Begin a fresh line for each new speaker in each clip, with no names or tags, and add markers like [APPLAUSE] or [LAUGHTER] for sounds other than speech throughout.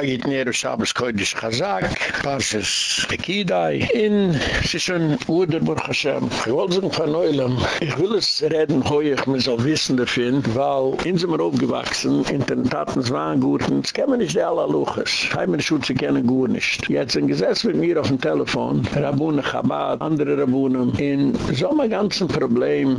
Geht Koidisch Chazak, Parshas Ekidai, in, es ein Uder, Baruch Hashem. Ich wollte sagen von Neulem, ich will es reden, hoi ich mir so wissen davon, weil in sind wir aufgewachsen, in den Taten Zwangurten, es kennen nicht die alle Luches. Heim Schutze kennen gut nicht. Jetzt sind gesessen mit mir auf dem Telefon, Rabunen Chabad, andere Rabunen, in so einem ganzen Problem,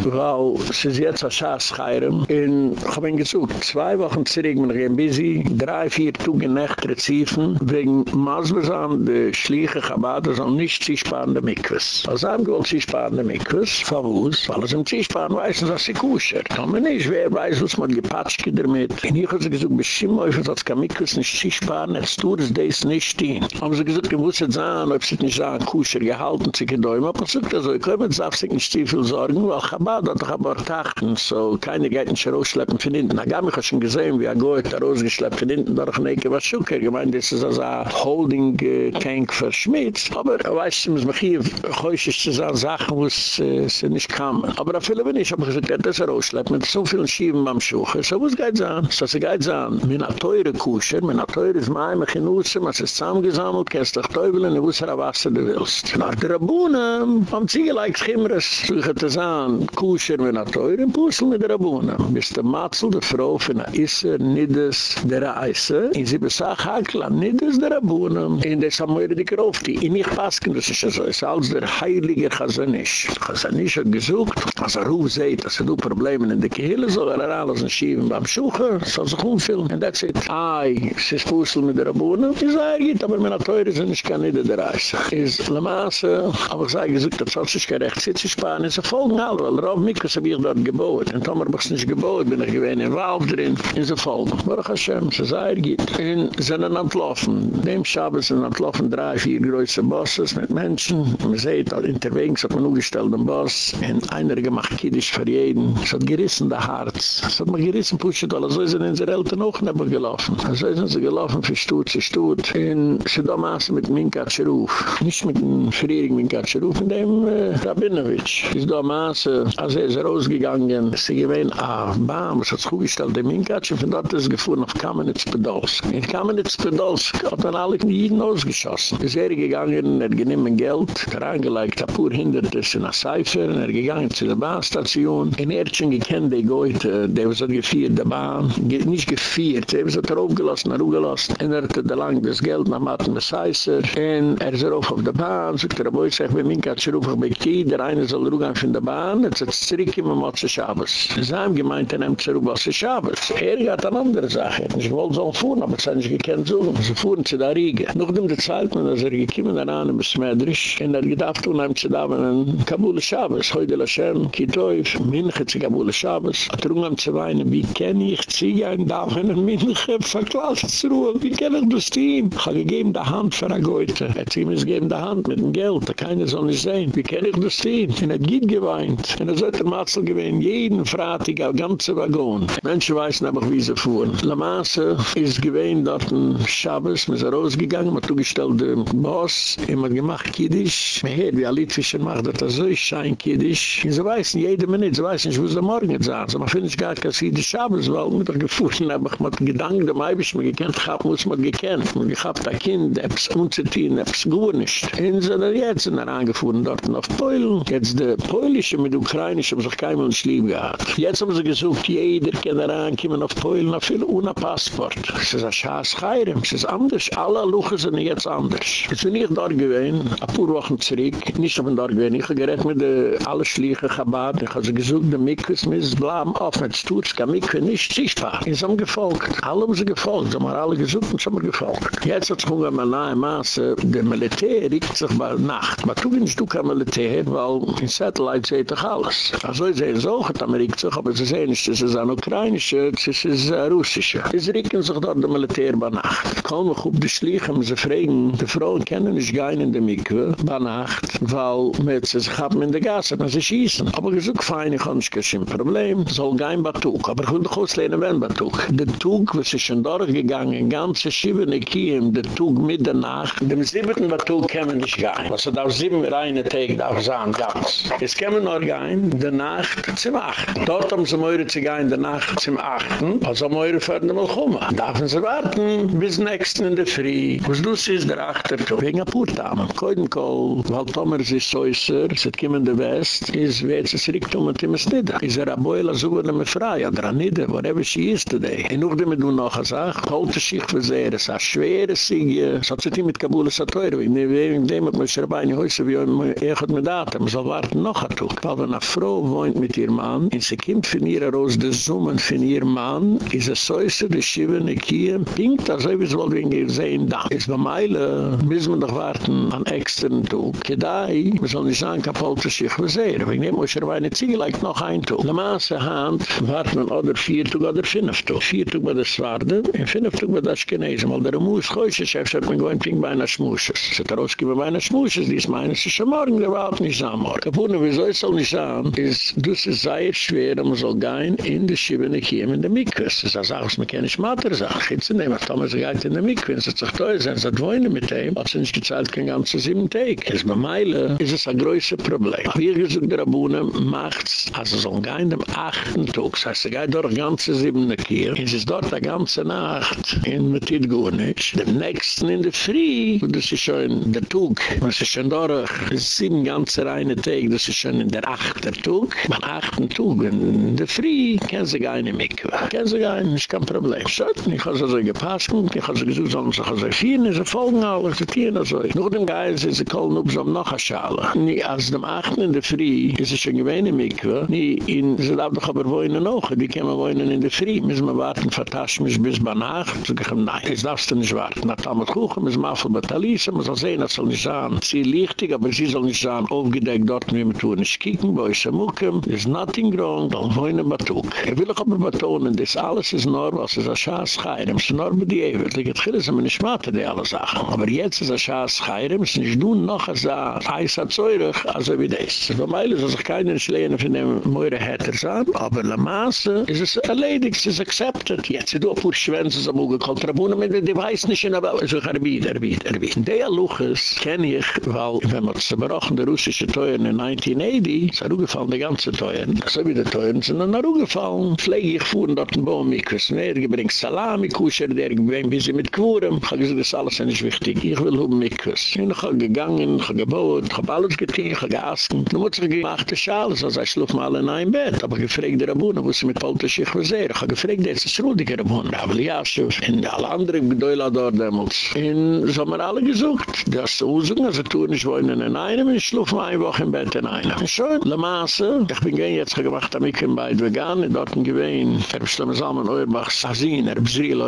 es ist jetzt ein Schaßscheirem, in, ich ihn gesucht, zwei Wochen zurück, bin ich ein busy, drei, vier Tugen Nächte reziefen, wegen Masbesan, die Schleiche Chabad, soll nicht sich sparen der Mikwes. Als einem gewollt sich sparen der wo es, weil es im sich sparen weiß, dass sie kusher. Kann man nicht, wer weiß, was man gepatscht damit. Und ich habe gesagt, bestimmt, ob es kein Mikwes nicht sich sparen, jetzt tut es das nicht stehen. Haben sie gesagt, ich muss jetzt sagen, ob sie nicht sagen, kusher gehalten, sich in Däumen, aber habe gesagt, ich habe jetzt auf sich nicht viel Sorgen, weil Chabad hat doch aber tachten, so keine geht nicht rausschleppen von hinten. Ich habe mich schon gesehen, wie er geht, rausgeschleppt von hinten, durch eine Ecke was Ich meine, das ist also ein Holding-Tank für Schmitz. Aber er weiß, ich muss mich hier häufig zu sagen, Sachen, wo es äh, nicht kam. Aber da viele bin ich, habe gesagt, das ist rausschleppen, mit so vielen Schieben beim Schucher. So muss geht sein. So sie geht sein. Mit einer teure Kusche, mit einer teure ist mein, mich in Usse, man ist zusammengesammelt, kannst dich teubeln, in Usse, was du willst. Nach der Rabunen, am Ziegeleik Schimmers, suche zu sagen, Kusche mit einer teure, Pussel mit der Rabunen. Bis der Matzel, der Frau, von der Isse, Niddes, der Eise, in sie besag, Hakla, Niddes, der Rabunen, in der Samoyre, die Krofti. In ich pasken, das ja so, ist als der Heilige Chazanisch. Chazanisch hat gesucht, als er ruf seht, dass er du Probleme in der Kehle, soll er alles in Schieben beim Schuche, soll sich umfüllen, and that's it. Ai, es ist Pussel mit der Rabunen, ich sage, er geht, aber meine Teure sind nicht gar nicht der Eise. Is La Masse, aber ich sage, gesucht, das soll sich gerecht, sitzt in Spanien, sie folgen weil Rauf Mikus habe ich dort gebaut. Und Tomer habe ich nicht gebaut, bin ich gewähne in Wald drin, in sie folgen. Baruch Hashem, sie sei, er geht. Und sind entlaufen. Dem Schabes sind entlaufen drei, vier größere Bosses mit Menschen. Man sieht, all unterwegs hat man umgestellt den Boss. Und einer gemacht Kiddisch für jeden. Es hat gerissen der Harz. Es hat man gerissen, pushet alle. So sind unsere Eltern auch nicht gelaufen. So sind sie gelaufen für Stutt zu Stutt. Und sie damals mit Minka Tscheruf. Nicht mit dem Friering Minka Tscheruf, in dem äh, Rabinowitsch. Sie ist damals, äh, als er ist rausgegangen, sie gewähnt, ah, bam, es hat sich zugestellt, der Minkatsch, und von dort ist gefahren auf Kamenitz-Pedolsk. In Kamenitz-Pedolsk hat dann alle Jeden ausgeschossen. Ist er gegangen, er genommen Geld, er angelegt, er pur hindert es in der Seifer, er gegangen zu der Bahnstation, in er hat schon gekannt, der was hat gefiert, der Bahn, nicht gefiert, er hat er aufgelassen, er aufgelassen, er hat er lang das Geld nach Matten des Seiser, und er ist er auf auf der Bahn, sagt er, boi, sag, wenn Minkatsch ruf, ich bin Kie, der eine soll rugen von der Bahn, jetzt hat es zurückgekommen, Motze Schabes. Sie haben gemeint, er nimmt zurück, was ist Schabes. Er hat eine andere Sache. Ich wollte so fuhren, aber es hat nicht gekannt so. Sie fuhren zu der Riege. Noch dem der Zeit, man ist er gekommen, der Ahne bis Medrisch, und er gedacht, und er zu da, wenn Kabul Schabes, heute Lashem, Kitoif, Minche zu Kabul Schabes, hat er umgang zu weinen, wie kenne ich sie, ein wenn er Minche verklaßt zu ruhen, wie kenne ich das Team? Ich habe gegeben die Hand für eine Goethe. Er hat ihm gegeben die Hand mit dem Geld, keiner soll nicht sehen. Wie kenne ich das Team? Und er hat Gitt geweint. Und er sollte Matzel gewähnen, jeden Freitag, ein ganzer Waggon. Menschen weißen aber, wie sie fuhren. La Masse ist gewähnt dort ein Schabes, man ist rausgegangen, man hat zugestellt den Boss, man hat gemacht Kiddisch. Man hört, wie ein Litwischen macht, das so ist schein Kiddisch. Und sie weißen, jede Minute, sie weißen nicht, wo sie morgen jetzt sagen. So, man findet gar kein Kiddisch Schabes, weil man hat gefuhren, aber man hat gedankt, dem Eibisch, man gekannt, hat, muss man gekannt. Man hat ein Kind, etwas unzertien, etwas gut nicht. Und sie sind jetzt sind angefuhren, dort auf Polen. Jetzt der Polische mit Ukrainisch haben sich keinem uns lieb gehabt. Jetzt haben sie gesucht, jeder kann herankommen auf Polen, auf viel ohne Passport. Es ist ein Schaß Chayram, es ist anders. Alle Luchen sind jetzt anders. Jetzt bin ich dort gewesen, ein paar Wochen zurück, nicht auf dort gewesen, ich habe gerett mit allen Schleichen Chabad, ich habe gesucht, die Mikus müssen bleiben offen, jetzt tut es kein Mikus nicht sichtbar. Sie haben gefolgt, alle haben sie gefolgt, sie haben alle gesucht und sie haben gefolgt. Jetzt hat es schon mal nahe Maße, der Militär riecht sich bei Nacht. Aber du kannst du kein Militär, weil in Satellite seht doch alles. Also ich sehe so, dass man riecht sich, aber sie sehen nicht, das ist ein ukrainische, das ist ein russische. Sie riechen sich dort der Militär bei Nacht. Kommen wir auf die Schleichen, sie fragen, die Frauen kennen nicht gehen in der Mikve bei Nacht, weil mit sie sich haben in der Gasse, wenn sie schießen. Aber such fein, ich habe kein Problem, soll kein Batuk. Aber ich will doch auslehnen, wenn Batuk. Der Tug, was ist schon durchgegangen, ganze Schiebene Kiem, der Tug mit der Nacht, dem siebten Batuk kämen nicht gehen. Hat auch sieben reine Tage darf sein, ganz. Es kämen noch gehen, der Nacht zum Achten. Dort haben sie meure zu gehen, der Nacht zum Achten, also meure fährten mal kommen. Darfen sie warten, bis nächsten in der Früh. Was du siehst, der Achter, wegen der Purtamen. Koidenkoll, weil Tomer sich so ist, es hat kommen der West, ist, wie jetzt es riecht um und immer Snida. Is er a boila suge ne me frei, a dra nide, whatever she is today. En uch dem du noch a sach, holte sich für sehr, es a schwere Siege, so hat sich mit Kabul es a teure, wie wegen dem hat man schrebeine häuse, wie ein Echot mit Daten, man soll warten noch a tuk. Weil wenn a Frau wohnt mit ihr Mann, in sie kommt von ihr aus der Summen von ihr Mann, is es so ist er, die Schiebe ne Kiem, pinkt a so, wie es wohl wegen ihr sehen da. Es bei Meile, müssen wir doch warten an externen Tuk. Kedai, wir sollen nicht sagen, kapolte sich für sehr, wegen dem muss er eine Ziege, like noch ein Tug. Le Masse Hand wart man oder vier Tug oder fünf Tug. Vier Tug bei der Zwarde und fünf Tug bei der Schkenese. Mal der Moos Geusche Chef sagt, man goin ping bei einer Schmusches. Es hat rausgegeben bei einer Schmusches, dies meinen, es ist schon morgen, der war auch nicht am Morgen. Kapunen, wieso es soll nicht sein, ist, du sie sei schwer, man soll gehen in die Schiebene Kiem in der Mikwes. Das ist auch, man kann nicht Mater sagen. Jetzt sind immer, Thomas geht in der Mikwes, es hat sich teuer sein, es hat wohnen mit ihm, hat sie nicht gezahlt, kein ganzes sieben Tag. Es bei Meile ist es ein größer Problem. Wie gesagt, der Abunnen macht's, Also so ein Gein in dem achten Tag, das heißt, er geht durch ganze siebene Kier, und es ist dort die ganze Nacht, in mit dit Gurnisch, dem nächsten in der Früh, und das ist schon der Tag, das ist schon durch sieben ganze reine Tag, das ist schon in der achten Tag, beim achten Tag, in der Früh, kennen sie gar nicht mehr, kennen sie gar nicht, ist kein Problem. Schön, ich habe so gepasst, ich habe so gesagt, sollen sie so vieren, sie folgen alle, sie tieren also. Noch dem Geil sind sie kohlen, ob sie noch eine Schale. Als dem achten in der Früh, ist es schon gewähne Mikve, nie in ze darf doch aber wohnen noch die kann man wohnen in der frie müssen wir warten vertaschen mich bis bei nacht. So ich nein es darfst du nicht warten. Nach am kuchen müssen wir von batalise muss sehen das soll nicht sein. Sie lichtig aber sie soll nicht sein. Aufgedeckt dort wie wir tun nicht kicken bei uns mucken is nothing wrong dann wohnen wir tun ich will auch aber betonen das alles ist nur was ist ein nur mit die Ewe. Ich hätte gehört, dass man nicht schmarte die alle Sachen. Aber jetzt ist ein Schaß Chayrim, es ist nicht nur noch ein heißer Zeurig, also wie das. Bei mir ist es auch keinen Schleiner von dem Meure Hatter sein, aber la der Maße ist es erledigt, es ist accepted. Jetzt sind auch pure Schwänze, so muss ich kommen, Trabunen mit dem aber so ich erbiet, erbiet, erbiet. Die Aluches kenne ich, weil wenn man zu der russische Teuern in 1980, ist er auch gefallen, die ganze Teuern. So wie die Teuern sind dann auch gefallen. Pflege ich fuhren dort ein Baum, ich weiß mehr, ich Salami, Kusher, der gewen wie sie mit kwurm habe ich das alles nicht wichtig ich will hob mich kus ich habe gegangen gebaut habe alles getan geasten du musst gemacht schale so sei schluf mal in ein Bett. Aber gefragt der Rabunen, wo sie mit Polter sich versehen. Ich habe gefragt, das ist schuldige Rabunen. Aber ja, so. Und alle anderen Gedäule dort damals. Und so haben wir alle gesucht. Das ist so, also tun ich wohnen in einem, ich schluf mal eine Woche im Bett in einem. Und schon, Le Masse, ich bin gehen jetzt gemacht, am ich in beid vegan, in dort gewesen, er bestimmt zusammen Eurbach, Sazin, er besriel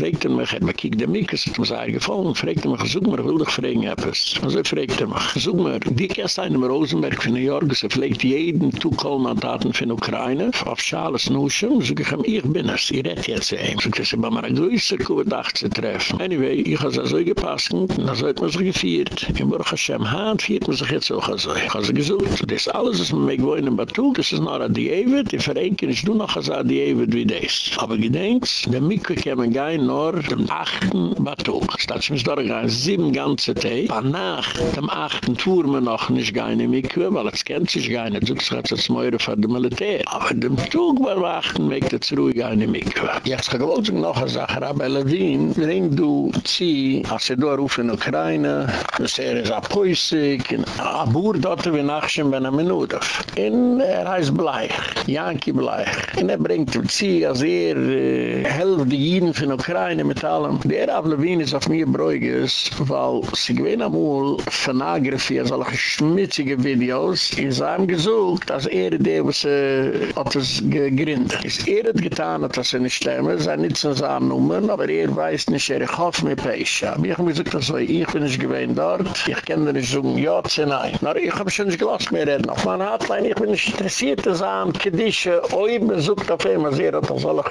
Eurbach, fragte mich, er bekik de Mikes, hat mir sei gefallen, fragte mich, such mir, will dich fragen etwas. Also fragte mich, such mir, die Kerstin in Rosenberg von New York, sie pflegt jeden Tukolmandaten von Ukraine, auf Schales Nuschen, so ich am ich bin es, ich rede jetzt ein. So ich habe mir eine größere Kuh-Dach zu treffen. Anyway, ich habe so gepasst, und dann hat man sich gefeiert. In Baruch Hashem Haan feiert man sich jetzt auch so. Ich habe es gesucht. So das alles, was man mit wohnen in Batuk, das ist noch an die Ewet, die Verenken ist nur noch an die Ewet wie das. Aber gedenkt, der Mikve kämen gehen nur dem achten Batuk. Statt ich muss da sieben ganze Tee. Aber nach dem achten Tour man noch nicht in Mikve, weil es kennt sich. So ich habe es mir von dem Militär. Aber dem Tug bewachten, mögt es ruhig eine Mikve. Jetzt gewollt sich noch eine Sache, Rabbi Levin, bring du zieh, als da ruf in Ukraine, dass er ist in Abur dort wie nachschen bei einer Minute. Und er heißt Bleich, Yankee Bleich. Und er bringt du zieh, als er äh, helft die Jiden von Ukraine mit allem. Der Rabbi Levin ist auf mir bräuges, weil sie gewinn amul von Agrifie, solche schmutzige Videos, in seinem gesucht, als er der, was er hat es gegründet. Es er hat getan, dass er nicht stemmen, es sei nicht zu sagen Nummern, aber er weiß nicht, er hat mir Pesha. Ich habe gesagt, dass ich bin nicht gewähnt dort, ich kann dir nicht sagen, ja, zu nein. Aber ich habe schon nicht gelassen mehr reden. Auf meiner Hotline, ich bin nicht interessiert, dass er an Kedische, oi, besucht auf ihm, als er hat das alle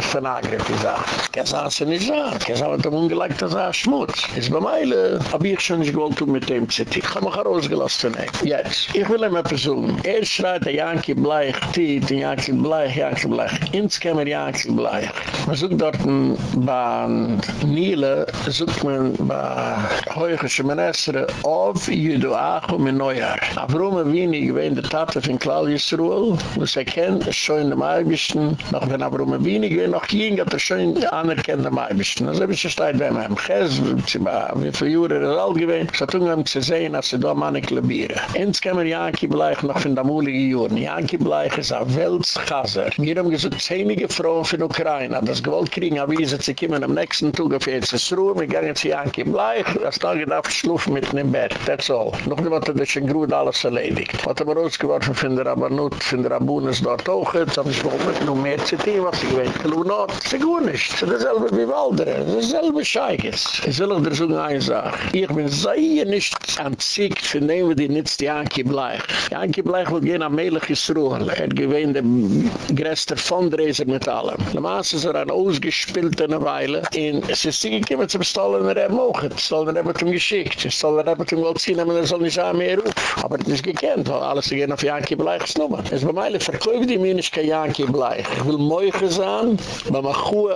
vernagert gesagt. Ich kann es nicht sagen, ich kann es aber ungelegt, dass er schmutz. Es bei Meile, habe ich schon nicht gewollt, um mit dem zu tun. Ich habe mich rausgelassen. Jetzt, ich will ihm etwas sagen. Er schreit der Yankee Bleich, Tiet, Yankee Bleich, Yankee Bleich. Ins kämmer Yankee Bleich. Man sucht dort bei Niele, sucht man bei Heuge Schemenessere, auf Judo Achum in Neujahr. Aber warum er wenig gewähnt der Tate von Klaal Yisroel, muss er kennen, es schon in dem Eibischten, noch wenn er warum er wenig gewähnt, noch ging, hat er schon anerkennt dem Eibischten. Also wie steht bei meinem Ches, wie viele Jahre er alt gewähnt, so tun wir ihm zu sehen, als er da Mann ich lebiere. Ins kämmer Yankee Bleich noch von der Mulige Juren. Yankee Bleich ist ein Weltschazer. Wir haben gesagt, zehnige Frauen von Ukraine, das gewollt kriegen, aber wie sie zu kommen am nächsten Tag auf jetzt Ruhe, wir gehen zu Yankee Bleich, das Tag darf schlufen mit dem Bett, that's all. Noch nicht, was er das schon gut alles erledigt. Was er rausgeworfen von der Abernut, von der Abunas dort auch, jetzt habe ich wohl noch mehr zu tun, was ich noch. Das ist gut nicht. Das ist dasselbe wie Waldere, das ist dasselbe Scheiches. Ich will euch dir so eine Sache. Ich bin sehr nicht an Zick, von dem wir die nicht die Yankee Bleich. Yankee Bleich will gehen am Melech Yisroel. Er gewinnt den größten Fundraiser mit allem. Der Maas ist er ein ausgespielt eine Weile. Und es ist sich gekommen zum Stollen er mogen. Stollen er hat ihm geschickt. Stollen er hat ihm wohl ziehen, aber er soll nicht sagen mehr auf. Aber das ist gekannt, weil alles gehen auf Yankee Bleichs Nummer. Es ist bei mir, verkäufe die kein Yankee Bleich. Ich will moigen sein, aber man kann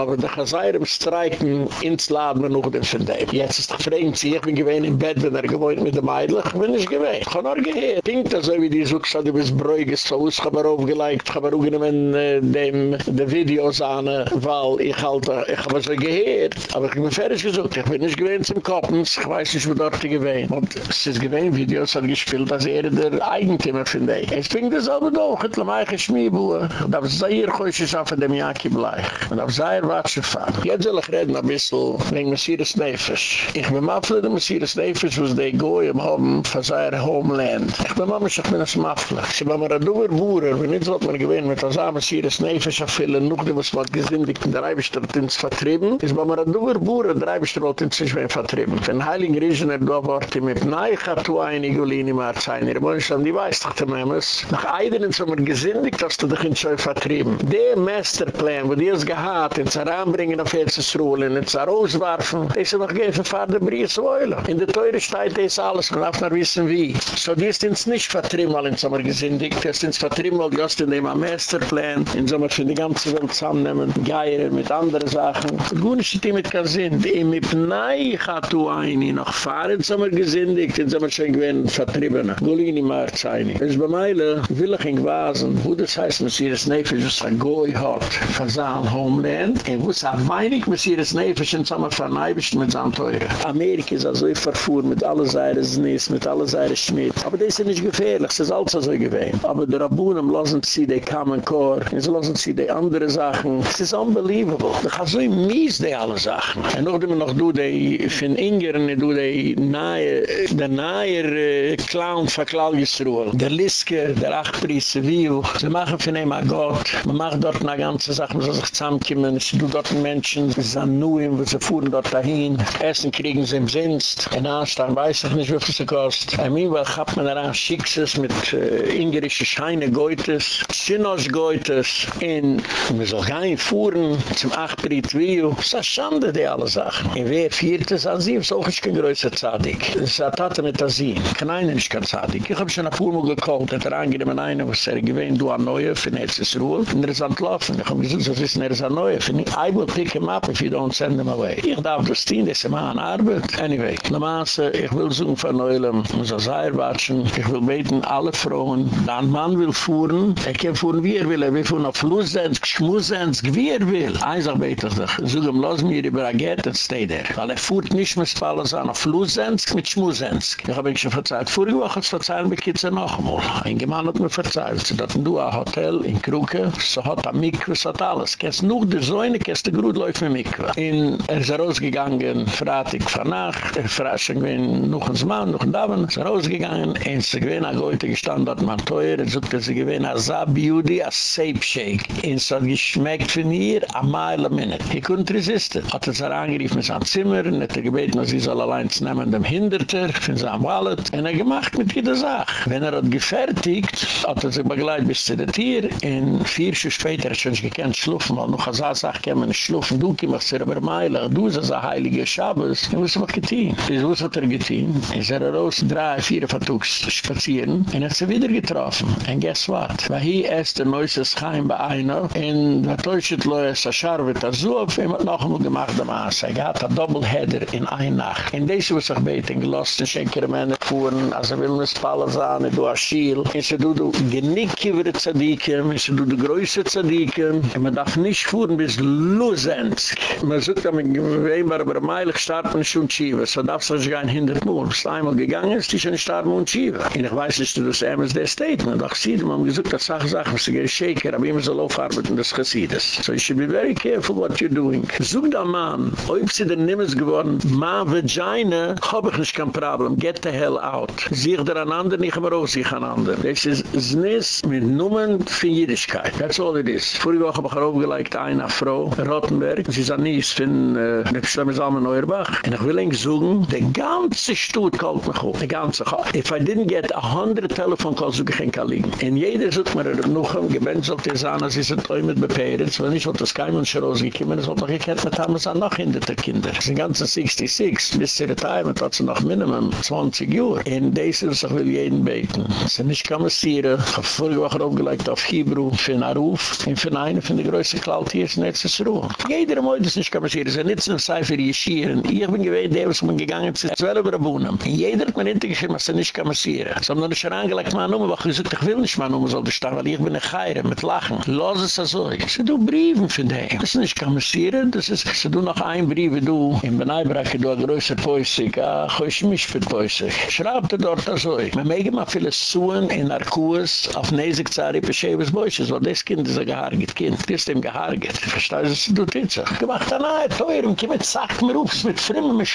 Weil wir die Geseirem streiken ins Laden noch den Verdeib. Jetzt ist es gefragt, ich bin gewähnt im Bett, wenn er gewohnt mit dem Eidlich. Ich bin nicht gewähnt. Ich kann auch gehört. Pinkt das so, wie die suchst, du bist bräugest, so aus, ich habe aufgelegt, ich habe auch genommen, äh, dem, de Videos an, weil ich halt, äh, ich habe so gehört. Aber ich bin fertig gesucht, ich bin nicht gewähnt zum Koppens, ich weiß nicht, wo dort die gewähnt. Und es ist gewähnt, Videos hat gespielt, als er der Eigentümer finde ich. Es fing das aber doch, ich habe mich geschmiebue. Und auf gehe ich dem Jaki bleich. Und auf Zair war es gefahren. Jetzt soll ich reden ein bisschen wegen Messias Nefesh. Ich bin Mafle, der Messias Nefesh, was die Goyim haben für Zair Homeland. Ich bin Mama, ich bin das Mafle. Sie haben mir ein Duber Buhrer, wenn nicht hat man gewähnt, mit der Samen Messias Nefesh auf viele, noch die was man gesündigt in der Eibestadt ins Vertrieben. Es war mir ein Duber Buhrer, der Eibestadt ins Vertrieben. Wenn Heiligen Riesener da warte mit Neicha, tu ein Igolini Marzhein, ihr Mönchland, die weiß doch, der Memes. Nach Eidenen sind wir gesündigt, dass du dich in Scheu vertrieben. Der Masterplan, wo die es gehad, ins Heranbringen auf Erzsruhe, ins Herauswarfen, das ist noch gegeben, Vater Brieswäule. In der Teure steht das alles, man darf noch wissen wie. So die ist uns nicht vertrieben, weil ins Sommer gesündigt, die ist uns vertrieben, weil die hast in dem Masterplan, in Sommer für die ganze Welt zusammennehmen, geiren mit anderen Sachen. Die Gune steht die mit kein Sinn. Die mit Nei hat du eine, noch fahren, in Sommer gesündigt, in Sommer schon gewinn vertrieben. Golini Marzheini. Es bei Meile will ich in Gwasen, wo das heißt, Messias Nefisch, was ein Goy hat, von Homeland, und wo es ein weinig Messias Nefisch in Sommer verneibischt mit seinem Teure. Amerika ist also verfuhr mit alle Seire Sniss, mit alle Seire Schmidt. Aber das ist nicht gefährlich, es ist alles so gewesen. Aber die Rabunen lassen sie die Common Core, und sie lassen sie die andere Sachen. Es ist unbelievable. Ich habe so mies die alle Sachen. Und noch immer noch du, die von Ingern, du, die nahe, der nahe Clown verklau Yisroel. Der Liske, der Achpriese, Wiel. Sie machen von ihm ein Gott. Man macht dort eine ganze Sache, man soll sich zusammenkommen. Sie tun dort Menschen, sie sind nur ihm, sie fuhren dort dahin. Essen kriegen sie im Sinst. In Anstein weiß ich nicht, wie viel sie kostet. I mean, weil hat man daran Schickses mit äh, ingerische Scheine Goethes, Sinos Goethes. In, man soll gar nicht fuhren zum Achpriese, Wiel. Das ist eine Schande, die alle Sachen. In wer viertes an sie, ist kein größer Zadig. Das ist eine Tate mit Asin. Keiner ist kein Zadig. Ich habe schon ein Purmo gekocht, hat er angenehm einen, was er gewähnt, du an Neue, für nächstes Ruhl. Und er ist entlaufen. Ich habe gesagt, wissen, er ist an Neue. Für nicht, I will pick him up if you don't send him away. Ich darf das Team, das ist immer an Arbeit. Anyway, Maße, ich will suchen von Neulem, muss er sei watschen, ich will beten, alle Frauen, dann Mann will fuhren, er kann fuhren, wie er will, er will fuhren auf Flussdänsk, Schmussdänsk, wie er will. Eins auch bete ich doch, such ihm, lass mir ein Gett und stay there. Weil er fuhrt nicht mit Spallas an, auf Flussdänsk mit Schmussdänsk. Ich habe ihn schon verzeiht, vorige Woche es verzeiht, mit Kitzel noch einmal. Ein Gemann hat mir verzeiht, sie hat ein Dua-Hotel in Kruke, so hat ein Mikve, so hat alles. Kennst nur der Säune, kennst der Grut läuft mit Mikve. In, er ist rausgegangen, fratig von Nacht, er fragt sich, wenn noch ein Mann, noch ein Damen, ist rausgegangen, und sie gewinnt, er geht gestanden, hat man teuer, er sucht, sie gewinnt, er sah Beauty, a Sape Shake. Und es hat geschmeckt von ihr, a mile a minute. He couldn't resist it. Hat er sich angeriefen in sein Zimmer, und hat er gebeten, dass sie soll allein zu nehmen, dem Hinderter, von seinem Wallet, und er gemacht mit jeder Sache. Wenn er hat gefertigt, hat er sich begleitet bis zu der Tier, und vier Stunden später hat er schon gekannt schlufen, weil noch als er nicht schlufen, du kommst zu einer Meile, du ist ein heiliger Schabes. Und was hat er getan? Was hat er getan? Er ist er raus, drei, vier Vertugs, spazieren und hat sie wieder getroffen. And guess what? Weil hier ist der neueste Schein bei einer in der wird er so auf ihm hat noch einmal gemacht am Aas. Er hat ein Doppelheader in ein Nacht. In deze was ich beten gelost, in Schenkere Männer fuhren, als er will mir Spalla sein, du Aschiel. Und sie du du genick über die Zadikem, und sie du du größe Zadikem. Und man darf nicht fuhren bis Lusensk. Man sucht am Weimar, aber meilig starten und schon schieben. So darf sich gar ein hindert Moor. Bis einmal gegangen ist, die schon starten und schieben. Und ich weiß nicht, das MSD Statement. Doch sie, man gesagt, das Sache, Sache, was gehen Shaker, aber immer so laufarbeiten, das Gesiedes. So you should be very careful what you're doing. Such da man, ob sie denn nimmes geworden, ma vagina, hab ich nicht kein Problem, get the hell out. Sieh der an anderen, ich aber auch sich an anderen. Das ist Znis mit Numen für Jüdischkeit. That's all it is. Vorige Woche hab ich aufgelegt eine Frau, Rottenberg, sie ist an Nies, von äh, der Beschleunung Salmen Neuerbach. Und ich will ihnen suchen, der ganze Stutt kalt mich auf. Der ganze. If I didn't get a hundred telephone calls, such ich in Kalligen. Und jeder sucht mir noch ein Gebenzelt, die sagen, sie sind mit Bepeirens, wenn ich wollte das kein Mensch rausgekommen, es wollte noch gekannt, mit haben es auch noch hinter der Kinder. Es sind ganze 66, bis sie retirement hat sie noch Minimum 20 Jahre. In diesem sich will jeden beten. Es sind nicht kamessieren, ich habe vorige Woche aufgelegt auf Hebrew, für einen Arruf, und für einen von den größten Klautiers, und jetzt ist es Ruhe. Jeder muss das nicht kamessieren, es ist nicht so ein Seifer Jeschieren. Ich bin gewähnt, der ist mir gegangen zu zwölf Rabunen. Und jeder hat mir hintergeschrieben, es ist nicht kamessieren. Es haben noch nicht angelegt, man um, aber ich gesagt, ich will nicht mal um, soll das stehen, weil ich bin ein Geire, mit Lachen. Los es so. Sie do Briefen für den. Das ist nicht kamessieren, das ist, sie do noch ein Brief, du, in Benaibrake, du a größer Poissig, ach, ich mich für Poissig. Schraubte dort so. Man mege mal viele Suen in Arkuas auf Nesig Zari Pescheves Boisches, weil das Kind ist ein gehargit Kind. Das ist dem gehargit. Verstehst du, du Titsa? Gemacht an ein Teuer und kommt, sag mir auf, mit fremden, mit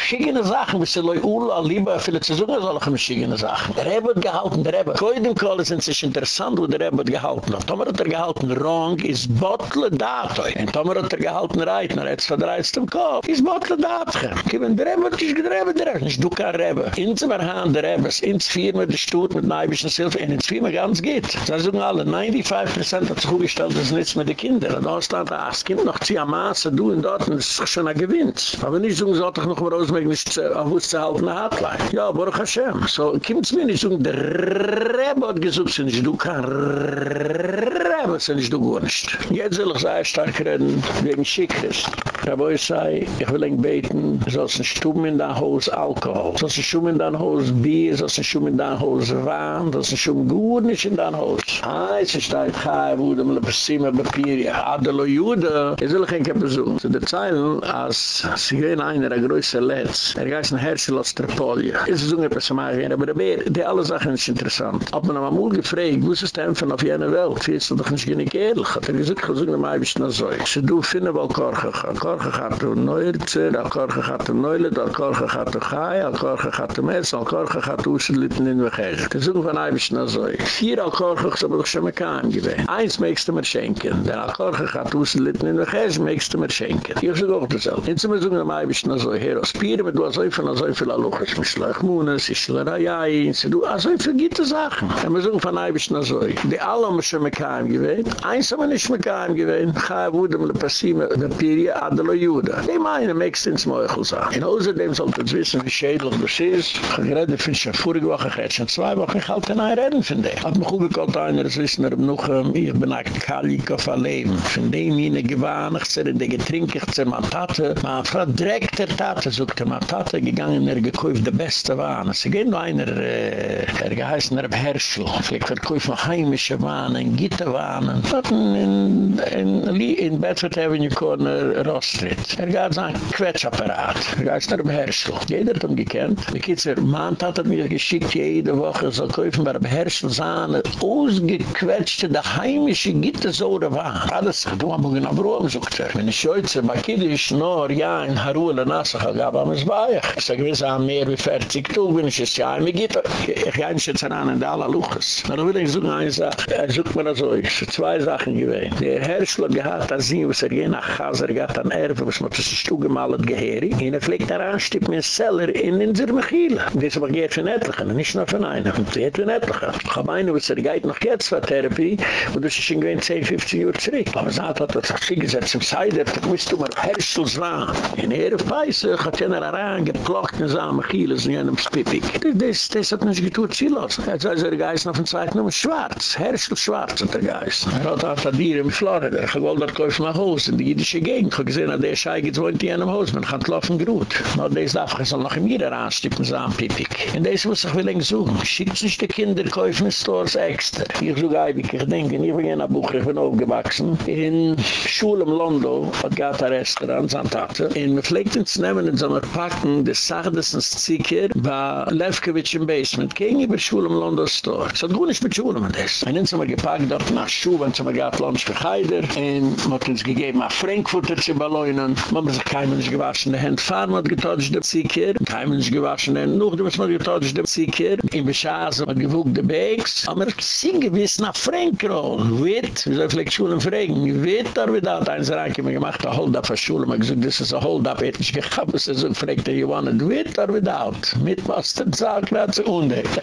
Sachen, wie sie leu Ula, lieber, viele zu suchen, solche mit Sachen. Der Rebbe hat gehalten, der Rebbe. Koi dem sind sich interessant, wo der Rebbe hat gehalten. Tomer hat er gehalten, wrong, is bottle datoi. En Tomer hat er gehalten, right, na jetzt verdreizt im Kopf. Is bottle datoi. Kiemen, der Rebbe hat sich gedrebe, der Rebbe. Nicht du kann Rebbe. Wir haben der Rebbe, ins Firma, der Stutt mit Neibischen Silfe, und ins Firma ganz geht. Sagen alle, 95% hat sich hochgestellt, das ist nichts mit den Kindern. Da stand da, das Kind noch zieh am Maße, du in dort, und es ist schon ein Gewinnt. Aber nicht so, sollte ich noch mal rausmachen, nicht auf uns zu halten, eine Hotline. Ja, Baruch Hashem. So, kommt es mir nicht so, der Rebbe hat gesucht, du kann Rebbe, sind du gar nicht. Jetzt will ich sehr stark reden, wegen Schickres. Aber ich sage, ich will ihn beten, so ist ein Stumm in dein Haus Alkohol, so ist ein Stumm in dein Haus Bier, so ist ein Stumm in dein Haus Wahn, so ist ein Stumm gut nicht in dein Haus. Ah, jetzt ist ein Chai, wo du mir ein Zimmer Papier, ja, Adelo Jude. Jetzt will ich ihn kein Besuch. Zu der Zeilen, als sie gehen einer, der größte Letz, er geht ein Herzl aus Tripoli. Es ist so mal gehen, aber der Bär, die alle Sachen ist interessant. Ob man am Amul gefragt, wo ist es denn von auf jener Welt? Fiehlst du doch nicht genick ehrlich? Hat er gesagt, ich suche mal ein bisschen so. Sie du finden wohl Korche, Korche gaat u Neurze, Korche gaat u Neule, Korche gaat u Chai, Korche gaat u Metz, Korche gaat u Usselitten in Wegeg. Sie suchen von ein bisschen so. Vier Korche, habe doch schon mal kein gewähnt. Eins möchtest du mir schenken. Der Korche gaat u Usselitten in Wegeg, möchtest du mir schenken. Ich suche auch das Jetzt sind wir mal ein bisschen so. Hier aus Pieren, mit du hast so viel, so viel Aluches, mit Schleuchmunes, ich schlerei, du hast so viele gute Sachen. Und wir suchen von ein bisschen so. Die alle haben schon mal kein gewähnt. Eins haben wir nicht mehr kein gewähnt. Chai wudem le Passime, der Piri Adelo Juda. Die meine, möchtest ins Meuchel sagen. Und außerdem sollt ihr wissen, wie schädlich das ist. Ich habe gerade für schon vorige Woche, ich hätte schon zwei Wochen, ich halte ein Reden von dem. Hat mich gut gekallt einer, das wissen wir noch, ich bin ein Kalik auf ein Leben. Von dem jene Janigzer, der Getrinkigzer, ma Tate, ma verdreckter Tate, sucht ma Tate, gegangen, er gekäuft de beste Wahn. Es ging nur einer, eh, er geheißen Reb Herschel, vielleicht verkäuft ma heimische Wahnen, Gitte Wahnen, in, in, in Bedford Avenue Corner, Rostritt. Er gab sein Quetschapparat, er geheißen Reb Herschel. Jeder hat ihn gekannt. Die Kitzer, tate hat mir geschickt, jede Woche soll kaufen, bei Reb Herschel sahne, ausgequetschte, der heimische Gitte so, Sore. Alles, du haben wir genau sagt er. Wenn ich schäuze, bei Kiddisch, nur, ja, in Haruhle, Nassach, gab am es bei. Ich sage, wir sagen mehr wie 40 Tug, wenn ich es ja, mir Gitter. Ich gehe nicht jetzt an in Alla Luches. Na, da will ich suchen eine Sache. Er sucht mir das so. Ich habe zwei Sachen gewähnt. Der Herschel hat das sehen, was er je nach Chaser hat an Erwe, was man das ist zugemalt gehörig. Und er fliegt daran, stippt mir ein Seller in in der Mechile. Und das aber geht von Etlichen, nicht nur von einem. Das geht von Etlichen. Ich habe eine, was er geht noch jetzt für Therapie, und das ist in 10, 15 Uhr zurück. Aber es hat das sich gesetzt im Seide, da musst du mal Herschel sagen. In Erwe Peise hat jener herangeplocht in seinem Achilles in jenem Spipik. Das, das hat nicht getuert ziellos. Er hat also der Geist auf dem zweiten Nummer schwarz. Herrschel schwarz hat der Geist. Er hat auch ein Dier in Florida. Ich wollte dort kaufen mein Haus in die jüdische Gegend. Ich habe gesehen, dass der Schei geht wohnt in jenem Haus. Man kann laufen gut. Aber das darf ich soll noch in mir heranstippen, so ein Pipik. Und das muss ich will eng suchen. Schickt sich die Kinder kaufen in Stores extra. Ich suche ein, ich denke, ich bin ein Buch, ich bin aufgewachsen. In Schule im Londo hat gehad ein Restaurant, so ein Tate. Und wir pflegt uns nehmen in so einer Packen des Sardessens Zicker bei Lefkowitsch im Basement. Gegenüber Schule im Londo Store. Es hat gut nicht mit Schule mit das. Und dann sind wir gepackt dort nach Schuhe, wenn wir gehad Lunch für Heider. Und man hat uns gegeben nach Frankfurter zu balloinen. Man hat sich keinem nicht gewaschen, die Hände fahren, man hat getotcht den Zicker. Keinem nicht gewaschen, denn noch, du musst mal getotcht den Zicker. In Beschaße hat gewogt die Bags. Aber sie gewiss nach Frankroll. Witt, wie soll vielleicht Schulen fragen? Witt, da wird da eins reinkommen, gemacht, a hold up a Schule. Man gesagt, this is a hold up. Ich hab es so gefragt, you want it with or without? Mit was den Zahl zu unten. [LAUGHS]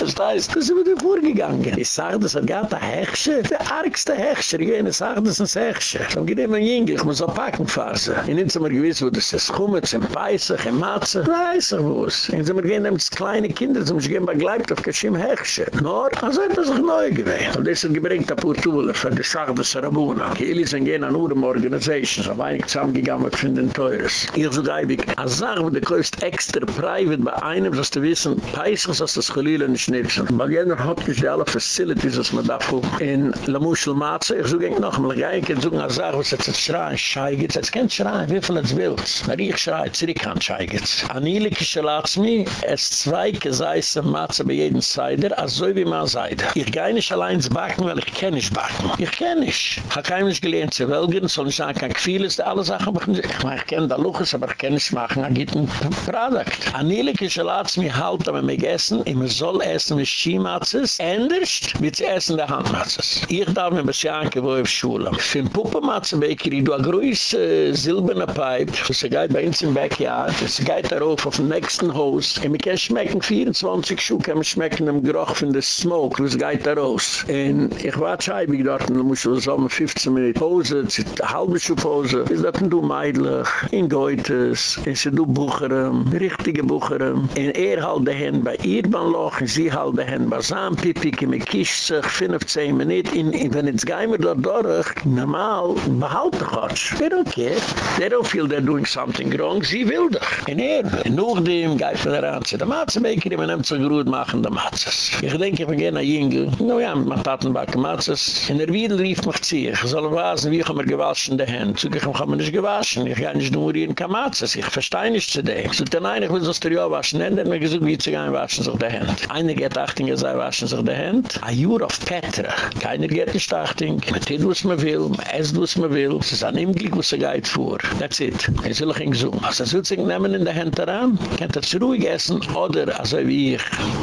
Das heißt, das ist mir vorgegangen. Ich sage, das hat gerade ein Hechscher. Der argste Hechscher. Ich ich sage, das ist ein Hechscher. Dann geht immer jünger, ich muss auch packen fassen. Ich nicht so mal gewiss, wo das ist. Kommen, zum Peissach, im Matze. Weiß ich was. Ich sage, wir gehen nämlich kleine Kinder, zum ich gehen begleibt auf Kashim Hechscher. Nur, also hat das auch neu gewesen. Und das hat gebringt, ein paar Tule für die Sache des Rabuna. Kieli sind gehen an Urem Organisations, aber einig zusammengegangen von den Teures. Ich so geibig, als Sache, wo du kaufst extra private bei einem, dass du wissen, Peissach, dass das Cholile nicht nützen. Weil jener hat nicht alle Facilities, was man da fuhr. In La Muschel Matze, ich so ging noch einmal, ja, ich so eine Sache, was jetzt schreien, scheigitz, jetzt kann schreien, wie viel es willst. Na, ich schreie, zurück an scheigitz. Anilike Schalatzmi, es zwei geseisse Matze bei jedem Seider, so wie man Seider. Ich gehe nicht allein zu backen, weil ich kenne nicht backen. Ich kenne nicht. Ich habe keinem nicht gelernt zu welgen, soll nicht sagen, kann ich vieles, alle Sachen machen. Ich meine, ich kenne da Luches, aber ich kenne nicht machen, ich gibt ein Produkt. Anilike Schalatzmi halt, aber mir essen, immer soll essen mit Schiematzes, anders zu essen der Handmatzes. Ich darf mir bis Janke, wo ich auf Schule. Für ein Puppenmatzenbäcker, du a grüß äh, silberne Pipe, das geht bei uns im Backyard, das geht darauf auf dem nächsten Haus, und wir können schmecken 24 Schuhe, können wir schmecken im Geruch von der Smoke, das geht da raus. Und ich war scheibig dort, und da muss ich so um 15 Minuten Pause, eine halbe ist das ein du Meidlich, in Goethes, ist du Bucherem, richtige Bucherem, und er halt die Hände bei ihr Bahnloch, und sie halt die Hände bei Saampipik, und man kischt sich 15 Minuten, und wenn jetzt gehen wir dort durch, normal, behalte Gott. They don't care. They don't feel they're doing something wrong. Sie will doch. En er, en nog dem, geht von der. Der Matzebeker, man nimmt gut machen, der Matzes. Ich denke, ich gehe nach Jingle. No ja, mit Taten backen Matzes. In der Wiedel rief mich zu. Soll wasen, wie gewaschen der Hand. Zug ich, ich habe mich nicht gewaschen. Ich gehe nicht nur in kein Matzes. Ich verstehe nicht zu dem. So, dann einer will das Trio waschen. Dann hat mir gesagt, wie zu gehen waschen sich der Hand. Einer geht achtung, er sei waschen sich der Hand. A Jura auf Petra. Keiner geht nicht achtung. Man tut, was man will. Man esst, was man will. Es ist an ihm was er geht vor. That's it. Er ich ihn so. Als er soll sich nehmen in der Hand daran, kann er zu ruhig essen. Oder, also wie ich,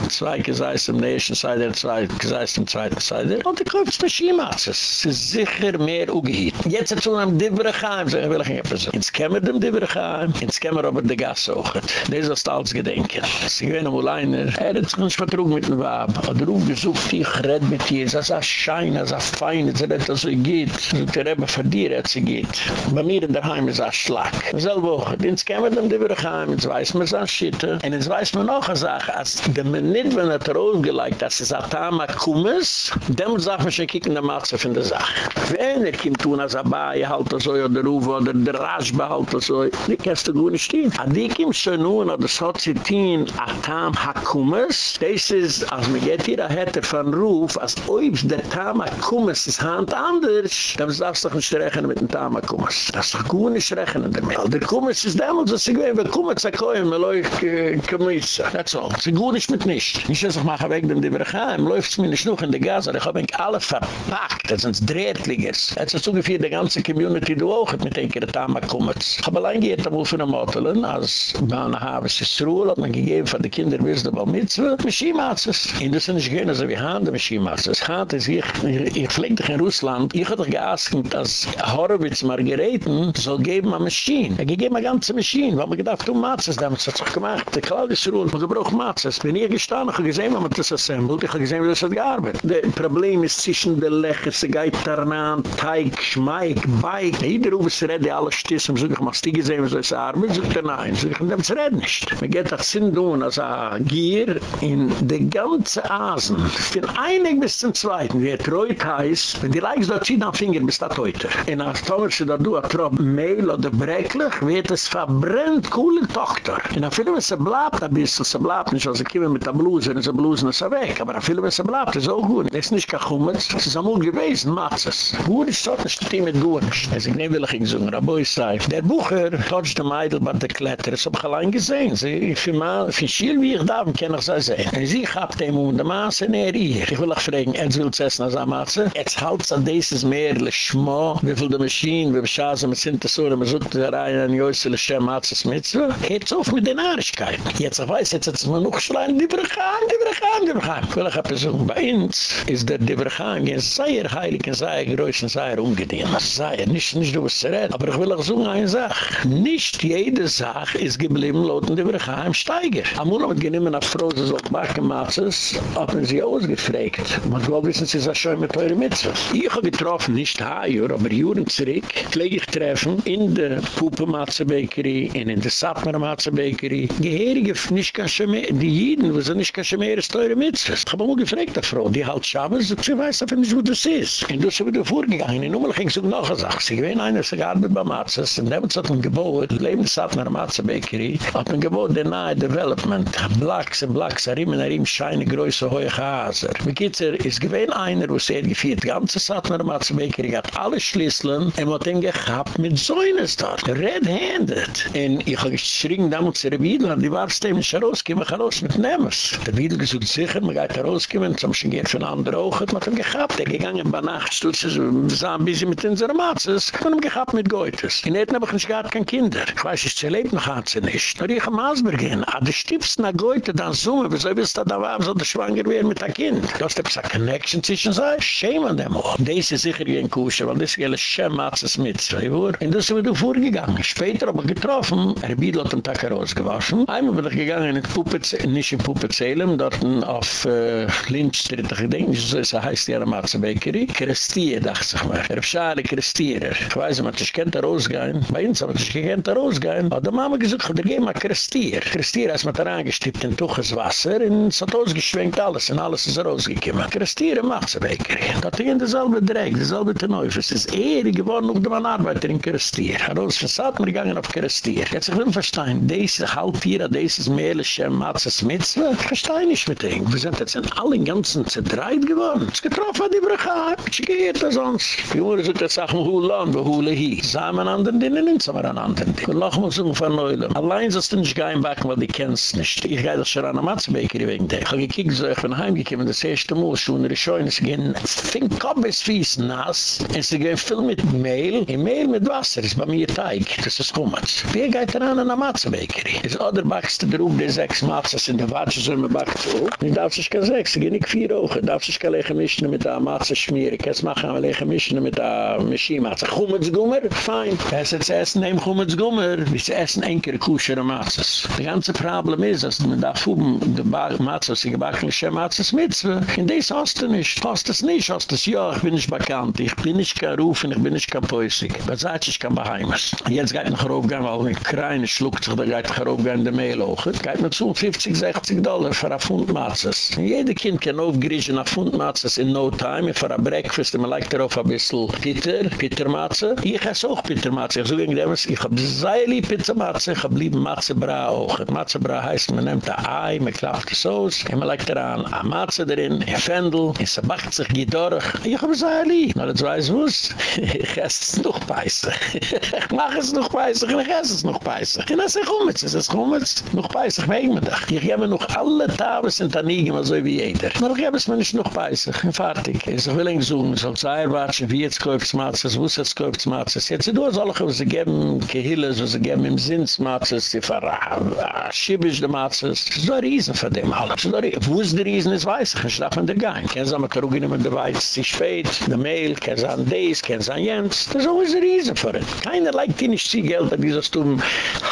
zwei Geseis im nächsten Seite, zwei Geseis im zweiten Seite. Und er kauft es mit Schiematzes. Es ist sicher mehr ungehit. Jetzt hat so einem Divergeheim, so ich will ich versuchen. Ins kämmer dem Divergeheim, ins kämmer aber der Gas auch. Das ist das alles gedenken. Sie gewähnen wohl einer, er hat sich nicht vertrug mit dem Wab. Oder aufgesucht, ich red mit dir, es ist ein Schein, es ist ein Fein, es ist etwas so geht. Der Rebbe hat sie geht. Bei mir in der Heim ist ein Schlag. Selbe Woche, ins kämmer dem Divergeheim, jetzt weiß man es an Schitte. Und jetzt weiß man noch eine Sache, als der Minit, wenn er drauf gelegt, dass es Atama Kummes, dem sagt man schon, kicken der Matze von der Sache. Wenn er kommt tun, bei, halt er so, oder Ruf, oder der Rasch behalt er so, die kannst du gut nicht stehen. Aber die kommt schon nun, oder das sie tun, Atama Kummes, das ist, als man geht hier, hat er von Ruf, als ob der Tama Kummes ist hand anders, dann darfst du doch nicht rechnen mit dem Tama Kummes. Das ist doch gut nicht rechnen damit. Der Kummes ist damals, dass ich wenn wir kommen, zu kommen, wir laufen, Kummes. That's all. Sie gut nicht mit nicht. Nicht, dass ich mache weg dem Divergeheim, läuft es mir nicht noch in der Gaza, ich habe eigentlich alle verpackt, das sind Drehtligers. Jetzt ist ungefähr die ganze Community, du auch mit den Tama Kummes. Ich habe allein gehört, da ich noch Motelen, als Bahn haben, es ist Ruhe, hat man gegeben von den Kindern, wie es da bei Mitzwe, Maschimatzes. Und das sind nicht gehen, also wir haben die Maschimatzes. Hand ist, ich, ich fliege dich in Russland, ich doch geaskt, dass Horowitz Margareten soll geben eine Maschine. Er gegeben eine ganze Maschine, weil man gedacht, du Matzes, damals hat es auch gemacht. Der Claudius Ruhl, man gebraucht Matzes. Wenn ich gestanden, habe gesehen, wie man das assembled, ich habe gesehen, wie das hat gearbeitet. Das Problem ist zwischen den Lecher, sie geht daran, Teig, Schmeik, Beik. Jeder Ruf ist redde, alle Stissen, so ich mach's die gesehen, soll es arbeiten? Sagt er nein. Sagt er, das redet nicht. Man geht das Sinn tun, als ein Gier in die ganze Asen. Von einig bis zum Zweiten, wie er treut heißt, wenn die Leigs dort ziehen am Finger, bis das heute. Und als Thomas da du, hat Trop Mehl oder Brecklich, wird es verbrennt, coole Tochter. Dann fühlen wir, es bleibt ein bisschen, es bleibt nicht, also kommen mit der Bluse, und es Bluse ist weg. Aber fühlen wir, es bleibt, ist auch gut. Das ist nicht kachummet, es ist amul gewesen, macht es. Gut ist so, das steht mit gut. Also ich nehme will ich sagen, Rabeu sei. Der Bucher, Todsch der Meidl, bei der Kletter, das hab ich allein gesehen. Sie, für mal, für Schiel wie ich darf, kann ich so sehen. Und sie habt dem um der Maße näher hier. Ich will auch fragen, jetzt will es essen als am Maße. Jetzt halt es an dieses Meer, le Schmo, wie viel der Maschinen, wie beschaßen, mit so, sucht da rein, an Jöse, le Schem, Maße, Mitzwe. Geht's auf mit den Nahrigkeiten. Jetzt, ich weiß, jetzt hat es mir noch schreien, die Brachan, die Brachan, die Brachan. Ich will auch ein Person, bei uns ist der die Brachan, sehr heilig, sehr größer, sehr umgedient. Sehr, nicht, nicht du zu reden. Aber ich will auch sagen eine Sache. Nicht jede Sache ist geblieben, lauten die Brachan, Steiger. Amul hat geniemen auf Frose, so Backematzes, hat man sie ausgefragt. Man will wissen, sie ist schon mit teure Mitzvah. Ich habe getroffen, nicht Haier, aber Juren zurück, pflege ich treffen in der Puppe-Matze-Bakery, in der Satmer-Matze-Bakery. Geherige, nicht mehr, die Jiden, wo sie nicht schon mehr, ist teure Mitzvah. Ich habe auch gefragt, die Frau, die halt Schabes, sie weiß einfach nicht, wo das ist. Und das ich da vorgegangen. In Nummer ging noch eine Sache. Sie gewähne einer, sie gearbeitet bei Matzes, und damals hat man gebaut, Lebensatmer-Matze-Bakery, hat man gebaut, der nahe Development, Blacks und Blacks, er immer nach ihm scheine größe hohe Haser. Mit Kitzer ist gewähn einer, wo sehr gefiert, die ganze Saat nach der Matzebekerie hat alle Schlüsseln, er hat ihn gehabt mit Säunes dort, red-handed. Und ich habe geschrien damals zu der Wiedel, die war es dem nicht rausgekommen, ich raus mit Nemmers. Der Wiedel sicher, man geht rausgekommen, zum geht von anderen hat man ihn gehabt, er gegangen bei Nacht, stutz es, ein bisschen mit unseren Matzes, und ihn gehabt mit Goethes. In Eten habe ich nicht gehabt, kein Kinder. Ich weiß, ich zerlebt noch hat sie nicht. Nur ich habe Masberg gehen, aber die stiebst nach Goethe, dann summe, wieso willst du da war, so der Schwanger werden mit der Kind? Du hast ein Connection zwischen sich, shame an dem auch. Das ist sicher wie ein Kusche, weil das ist ein Schematzes mit zwei Uhr. Und das sind wir vorgegangen. Später haben wir getroffen, er Biedel hat den Tag herausgewaschen. Einmal bin ich gegangen in Puppe, nicht in Puppe Zählem, dort auf äh, ich denke nicht, so er heißt die Aramatze Bakery. Christier, dachte ich mal. Er ist schade Christierer. Ich weiß, man hat sich kennt er rausgehen. Bei uns hat sich gekannt er rausgehen. Aber die Mama gesagt, der geh mal Christier. Christier, als man da reingestippt in Tuches Wasser, und es hat ausgeschwenkt alles, und alles ist rausgekommen. Christier macht sie Bakery. Da hat ihn dasselbe Dreck, dasselbe Teneuf. Es ist ehre geworden, dem man Arbeiter in Christier. Er hat von Satmer gegangen auf Christier. Jetzt ich will verstehen, diese Halbtier, dieses Mehlische, Matzes Mitzwe, verstehe nicht mit ihm. Wir sind jetzt in allen ganzen zerdreit geworden. Es getroffen hat die Brüche, ich gehe da sonst. Die Uhr sind sag mir hoe lang we hoe hi zamen an den dinnen in zamen an den und noch mal so von neulem allein das denn ich gein back weil die kennst nicht. Ich gehe das schon an matz bakery wegen der ich kick so ich von heim gekommen das erste mal schon eine schöne gehen think komm es fies nass es gehen viel mit mehl in mehl mit wasser ist bei mir teig das ist kommt wir geht ran an an matz bakery ist oder backst der rub der sechs matzes in der watsch so mir backt so Ich darf sich kein sechs gehen ich vier augen darf sich kein legen mischen mit der matze schmieren. Kannst machen legen mischen mit der Maschine-Matze. Kummerz Gummer? Fein. Es ist Essen, nehm Kummerz Gummer, bis Essen enkere Kuschere Matzes. Das ganze Problem ist, dass man da fuhren, die Matzes, die gebacken, die Matzes mitzwe. In des hast du nicht. Hast es nicht, hast es ja, ich bin nicht bekannt, ich bin nicht kein Ruf und ich bin nicht kein Päusig. Was sagt ich, kann beheimes. Jetzt geht noch raufgehen, weil ein Kreine schluckt sich, da geht noch raufgehen, der Mehl hoch. Geht noch zu 50, 60 Dollar für ein Pfund Matzes. Jede Kind kann aufgeriechen ein Pfund Matzes in no time, für ein Breakfast, man legt darauf ein bisschen Gitter, Gitter Matze. Ich esse auch Gitter Matze. Ich sage, ich habe sehr lieb Pizza Matze, ich habe lieb Matze Bra auch. Matze Bra heißt, man nimmt ein Ei, man klappt die Sauce, und man legt daran ein Matze drin, ein Fendel, und sie backt sich, geht durch. Ich habe sehr lieb. Na, das weiß was? [LAUGHS] Ich esse es noch peisig. [LAUGHS] Ich mache es noch peisig, ich esse es noch peisig. Und das ist Chumitz, das ist Chumitz. Noch peisig, wegen mir doch. Ich habe noch alle Tavis in Tanigim, so wie jeder. Aber ich habe es mir nicht noch peisig, und fertig. Ich will Ihnen sagen, soll es watschen, wie jetzt kauft es Matzes, wo es jetzt kauft es Matzes. Jetzt sind es alle, was sie geben, Kehilles, was sie geben im Sinns Matzes, die verraten, Schibisch de Matzes. Das ist doch ein Riesen von dem alles. Wo es der Riesen ist, weiß ich, ich darf da gehen. Kennen Sie mal, Karugin immer der Weiz, sie spät, der Sie an Dees, kennen Sie an Jens. Das ist auch ein Riesen für ihn. Keiner leikt ihnen nicht viel Geld an dieser Stumm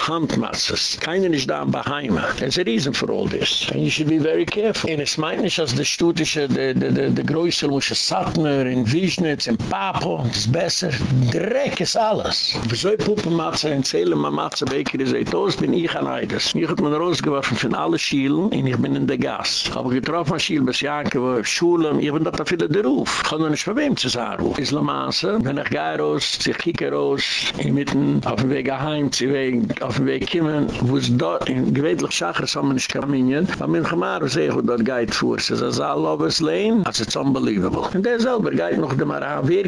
Handmatzes. Keiner ist da an Baheima. Das ist ein Riesen für all das. And you should be very careful. Und es meint nicht, dass der Stutische, der, der, der, der Größe, muss es Satner, in Wiesnitz, in Papo, ist besser. Dreck ist alles. Wieso ich Puppe Matze, in Zähle, ma Matze, Beker, ist ein Toast, bin ich an Eides. Ich hab mir rausgeworfen von allen Schielen, und ich bin in der Gas. Aber getroffen, Schiel, bis Janke, wo ich Schule, ich bin da viele der Ruf. Ich kann noch nicht von wem zu sagen. Ist La Masse, wenn ich gehe raus, ich kicke raus, in mitten, auf dem Weg heim, zu Weg, auf dem Weg kommen, wo es dort, in gewöhnlich Schacher, so man nicht kaminien, aber mit Gemaro sehe, wo dort geht vor, es ist all Lovers Lane, it's unbelievable. Und der selber geht noch dem Aran, wer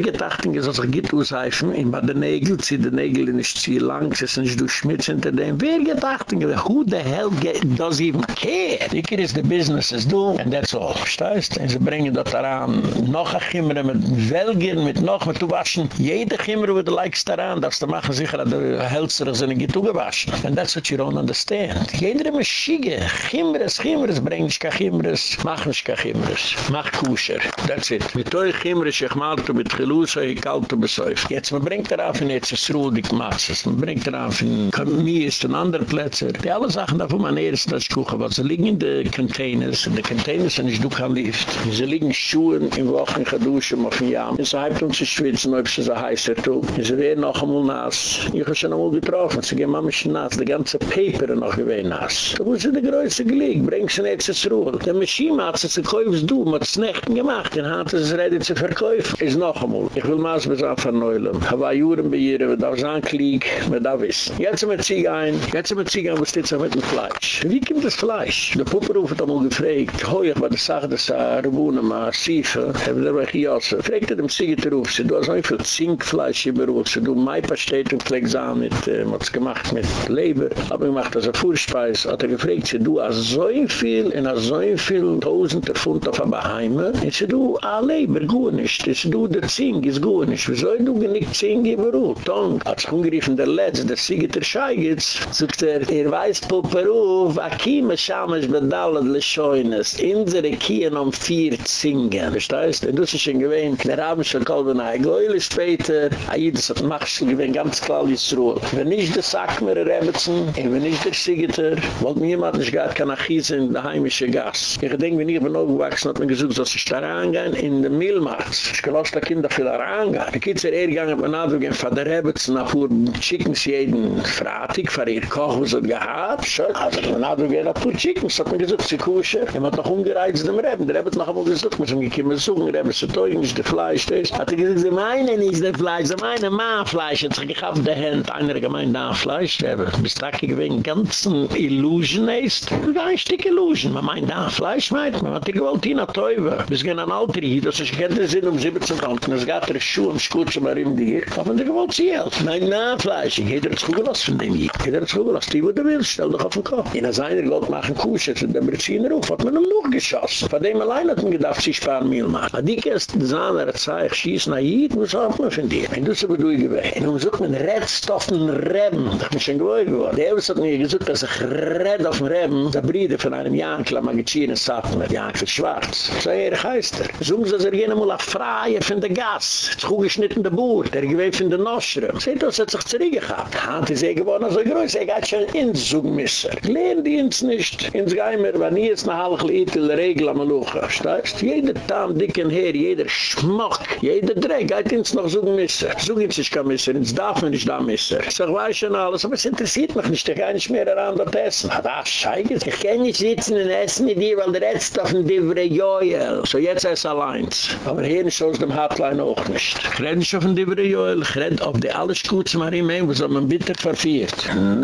gedacht, dass er geht ausheifen, in bei den Nägel, zieht die Nägel nicht zu lang, sie sind nicht durch hinter dem, wer gedacht, who the hell does even care? Ich is the business is do, and that's all. Verstehst? Und sie bringen dort daran, noch ein Chimre mit Welgen, mit noch, mit zu waschen. Jede Chimre, du leikst daran, darfst du machen sicher, dass du hältst dir, sind nicht gewaschen. And that's what you don't understand. Jeder immer schiege, Chimres, Chimres, bring nicht kein Chimres, mach nicht kein Chimres. Mach kusher. That's it. Mit euch Chimres, ich malte mit Gelusa, ich kalte besäuft. Jetzt, man bringt darauf in jetzt das Ruhl, die Kmatzes. Man bringt darauf in Kamies, in andere Plätze. Die alle Sachen davon, man erst das Kuchen, was sie liegen in den Containers, in den Containers sind nicht du kann lift. Sie liegen Schuhen in Wochen, in Geduschen, auf dem Jahr. Sie haben uns zu schwitzen, ob sie so heiß er tut. Sie werden noch einmal nass. Ich habe schon einmal getroffen. Sie gehen manchmal nass. Die ganze Paper noch gewesen nass. Da muss sie die größte gelegen. Bring sie nicht ins Ruhe. Der Maschine hat sie zu kaufen, du. Man hat es nicht gemacht. Dann hat es ready zu verkaufen. Ist noch einmal. Ich will mal was an verneuern. Ich habe Juren bei ihr, das ankliegt, wenn das wissen. Jetzt sind wir ziehen ein. Jetzt sind wir ziehen ein, was steht so mit dem Fleisch. Wie kommt das Fleisch? Der Puppe ruft einmal gefragt. Hoi, ich war das Sache, dass er Rebunen mal Siefe. Haben wir dabei gejossen. Fragt er dem Siegiter ruf. Sie, du hast ein viel Zinkfleisch überholt. Sie, du Maipa steht und pflegt an mit, was gemacht mit Leber. Aber gemacht als er Furspeis. Hat er gefragt, du hast so viel, hast so viel Tausende Pfund auf der Heime. Und sie, du, a Leber, gut nicht. Du, der Zink ist gut nicht. Wieso du nicht Zink überholt? Tonk. Hat sich umgeriefen, der Letz, der Siegiter Scheigitz. Sogt er, er weiß, Pupperuf, akime Schamesh bedallet le Scheunes. Inzere Kien um vier Zingen. Verstehst? Und das ist schon gewähnt. Der haben schon kalben ein Gäule später. Aidus hat Machschel gewähnt, ganz klar ist Ruhe. Wenn nicht der Sackmer Rebetzen, und wenn nicht der Siegiter, wollt mir jemand nicht gar kein Achis in der heimische Gas. Ich denke, wenn ich bin aufgewachsen, hat man gesagt, dass ich da reingehen in den Milmarkt. Ich gelost die Kinder viel da reingehen. Die Kinder sind eher gegangen, man gehen von der Rebetzen, nach wo schicken sie jeden Fratik, für ihr Koch, was hat gehad. Schön. Also man gehen, nach wo schicken, hat man gesagt, sie kusche. Er hat noch umgereizt dem Reben. Der Reben hat noch einmal gesagt, man gekommen suchen, Reben, sie teugen, ist der Fleisch, das. Hat er gesagt, sie meinen nicht der Fleisch, sie meinen Maafleisch. Hat sich gehabt der Hand, einer gemeint, da Fleisch, der bis da gewinnt, ganzen Illusion ist. Das ein Stück Illusion. Man meint, da Fleisch meint, man hat die gewollt, die nach Teube. Bis gehen an Alter hier, das ist keine Sinn um 17 Kanten, es geht der Schuh, um Schutz, um er im Dier. Aber man hat gewollt, sie hält. Nein, na, Fleisch, jeder hat zugelassen von dem hier. Jeder hat zugelassen, die, wo du willst, stell doch auf den Kopf. In als einer Gott machen Kusche, zu dem Berziner auf, hat man ihm noch geschossen. Von dem allein hat man gedacht, sie sparen Mehl machen. Aber die kannst du sagen, er zeigt, schieß nach hier, was hat man von dir? Und das ist aber durchgewehen. Und man sucht mit Redstoffen Reben. Das ist schon gewohnt geworden. Der Eus hat mir gesagt, dass ich Red auf dem Reben, der Brüder von einem Jankl, am Agitschinen satt mit Jankl Schwarz. So er heißt er. Sogen sie, dass er gehen einmal auf Freie von der Gas. Das ist gut geschnitten der Boer. Der gewinnt von der Noschre. Seht das, hat sich zurückgehabt. Hand ist er geworden so groß, er geht schon ins Zugmisser. Lehnen die uns nicht. Ins Geimer, wenn nie jetzt eine halbe Litel Regel am Lucha. Steißt? Jeder Tam, dicken Herr, jeder Schmuck, jeder Dreck, geht ins noch Zugmisser. Zug ins ich kann misser, ins darf man nicht da misser. Ich sag, weiß schon alles, aber es interessiert mich nicht, ich kann nicht mehr daran dort essen. Ah, das scheige. Ich kann nicht sitzen und essen mit dir, weil der Ätzt auf dem Divre Joel. So jetzt ist allein. Aber hier ist aus dem Hotline auch nicht. Ich rede nicht auf dem Divre Joel, ich rede auf die alles Gutes mal ihm ein, was man bitter verfehlt.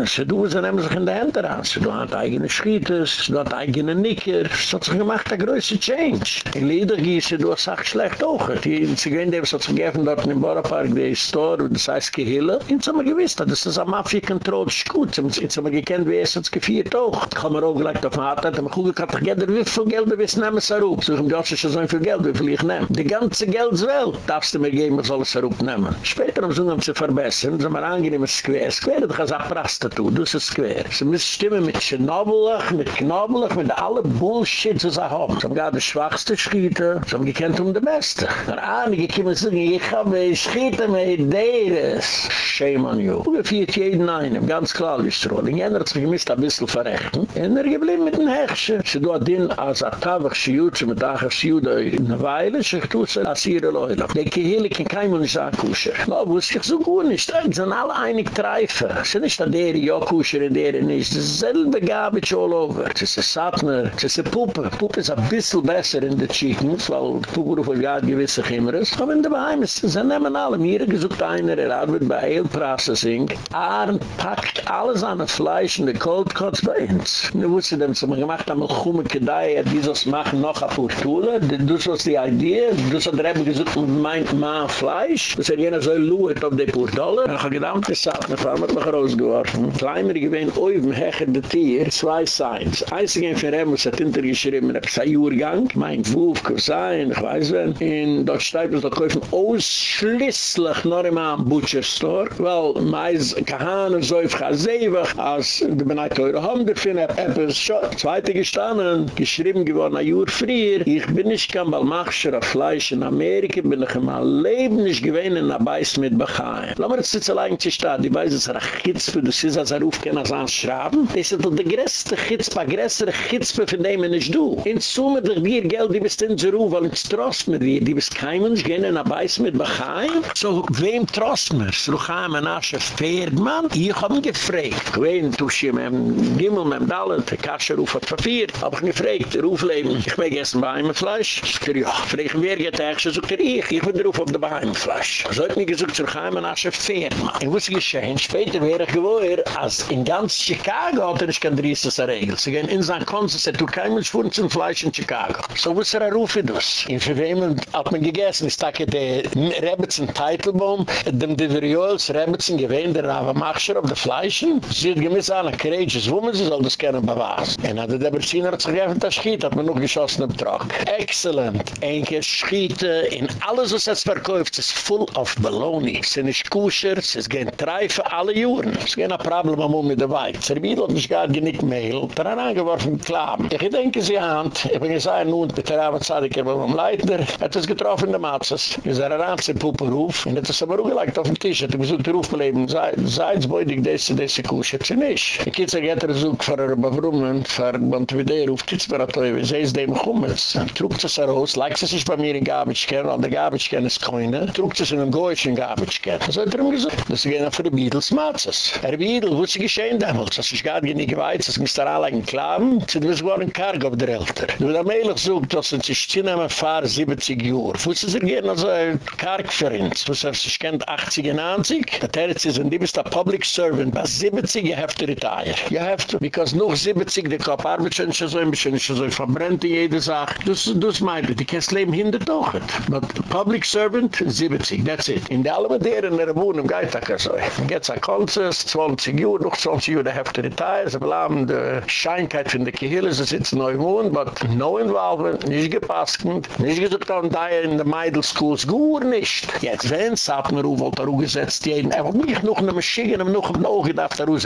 Sie tun, sie nehmen sich in die Hände ran. Sie tun hat eigene Schieters, sie hat eigene Nicker. Sie hat sich gemacht, der größte Change. In Liedergieße, du hast auch schlecht auch. Die Zigende, was hat sich gegeben dort im Bauernpark, der Store, und das heißt Gehille. Sie haben gewiss, das ist ein Mafia-Control, das ist gut. Sie haben gekannt, wie es hat gefeiert auch. Ich habe mir auch gleich auf den Hart, aber ich habe gesagt, wie viel Geld wir nehmen sie auf. So, ich habe so viel Geld, wie viel ich nehme. Die ganze Geldswelt darfst du mir geben, was soll es auf nehmen. Später haben sie uns verbessern, sie haben ein angenehmes Square. Square, das ist ein Prastatou, das ist Square. Sie müssen stimmen mit Schnobelach, mit Knobelach, mit alle Bullshit, die sie haben. Sie haben gerade die schwachste Schiete, sie haben gekannt um die Beste. Aber einige kommen sagen, ich habe eine Schiete mit Deres. Shame on you. Wir fiert jeden einen, ganz klar es. Und jener hat sich gemisst ein bisschen verrechten. Und er geblieben mit den Hechschen. Sie tut den als ein Tavach Schiut, mit Achar Schiut in der Weile, sich tut sie als ihre Leute. Die Kehille kein Mensch sagen, Kusher. No, wo es sich so gut ist, die sind alle einig treifen. Es ist nicht, der ja kusher in der nicht. Das ist selbe Gabitsch all over. Es ist ein Satner, es ist eine Puppe. Puppe ist ein bisschen besser in den Chickens, weil Puppe ruf ja gewisse Chimmeres. Aber in der Beheim ist, sie nehmen alle. Mir gesucht einer, er arbeitet bei Ale Processing. Ahren packt alles an das Fleisch in der Cold Cuts bei uns. Nu wusste dem, so man gemacht haben, chume Kedai, er dieses machen noch a Purtule. Du sollst die Idee, du sollst der Rebbe gesucht, mein Mann Fleisch. Das er jener so luet auf die Purtule. Er hat gedacht, das sagt, mir wir noch rausgeworfen. Kleiner gewesen, oben hecher de Tier, zwei Signs. Einzig ein Verremus hat hintergeschrieben, er hat gesagt, Jurgang, mein Wuf, Kursain, ich weiß wenn. In dort steigt es, da kaufen ausschließlich noch immer am Butcher Store, weil meis Kahane, so ich ga sewig, als de benai teure Hamder finden, er etwas schon. Zweite gestanden, geschrieben geworden, ein Jahr früher, ich bin nicht kein Balmachscher auf Fleisch in Amerika, bin ich in meinem Leben nicht gewesen in der Beiß mit Bachaim. Lass mir jetzt jetzt allein zu stehen, die weiß, ist ein Chitzpe, du siehst, als er aufgehen, als er schrauben. Das ist doch der größte Chitzpe, der größte Chitzpe, von dem man nicht du. In Summe, der dir Geld, die bist in Ruhe, weil ich trost mit dir, die bist kein Mensch, gehen in der Beiß mit Bachaim. So, wem trost mir? Ruchaim, ein Asche Pferdmann? Ich hab ihn gefragt. Wen, du schi, mit dem Gimmel, dem Dallet, der Kasche ruf hat verfeiert. Hab ich gefragt, Rufleben, ich mag essen Beheimefleisch. Ich sag, ja, frage, wer geht eigentlich? So er, ich, ich bin der Ruf auf der Beheimefleisch. So hat mir gesagt, Ruchaim, ein Asche Pferdmann. Ich wusste geschehen, später wäre ich gewohr, als in ganz Chicago hat er nicht kein Dries Regel. Sie gehen in sein Konsens, er tut kein Mensch von zum Fleisch in Chicago. So wusste er, er ruf ich das. In für wem hat man gegessen, ist da der Rebetzen Teitelbaum, dem Diverioels Rebetzen gewähnt, der Rava Machscher auf der Fleischen. Sie hat gemiss an, a courageous woman, sie soll das gerne bewaßen. Und hat der Berziner hat sich gegeben, das Schiet hat man noch geschossen im Trock. Excellent. Einke Schiete, in alles, was es verkauft, ist full of baloney. Es sind nicht kusher, es ist gehen treife alle Juren. Es ist kein Problem am um mit der Weid. Zerbid hat mich gar nicht Mehl, da ran angeworfen mit Klaben. Ich denke, sie hand, ich bin gesagt, nun, bitte Rabatzadik, er war Leitner, hat es getroffen in der Matzes. Wir sind ran, sie Puppenruf, und hat es aber auch gelegt auf dem Tisch, hat er gesagt, der Ruf beleben, sei es beudig, desse, desse Kusche, sie nicht. Ich kitzel geht er so, für er bevrummen, für der tits mir wie sie ist dem Chummels. Trugt es heraus, leik es sich bei mir in Gabitschken, weil der Gabitschken ist keine, trugt es in einem Goyischen Gabitschken. Das hat er ihm gesagt, sie gehen für die Beatles Matzes. Er Beatle, wo sie geschehen damals, das ist gar nicht geweizt, das müsste er alle ein Klaven, sie wissen gar ein Karg auf der Älter. Du am Eilig sucht, dass sie sich ziehen, fahr 70 Uhr. Wo sie gehen, also ein Karg für uns, wo sie sich kennt 80 und 90, der Territz ist ein Diebst der Public Servant, bei 70 you have to retire. You have to, because noch 70, der Kopf arbeitet schon so ein bisschen, schon so verbrennt in jede Sache. Das, das meint, die kannst leben hinter doch. But Public Servant, 70, that's it. In der Almedere, in der Wohnung, geht das so. Jetzt ein Kolzes, 20 Uhr, noch 20 Uhr, der to retire, sie bleiben die Scheinkeit von der Kehille, sie sitzen neu wohnen, but no involvement, nicht gepasst, nicht gesagt, da in der Meidl Schools, gut nicht. Jetzt, wenn es hat mir wollte er gesetzt, jeden, er wollte mich noch eine Maschine, noch auf den Augen darf er. Wo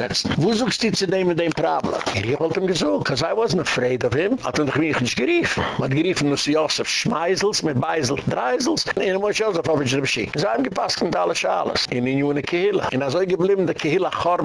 suchst du zu dem mit dem Problem? Er wollte ihm gesucht, because I wasn't afraid of him. Hat er mich nicht geriefen. Man hat geriefen nur Josef Schmeisels, mit Beisel Dreisels, und er muss Kehle so pop ich der Maschine. Es haben gepasst und alles alles. In in eine Kehle. In also geblim der Kehle har.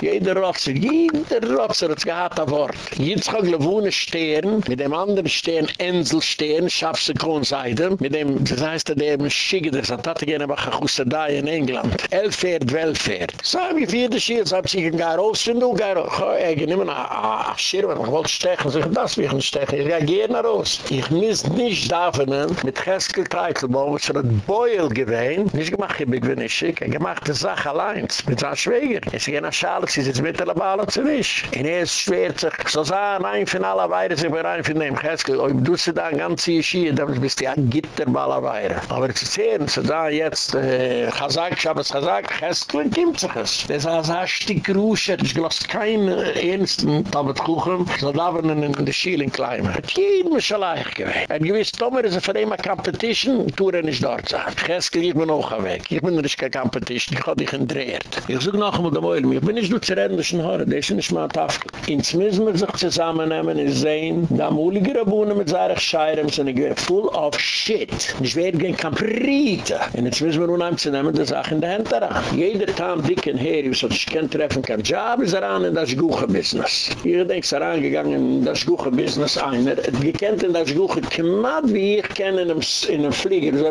Jeder rocks gegen der rocks hat gehabt da vor. Jetzt hat gewohne stehen mit dem anderen stehen Ensel stehen scharfe Kronseiden mit dem das heißt der dem schicke der Satte gehen aber gut da in England. Elf vier welfer. So haben wir vier Schiers hat sich in gar aus sind und gar eigen er nehmen a ah, ah, Schier war wohl stecken sich das wir stecken. Ja gehen nach Ich misst nicht davonen mit Geskel-Treitelbaum, was er hat Boyle gewein, nicht gemacht, ich bin nicht schick, er gemacht die Sache allein, mit seinem Schwäger. Er es ging nach Schalke, sie sitzt mit der Balle zu nicht. Und er ist schwer zu sagen, so er ein von aller Weide, sie war ein von dem Kessel, ob du sie da ein ganzes Schie, dann bist du ein Gitter bei aller Weide. Aber zu sehen, sie sagen jetzt, äh, Chazak, Schabes Chazak, es und Kessel, kommt sich es. Das ist äh, ein Stück Ruscher, ich lasse keinen ernsten Tabetkuchen, so da werden in der Schielen Kleimer. Jeden muss schon leicht gewesen. Ein gewiss Tomer ist ein von dem Competition, Touren ist er dort. Sein. Cheskel, ich bin auch weg. Ich bin nicht kein Competition, ich habe dich entdreht. Ich suche noch einmal dem Oil, ich bin nicht nur zu reden, das ist ein Haare, das ist nicht mal Tafel. Ins müssen wir sich zusammennehmen und sehen, da mulige Rabunen mit seinen Scheiren sind full of shit. Ich werde gehen Kamprite. Und jetzt müssen wir nun einmal zu nehmen, die Sache in der Hand daran. Jeder Tam, dicken Herr, wie so, ich kann treffen, kein Job ist daran in das Guche-Business. Ich denke, es ist herangegangen in das Guche-Business einer. Gekennt in das Guche, kemad wie ich kenne in einem Flieger, so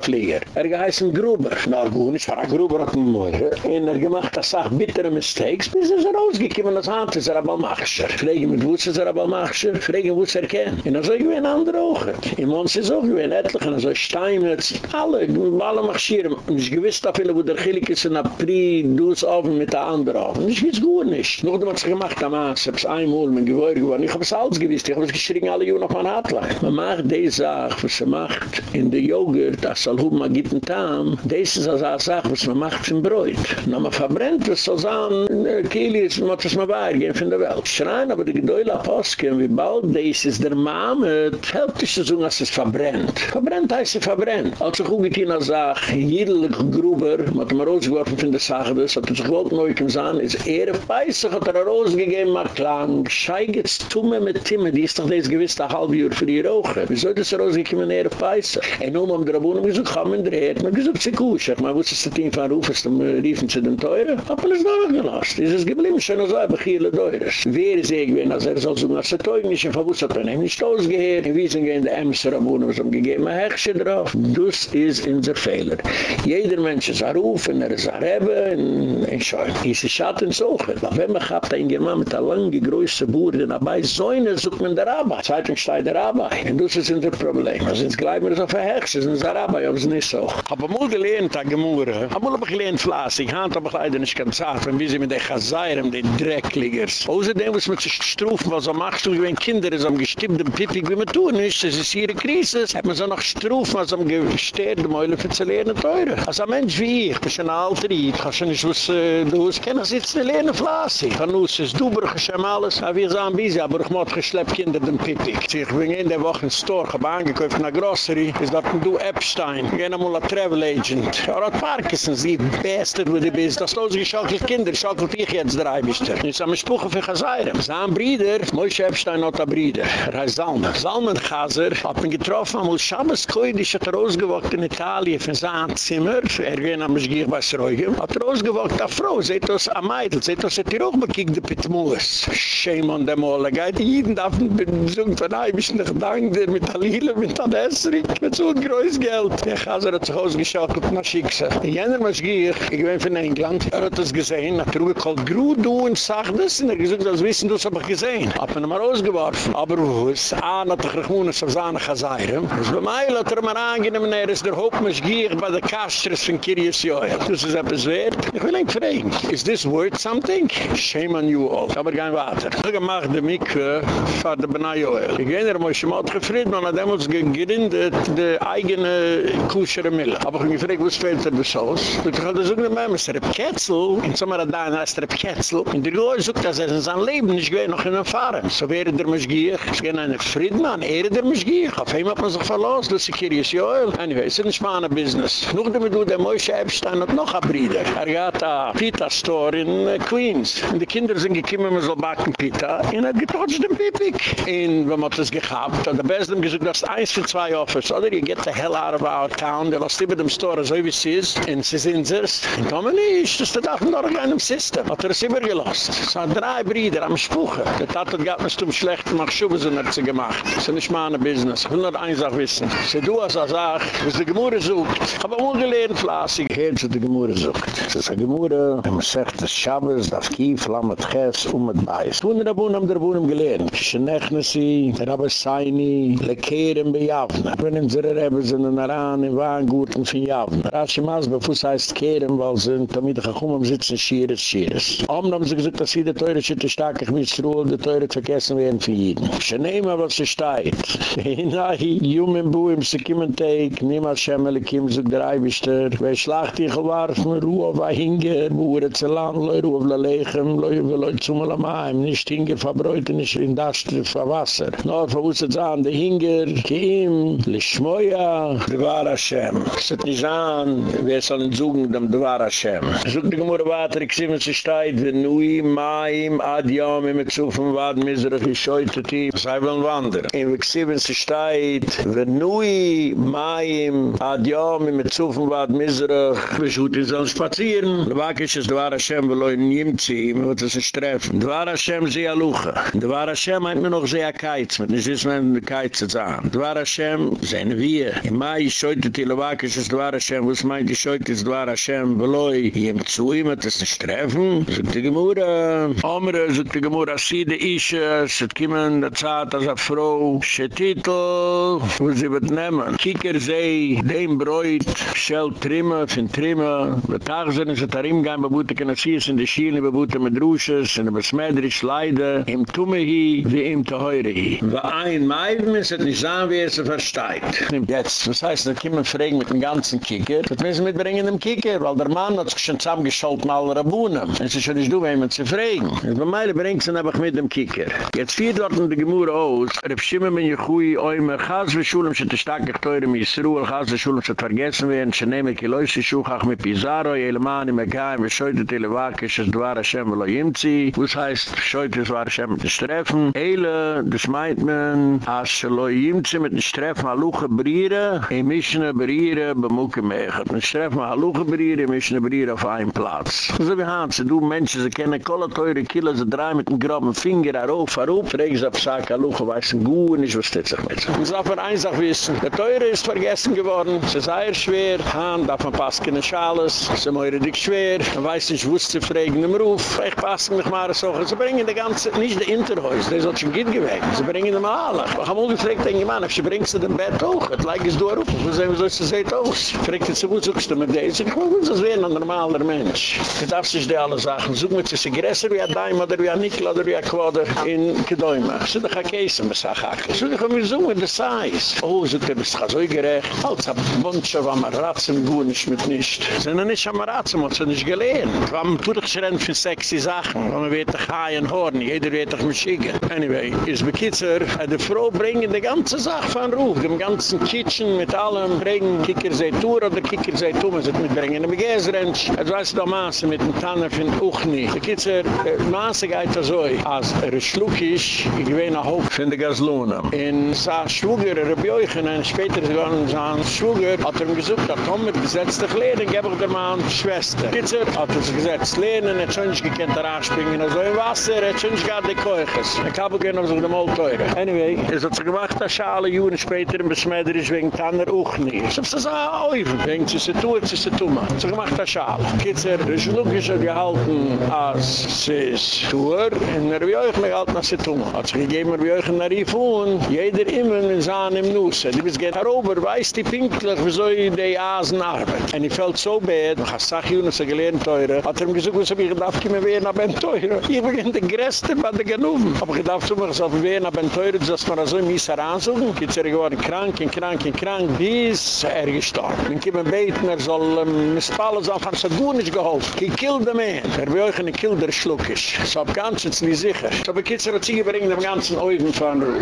einem Dreifstafflieger. Er geheißen Gruber. Na gut, ich war ein Gruber, hat ein Gemurre. Und er gemacht das auch bittere Mistakes, bis er rausgekommen, als Hand ist er aber Machscher. Frage mit wo ist er aber Machscher? Frage wo ist er kennt. Und er so, bin andere auch. In Mons ist auch, ich bin etlich, und er so, Steinmetz, alle, alle Machschieren. Und ich gewiss da viele, wo der Chilik ist in April, du ist offen mit der andere offen. Ich weiß gut nicht. Noch hat sich gemacht am Aas, hab's einmal, mein Gewäuer geworden. Ich hab's alles gewiss, ich hab's geschrien alle Juh noch mal Hartlein. Man macht die Sache, was sie macht in der Joghurt, das soll hoben, man gibt einen Tam, das ist also eine Sache, was man macht zum Bräut. Na man verbrennt es, so sagen, Kili man muss es mal weitergehen von der Welt. Schreien aber die Gedäule Apostel, wie bald das ist der Mame, helft es zu sagen, dass es verbrennt. Verbrennt heißt es verbrennt. Als ich als Sache, jeder Gruber, hat mir rausgeworfen von der Sache, das hat er sich gewollt neu im Saan, ist er peisig, hat er rausgegeben, mal klang, schei geht's tumme mit Timme, die ist doch das gewiss, der halbe Jahr für die Rauche. Wieso es rausgekommen, er peisig? Und nun haben die Rabunen gesagt, komm in der Erd, man gesagt, sie kusch, man wusste, dass die Team von Rufus, dann riefen sie den Teure, hat man es noch gelast. Es ist geblieben, schon so ein Bechiele Teures. Wer ist ich, wenn er soll so, er Teug nicht, und verwusst hat er nicht ausgehört, wie sind gehen die Ämster Rabunen, was haben gegeben, ein Hechchen drauf. Das ist unser Fehler. Jeder Mensch ist ein Ruf, und er ist ein Rebbe, und ein Schein. Es ist Schatten so, aber wenn man hat, ein German mit einer langen, größeren Bur, den er bei Säune sucht man der Rabbi. Zeitung steht der Rabbi. Und das ist unser Problem. Also jetzt gleich mir so verhext, es ist ein Rabbi, es ist nicht so. Aber mal gelehnt, die Gemurre, aber mal gelehnt fleißig, hand aber leider nicht ganz zart, wie sie mit den Chazayram, den Dreckligers. Außerdem muss man sich strufen, was er macht, so wenn Kinder ist am gestimmten Pippi, wie man tun ist, das ist ihre Krise, hat man so noch strufen, was am gestehrt, Mäule für zu lernen teure. Als ein Mensch wie ich, schon ein Alter, ich kann schon nicht was, äh, du hast keine sitzen, lernen fleißig. Nur, es ist du, ich schon alles, aber wir wie sie, aber ich muss geschleppt Kinder den Pippi. Ich bin in der Woche in Store, habe angekauft in der Grossery, ist dort Du Epstein, gehen einmal ein Travel Agent. Er hat Parkinson's, die Beste, wo du bist, das los geschaukelt Kinder, schaukelt ich jetzt drei bist du. Ich sage, Spuche für Chazayram. Sein Bruder, Moshe Epstein hat ein Bruder, er heißt Salman. Salman Chazer hat mich getroffen, am Shabbos Koidisch hat er ausgewogt in Italien von seinem Zimmer, er ging am Schgier bei Sroigem, hat er ausgewogt eine Frau, seht das am Meidl, seht das hat er auch bekickt, die. Shame on them all, geht jeden darf besungen von einem, ich nicht dank dir mit Alila, mit Adesri, mit so ein größtes Geld. Der Chazer hat sich ausgeschaukelt nach Schickse. Jener Maschgier, ich bin von England, er hat das gesehen, hat er gekallt, gru du und sag das, und er gesagt, das wissen du, das hab ich gesehen. Man ihn mal ausgeworfen. Aber wo ist, ah, hat er gechunen, auf seine Chazayram. Das bei mir hat er mal angenehm, er ist der Hauptmaschgier bei der Kastres von Kirius Joel. Das ist etwas wert. Ich will ihn fragen, is this worth something? Shame on you all. Aber kein Water. Ich habe gemacht die Mikve für die Benay Joel. Ich gehe in der Moschemat gefried, man hat damals gegründet die eigene Kuschere Mille. Aber ich gefragt, was fehlt er das aus? Ich habe gesagt, ich habe gesagt, ich Ketzel, in Sommer hat da ein Rep Ketzel, in der Gehör sucht, dass er in seinem Leben nicht gewinnt noch in den Fahren. So wäre der Moschgier, es gibt einen Friedmann, er der Moschgier, auf ihm hat man sich verlassen, das ist Kirius Joel. Anyway, es ist nicht mein Business. Noch damit du, der Moshe Epstein hat noch ein Bruder. Er hat ein Pita-Store in äh, Queens. Und die Kinder sind gekommen, man soll backen Pita, und er hat getotcht den Pipik. Und wenn man das gehabt hat, der Besten gesagt, das ist eins für zwei Offers, oder? You get the hell out of our town, der lasst über dem Store, so wie es ist, und sie sind es. Und kommen nicht, das ist der noch in einem System. Hat er es immer gelost. Es hat drei Brüder am Spuche. Der Tat hat gatt nicht um schlecht, mach Schuhe sind hat sie gemacht. Ist nicht meine Business. Ich will nur eins auch wissen. Sie du hast auch gesagt, was die Gemüse sucht. Ich habe auch gelernt, fleißig. Hier, was die Gemüse sucht. Eine Gemüse, wenn man sagt, das Schabes, das Kief, Lammet, Ches, um mit Beis. Tun der Bohnen haben der Bohnen gelernt. Schnechnesi, Rabasaini, Lekehren bei Javna. Wenn unsere Rebbe sind in Aran, in Wahngurten von Javna. Rashi Masbe, Fuss heißt Kehren, weil sie damit ich auch um sitzen, Schieres, Schieres. Am haben sie gesagt, dass sie die Teure schütte stark, ich muss ruhig, die Teure vergessen werden für jeden. Ich nehme, was sie steht. Hinahi, [LAUGHS] Jumen Buim, sie kommen teig, niemals Schemmele, kim, so der Eibischter, wer schlacht dich gewarfen, Ruhe ein Hinger, Buhre zu lang, Leu, Ruhe der Lechem, Leu, Leu, zu mal am Heim, nicht Hinger, verbräute nicht in das, für Wasser. Nur, verwusset sagen, der Hinger, kim, Lishmoya, Dvar Hashem. Es hat nicht wer soll ihn suchen, dem Dvar Hashem. Sog die Gemurre weiter, ich sehe, was sie steht, wenn Nui, Maim, Adiyam, im Zufen, Wad, Miserach, ich scheute tief, sei wollen wandern. In wenn sie steht, wenn Nui, Maim, Adiyam, im Zufen, Wad, Miserach, wir schuten sollen spazieren. Lewakisch ist Dvar Hashem, weil er in Jimzi, mir wird es ein Streffen. Dvar Hashem, sie aluche. Dvar Hashem, meint mir noch sehr keiz, mit nicht wissen, wenn die keiz zu sagen. Dvar Hashem, sehen wir. In Mai, scheute die Lewakisch ist Dvar Hashem, was meint, ich scheute ist Dvar Hashem, beloi, jem zu ihm, hat es nicht treffen. Sogt die Gemurra. Omre, sogt die Gemurra, sie de Ische, es hat kiemen der Zeit als a Frau, Schetitel, wo sie wird nemmen. Kiker sei, dem Bräut, schell trimme, fin trimme, betag sind es, hat er ihm gein, bebute kena sies in de Schiele, bebute mit Rusches, in de Besmeidrisch leide, im Tumme hi, wie im Teheure hi. Wa ein Meiven ist, hat wie er sie versteht. Jetzt, was heißt, sie kommen fragen mit dem ganzen Kicker, das müssen wir mitbringen dem Kicker, weil der Mann hat sich schon zusammengescholten mit allen Rabunen. Es ist schon nicht du, wenn man sie fragen. Und bei mir bringt sie einfach mit dem Kicker. Jetzt vier dort in der Gemüse aus, Reb Shimon ben Yechui, Oymer, Chaz ve Shulem, Shet Estakech Teure, Misruel, Chaz ve Shulem, Shet Vergessen werden, Shet Neme, Kiloi, Shuchach, mit Pizarro, Yelmani, Mekayim, Veshoyte, Televakish, Es Dwar Hashem, Velo Yimtzi, was heißt, Veshoyte, de Dwar Hashem, mit den Streffen, Eile, das meint man, As Velo mit den Streffen, Aluche, Briere, Emi, mischne briere, bemuke mechat, mit streffen, haluche briere, mischne briere auf ein Platz. So wie han, se du menschen, se kenne kolle teure kilo, se drei mit dem groben Finger, arof, arof, fregen sie, ob sag, haluche, weißen, guh, nicht, was steht sich mit. Und so von eins auch wissen, der Teure ist vergessen geworden, es ist eier schwer, han, darf man passen keine Schales, es ist meure dick schwer, man weiß nicht, wo es zu fragen im Ruf, ich passe mich mal so, sie bringen die ganze, nicht die Interhäus, das hat schon geht geweckt, sie bringen die alle. Ich habe auch gefragt, denke ich, Mann, ob sie bringst du den Bett hoch, es leik ist du auf, wo sehen wir, so ist es seht aus. Fragt sie, wo suchst du mit dir? Ich sage, wo du das werden, ein normaler Mensch? Du darfst dich die alle Sachen, such mit sie, größer wie ein Daim, oder wie ein Nickel, oder wie ein Quader, in Kedäume. Sie doch ein Käse, was ich. Sie doch ein Zoom in der Size. Oh, sie doch, das ist so gerecht. Als ein Wunsch, wo man ratzen, gut nicht mit nicht. Sie sind nicht am Ratzen, hat sie nicht gelähnt. Wenn man durchschrennen für sexy Sachen, wenn man wird doch ein Horn, jeder wird doch Maschige. Anyway, ist bekitzer, die Frau bringen die ganze Sache von Ruf, dem ganzen Kitchen mit allem, bringen Kicker sei Tour oder Kicker sei Tumme, sie mitbringen im Gäsrensch. Jetzt weiß ich doch Maße mit dem Tanner von Uchni. Bekitzer, Maße geht das so, als er schluck ist, ich gewähne ein Hof von der Gaslona. In sa Schwuger, er habe euch in ein später gegangen, sa Schwuger, hat er ihm gesucht, hat komm mit gesetzte Kleidung, gebe ich der Mann, Schwester. Kitzer, hat er sich gesetzt, lehnen, hat schon nicht gekannt, er anspringen, so im Wasser, hat schon nicht gar die Keuches. Er kann auch gerne auf sich dem Old teure. Anyway, es hat sich gemacht, dass Schale, Juren später im Besmeider ist, wegen Tanner auch. Ich hab sie gesagt, oh, ich denke, sie sind tu, sie sind tu, man. Es hat sich gemacht, dass Schale. Kitzer, er ist logisch gehalten, als sie ist tu, und er habe euch gehalten, als sie tu, hat sich gegeben, wie euch in Arif und jeder immer in Sahn im Nusse. Die bis geht darüber, weiß die pinklich, wieso die Asen arbeit. Und ich fällt so bad, habe sag Jonas, er gelernt teure, hat er ihm gesagt, was hab ich gedacht, ich mir wehren ab ein teure. Ich beginn den Gräste bei der Genoven. Ich gedacht, so ich soll wehren ab ein teure, dass man so mies heransuchen. Jetzt er geworden krank, krank, und krank, bis er gestorben. Dann kommen beten, er soll ähm, mispallen, so hat er gut nicht geholfen. He killed the man. Er will euch eine kill der Schluckisch. So hab ganz jetzt nicht sicher. So hab ich jetzt er Ziege bringen, dem ganzen Oven von Ruh.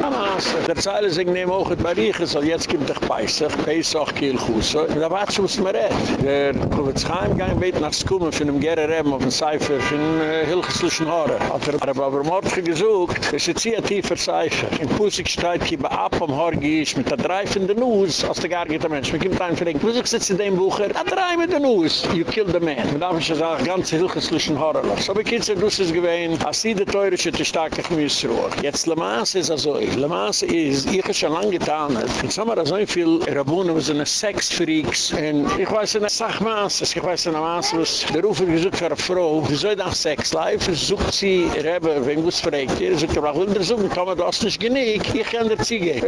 Der Zeile sich nehmen auch in Barriche, so jetzt gibt es Peissach, Peissach, Kielchusse. Und da warte, was man redt. Der Kuvitzheim ging weit nach Skummen von dem Gerre Reben auf dem Seifer von Hilgeslischen Haare. Hat er aber Mordge gesucht, das ist ein tiefer Seifer. In Pusik steht, hier bei Ab am Haar gießt, mit der dreifende Nuss, als der gargete Mensch. Man kommt ein Verdenk, wo sich sitzt in dem Bucher? A drei mit der Nuss. You kill the man. Man darf ich sagen, ganz Hilgeslischen Haare los. So bekitzt er, du ist es gewesen, als sie der Teure, die starke Gemüsruhe. Jetzt Le Mans ist also, Le Mans ist, ich habe schon lange getan, haben wir so viel Rabunen, wir sind Sexfreaks, und ich weiß nicht, sag Maas, ich weiß nicht, Maas, was der Ruf hat gesucht für eine Frau, wie soll dann Sex life, sucht sie, Rebbe, wenn du es fragt, sucht, aber ich will dir suchen, Thomas, du hast nicht genick, ich kann dir ziehen.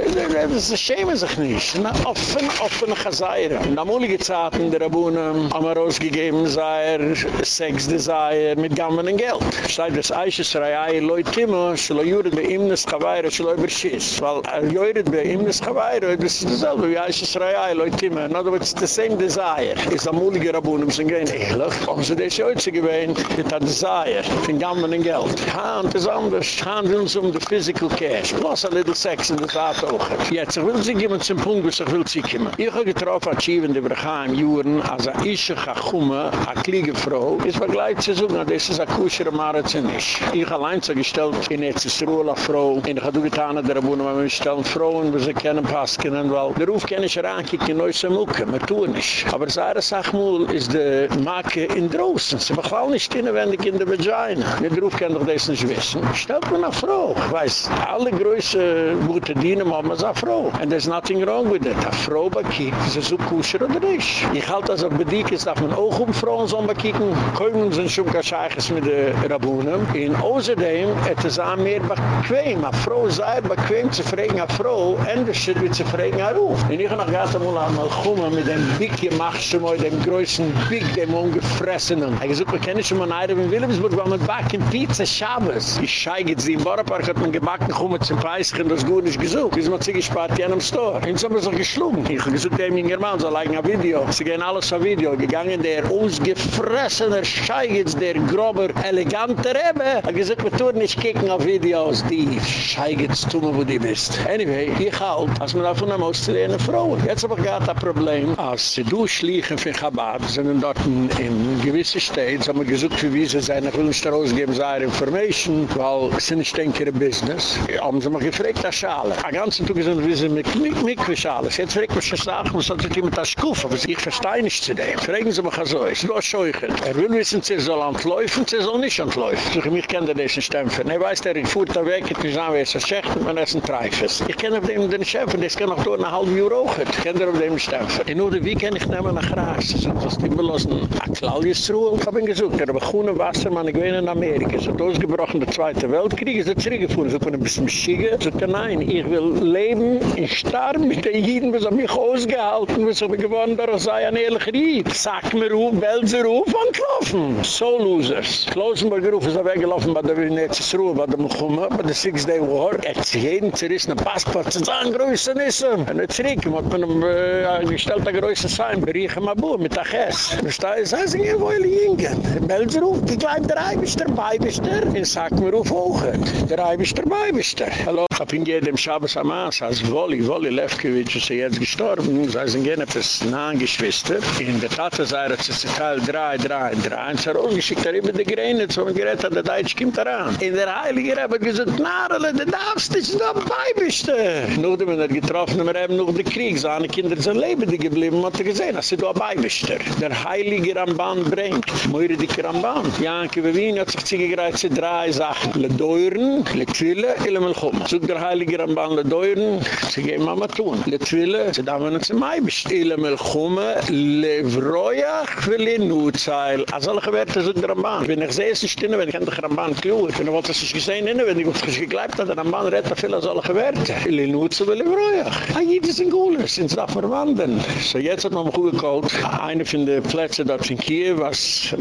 Das schämen sich nicht, na Sachen offene Chazayra. In der Mulige Zeiten der Rabunen haben wir ausgegeben, sei er Sex-Desire er mit gammelen Geld. Schreit das Eichesreihei, Leut Timo, schlo Juret bei ihm des Chavayra, schlo überschiss. Weil er Juret bei ihm des Chavayra, das ist dasselbe wie Eichesreihei, Leut Timo. In other words, it's the same Desire. Ist der Mulige Rabunen sind gehen, ehrlich, haben sie das heute gewähnt, mit der Desire von gammelen Geld. Hand ist anders, Hand will uns um the physical cash, plus a little sex in der Tat auch. Jetzt, ich will sie geben zum Punkt, was ich will sie. Kommen ich habe getroffen achievend über gaim juren als a ische gachume a kliege frau is vergleicht zu sagen das ist a kusher marathonisch ich allein zu gestellt in jetzt ist Ruhe Frau. In der Gadu getan der Rabunen, weil wir stellen Frauen, wo sie kennen passen, weil der Ruf kann ich herankicken in neue Mucke, wir tun nicht. Aber seine Sachmul ist die Marke in draußen. Sie machen nicht innenwendig in der Vagina. Der Ruf kann doch das nicht wissen. Stellt man eine Frau. Ich weiß, alle größe gute Dienen haben eine Frau. And there's nothing wrong with it. Eine Frau bei Kiek, ist sie so kusher oder nicht? Ich halte das auf Bedieke Zweitens darf man auch um Frauen so mal kicken, kommen sie schon gar scheiches mit den Rabunen. In außerdem, es ist auch mehr bequem. Eine Frau sei bequem zu fragen, eine Frau, endlich wird sie fragen, eine Ruf. Und ich habe noch gerade mal einmal kommen mit dem Big gemacht, schon mal dem größten Big, dem ungefressenen. Ich habe gesagt, wir kennen schon mal einen in Wilhelmsburg, weil man backen Pizza Schabes. Ich scheige sie im Bauernpark, hat man gebacken, kommen zum Preischen, das gut nicht gesucht. Wie ist man sich gespart, die an einem Store. Und so haben wir so geschlungen. Ich habe gesagt, dem in German, so leiden ein Video. Sie gehen alles auf Video. Gegangen, der ausgefressener Scheigitz, der grober, eleganter Rebbe. Ich habe gesagt, wir tun nicht kicken auf Videos, die Scheigitz tun wo die bist. Anyway, ich halt, als man davon am auszulehnen Frauen. Jetzt habe ich gerade ein Problem. Als sie durchschlichen für Chabad, sind dort in gewissen Städten, haben wir gesagt, wie sie seine Wünsche rausgeben, seine Information, weil sie nicht denken, ihre Business. Haben sie mich gefragt, das Schale. Ein ganzen Tag sind wir mit Mikve-Schale. Jetzt fragt man sich, was hat sich mit der Schuf, aber ich verstehe nicht zu dem. Fragen Sie mich so, ist nur scheuchen. Er will wissen, sie soll antläufen, sie soll nicht antläufen. So, ich kenne den Stempfer. Er weiß, der fuhrt da weg, ich sagen, wer ist das Schecht, und man ist ein Treifes. Ich kenne auf dem den Stempfer, das kann noch durch eine halbe Uhr auch. Ich kenne auf dem Stempfer. In Ode, wie kann ich nehmen nach Gras? Das ist das Timbelassen. A Claudius-Ruhe. Ich habe ihn gesucht, er habe grüne Wassermann, ich bin in Amerika. Es hat ausgebrochen, der Zweite Weltkrieg, es hat zurückgefuhren. Sie können ein bisschen schicken. Sagt, nein, ich will leben, ich starb mit den Jiden, was haben mich ausgehalten, was haben gewonnen, da sei ein ehrlicher Jid. Sag mir ruf, Belser ruf, und laufen. So losers. Klosenberg ruf ist er weggelaufen, bei der Venetzis Ruhe, bei der Mechumma, bei der Six Day War. Er hat sich jeden zerrissen, ein Passport, zu sagen, größer Nissen. Er zurück, hat man ihm äh, gestellt, ein größer Sein, beriechen mal Buh, mit der Chess. Das ist das, ich will jingen. Belser ruf, ich der Ei bist der Bei bist der. Und sag mir ruf auch. Der Ei bist der Bei bist der. Hallo, ich hab ihn jedem Schabes am Aas, als Wolli, Wolli Lefkewitsch, ist er. Sie sind gerne etwas nahen Geschwister. In der Tat, es ist Teil 3, 3, 3. Und sie hat ausgeschickt, da immer die Gräne, so man gerät hat, der Deutsch kommt daran. In der Heilige Rebbe gesagt, Narele, du darfst dich da bei bist du. Nur die man hat getroffen, wir haben noch den Krieg, seine Kinder sind lebendig geblieben, hat er gesehen, dass sie da bei bist du. Der Heilige Ramban bringt, moire die Ramban. Janke Wien hat sich zugegereizt, drei Sachen. Le Deuren, Le Twille, Le Melchum. Zug der Heilige Ramban, Le Deuren, sie gehen mal mal tun. Le Twille, sie darf man uns im Ei bist. Le Melchum, Le Vroyach, Le Nutzeil. Als alle gewerte der Ramban. Wenn ich sehe, sie stehen, wenn ich der Ramban klue. Wenn ich wollte, sie gesehen, wenn ich sie gegleibt hat, der Ramban redt viel als alle gewerte. Le Nutzeil, Le Vroyach. Ah, jede sind Gules, sind da verwanden. So, jetzt hat man mich gut gekocht. Eine von den Plätzen dort in Kiew, was,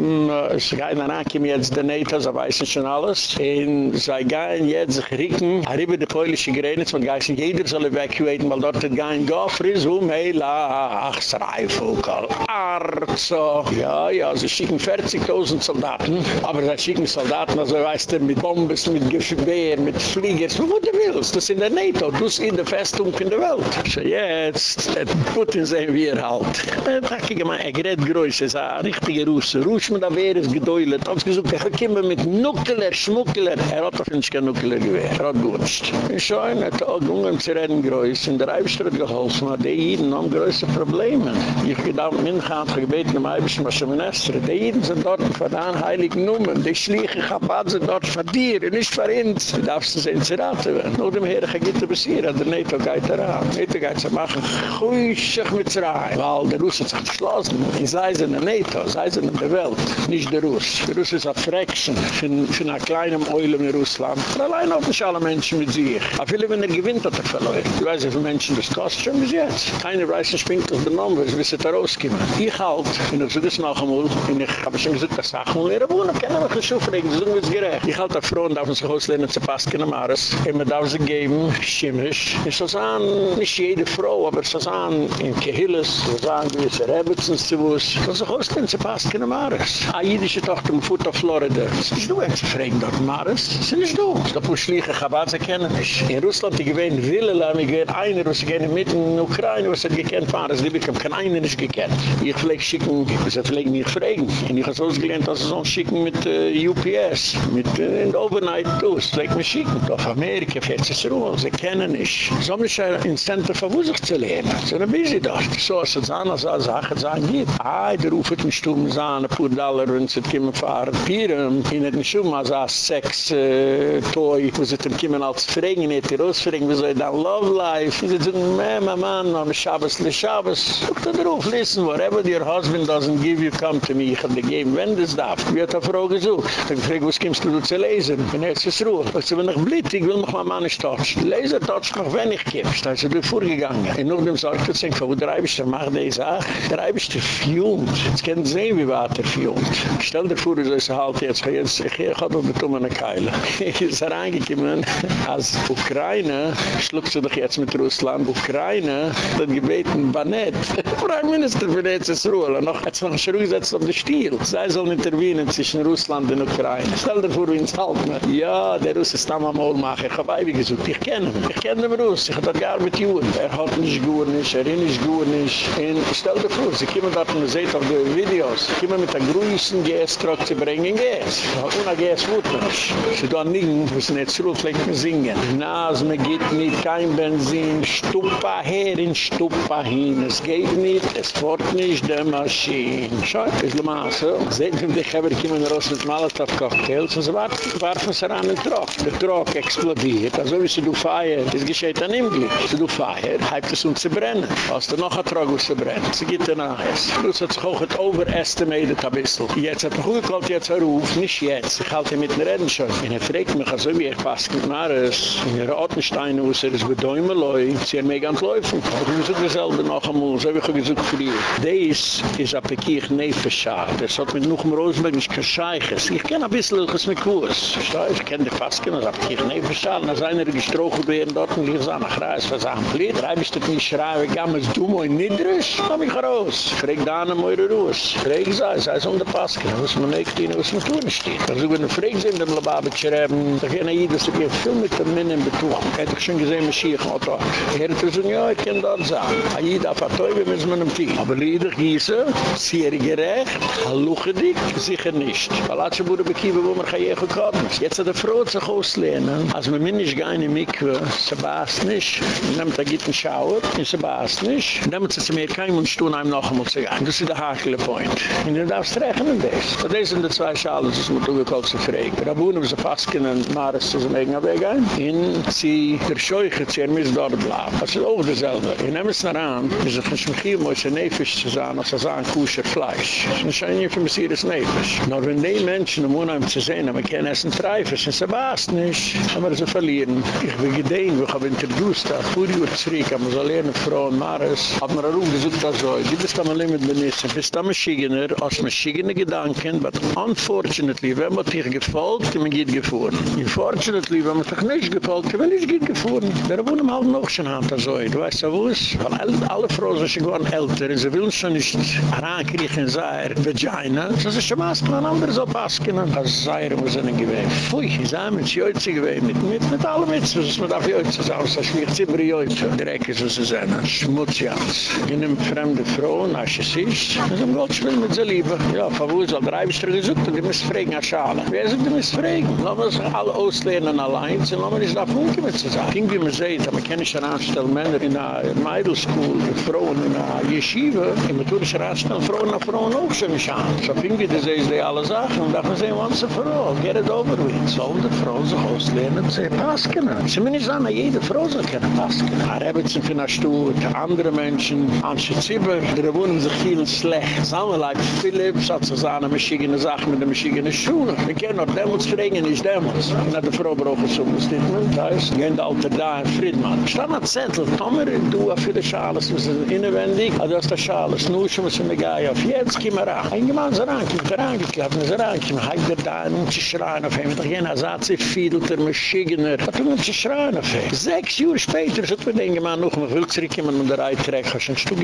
es geht nach Akim jetzt der NATO, so weiß ich schon alles. Und sie gehen jetzt sich rieken, arriba die polische Grenze, man geißen, jeder soll evacuaten, weil dort gehen Goffris um, hey, la, ach, Sreifukal, Arzo. Ja, ja, sie schicken 40.000 Soldaten, aber sie schicken Soldaten, also weißt du, mit Bombes, mit Gewehr, mit Fliegers, wo du willst, das in der NATO, ist in der Festung in der Welt. So jetzt, Putin sehen wir halt. Dachte ich mal, er gerät größer, ein richtiger Russe, Russe, da wäre es gedäulet, hat gesagt, er kommt mit Nukler, Schmuckler, er hat auf uns kein Nukler gewährt, er hat gewünscht. Ich schaue, er hat auch zu reden größer, in der Eibstraat geholfen, die Jiden haben größer Probleme. Ich gedacht, mein Gott, ich gebeten, im Eibischen, was schon in die Jiden sind dort von den Heiligen Numen, die schlichen Chabad sind dort von dir, nicht von uns. Du darfst es in Zerate werden. Nur dem Herr, ich gehe besieren, der Neto geht daran. Neto geht zu machen, chuischig mit Zerai, weil der Russen sich geschlossen, in sei in der Neto, sei in der Welt, nicht der Russ. Der Russ ist eine Fraction von, einer kleinen Eule in Russland. Allein auch nicht alle Menschen mit sich. Aber viele, wenn er gewinnt, hat er verloren. Ich weiß, wie viele Menschen das kostet schon bis jetzt. Keine nicht, springt auf den Numbers, bis sie da rauskommen. Ich halt, und ich sage es noch einmal, und ich habe schon gesagt, das sag mal, ihre Wohnung, können wir nicht aufregen, das ist gerecht. Ich halte Frauen, darf sich auslehnen, zu Pasken am Ares, und man darf sie geben, schimmisch. Ich soll sagen, nicht jede Frau, aber ich soll sagen, in Kehilles, ich soll sagen, gewisse Rebetsens zu wuss, ich soll sich auslehnen, zu Pasken am Ares. A jüdische Tochter, im Futter Florida. Das ist du, wenn sie fragen dort, Maris. Das ist nicht du. Ich glaube, ich schliege Chabad, sie kennen mich. In Russland, die gewähnen Willelam, ich gewähne einer, was sie gerne mit in der Ukraine, was sie gekannt waren, das habe kein einer nicht gekannt. Ich schicken, sie vielleicht mich fragen. Und ich habe es ausgelernt, dass sie so schicken mit äh, UPS, mit äh, in Overnight, es vielleicht mich schicken. Auf Amerika, fährt es ruhig, sie kennen nicht. So haben sie ein Center für wo sich zu lernen. Sind ein bisschen dort. So, es ist anders, als Sachen sagen, geht. Ah, der ruft mich stumm, sagen, ein paar Dollar, wenn sie kommen fahren. Pieren, in den Schuhen, als ein Sex-Toy, wo sie kommen als Fragen, nicht die Rausfragen, wie soll dann Love Life? Sie sagen, Mama, Mann, am Shabbos, le Shabbos. Guck da drauf, listen, whatever your husband doesn't give you, come to me. Ich hab dir gegeben, wenn das darf. Wie hat er Frau gesucht? Ich hab gefragt, was kommst du zu lesen? Wenn er ist Ruhe. Ich sag, wenn ich blit, ich will noch mal Mann nicht touchen. Leser touchen noch, wenn ich kippst. Da ist er durchvorgegangen. Und noch dem sagt er, ich wo der Eibisch, der macht diese Sache. Der Eibisch, der fiumt. Jetzt können Sie sehen, wie weit er fiumt. Stell dir vor, ist er halt jetzt, ich gehe gerade auf die Tumme Keile. Ich [LAUGHS] ist er reingekommen, als Ukraine, schluckst du doch jetzt mit Russland, Ukraine, dann gebeten, Banet, [LAUGHS] Prime Minister für die Ruhe, noch, jetzt noch ein Schruh gesetzt auf den Stiel. Sei soll intervenen zwischen Russland und Ukraine. Stell dir vor, wie ins halten. Ja, der Russ ist dann mal machen. Ich habe Eibi gesucht. Ich kenne ihn. Ich kenne den Russ. Ich habe dort gearbeitet. Er hat nicht gut nicht. Er ist nicht gut nicht. Und stell dir vor, sie kommen dort und seht auf die Videos. Sie kommen mit der größten Gästrock zu bringen Gäs. Ohne Gäs wird man nicht. Sie tun nicht, wo sie nicht zurücklegen und singen. Nas, me geht nicht, kein Benzin. Stuppa her in Stuppa hin. Es geht nicht, es fort nicht der Maschine. Schau, ist die Maße. Seht, wenn die Geber kommen raus mit Molotov-Cocktails und sie warfen sie an den Trock. Der Trock explodiert, also wie sie du feiern. Das geschieht an ihm gleich. Sie du feiern, heibt es um zu brennen. Was da noch ein Trock, wo sie brennt. Sie geht dann alles. Das hat sich auch ein overestimated ein bisschen. Jetzt hat man gut gekocht, jetzt er ruf, nicht jetzt. Ich halte mit den Reden schon. Und er fragt mich, also wie ich passe mit Maris, in der Ottenstein, wo sie das bedäumen sie haben mich ganz laufen. Ich auch dasselbe noch einmal, so habe ich gesagt, die. Dies ist ein Pekich Neferschad. Das hat mit Nuchem Rosenberg nicht kein Scheiches. Ich kenne ein bisschen Lüches mit Kurs. Ich kenne die Fasken, das hat Pekich Neferschad. Als einer gestrochen werden dort, und ich sage, nach Reis, was Glied. Da habe ich das nicht schreiben, gammes du moi niedrisch, komm ich raus. Freg da eine Meure Ruhes. Freg sei, sei es um die Fasken. Was man nicht tun, was man tun steht. Also wenn du Freg sind, dem Lababit schreiben, da kann ich das viel mit dem Minn in Betuch. Ich hätte schon gesehen, und dort. Ich hätte gesagt, ja, ich kann dort sagen. Aida, Vertäube, müssen wir einem Team. Aber Lieder gießen, sehr gerecht, halluche dich, sicher nicht. Weil hat sie wurde bekieven, wo man kann je gekommen. Jetzt hat er froh sich auslehnen, als man mir nicht gehen in Mikve, sie baast nicht, nehmt er gibt einen Schauer, sie baast nicht, nehmt sie zu mir kein Mund stuhn einem noch einmal zu gehen. Das ist der hakele Point. Und du darfst rechnen das. Das sind die zwei Schalen, das muss man gekocht zu fragen. Wir so Pasken und Maris zu seinem eigenen Weg ein. Und sie der Scheuche, sie er muss dort bleiben. Das ist auch dasselbe. Ich nehme es nach an, wir sind nicht mehr hier, muss ein Nefisch zu sein, als er sagen, kusher Fleisch. Das ist nicht ein Infamisiert Nefisch. Nur wenn die Menschen im Unheim zu sehen, aber kein Essen treifen, sind sie was nicht. Aber sie verlieren. Ich bin gedehnt, ich habe introduced, da fuhr ich zurück, aber so lernen Frauen, Maris, hat mir auch gesagt, dass so, die bist am Limit benitzen, bist am Maschigener, aus Maschigener Gedanken, but unfortunately, wenn man dich gefolgt, man geht gefahren. Unfortunately, wenn man dich nicht gefolgt, man ist geht gefahren. Der wohnen halt noch schon an, so, du weißt aus, weil alle, alle Frauen sind schon älter, sie will schon nicht herankriechen, sei er Vagina, so sie schon masken an anderen so pasken, als sei er muss ihnen gewähnt. Pfui, sie sind mit Jöitze gewähnt, mit, mit, mit allem mit, was man darf Jöitze sagen, so schmiert sie über Jöitze, dreck ist, was sie sind, schmutzjans. Ich nehme fremde Frauen, als sie sich, und sie wollen spielen mit der Liebe. Ja, von wo ist, aber ich habe gesagt, die müssen fragen, als alle. Wer sind die müssen fragen? Lassen wir sich alle auslehnen allein, sie lassen wir nicht da funken mit zu sagen. Ich denke, wie man sieht, aber man kann nicht anstellen Männer in der der Meidelschool, Frauen in der Yeshiva, in der Tourische Ratstellen, Frauen nach Frauen auch schon nicht an. So finde ich, das ist die alle Sachen. Und da kann man sehen, once and for all, get it over with. So, die Frau sich auslehnen, sie passen können. Sie müssen nicht sagen, jede Frau soll können passen können. Arabitzen für eine Stutt, andere Menschen, Ansche Zibber, die wohnen sich viel schlecht. Sagen like Philips, hat sich seine Maschigene Sachen mit der Maschigene Schuhe. Wir können noch Demmels fragen, nicht. Und hat die Frau brauchen so ein Statement. Da ist, gehen die Alte da Friedman. Stand an Zettel, Tomer, du hast für die Schales, wir sind innenwendig, aber du hast die Schales, nur schon müssen wir gehen auf. Jetzt kommen wir ran. Ein Mann ist ran, kommt ran, geklappt, ist ran, kommt ran, kommt ran, kommt schreien auf ihm. Doch jener sagt, sie fiedelt er, Maschigener. Hat er muss schreien auf ihm. Sechs Jahre später, so hat den Mann noch, man will zurückkommen und der Reitrek, hast du ein Stück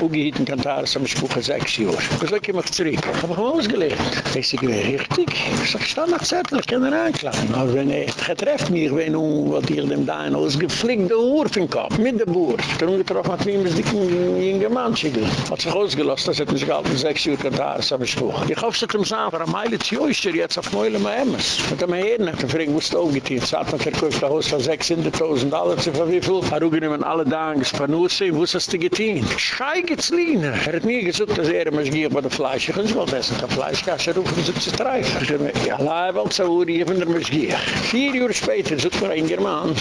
ugehitten Kantaris am Spuche sechs Jahre. Was soll ich mich zurück? Hab ich ausgelegt. Das ist richtig. Ich sag, stand nach Zettel, ich kann ihn anklagen. Aber wenn er getrefft mich, wenn er, was ich dem da ein ausgeflickte Wurf im Kopf, mit der Wurf. Dann getroffen hat mir ein bisschen jünger Mann schicken. Hat sich ausgelost, das hat mich gehalten, sechs Jahre Kantaris am Spuche. Ich hoffe, dass er ihm sagen, aber Meile Zioischer jetzt auf Meule Maemes. Mit dem Herrn hat er fragen, wo ist er aufgetein? Es hat man verkauft, ein Haus von 600.000 Dollar zu verwiefeln. Er hat genommen alle Dagen gespanusse, wo ist das die getein? Schei geht's Lina. Er hat mir gesagt, dass er immer gier bei der Fleisch. Ich kann nicht essen, der Fleisch kann sich rufen, sich zu treifen. Ich sage, ja, leih, weil so wurde ich von der. Vier Jahre später sucht mir ein German,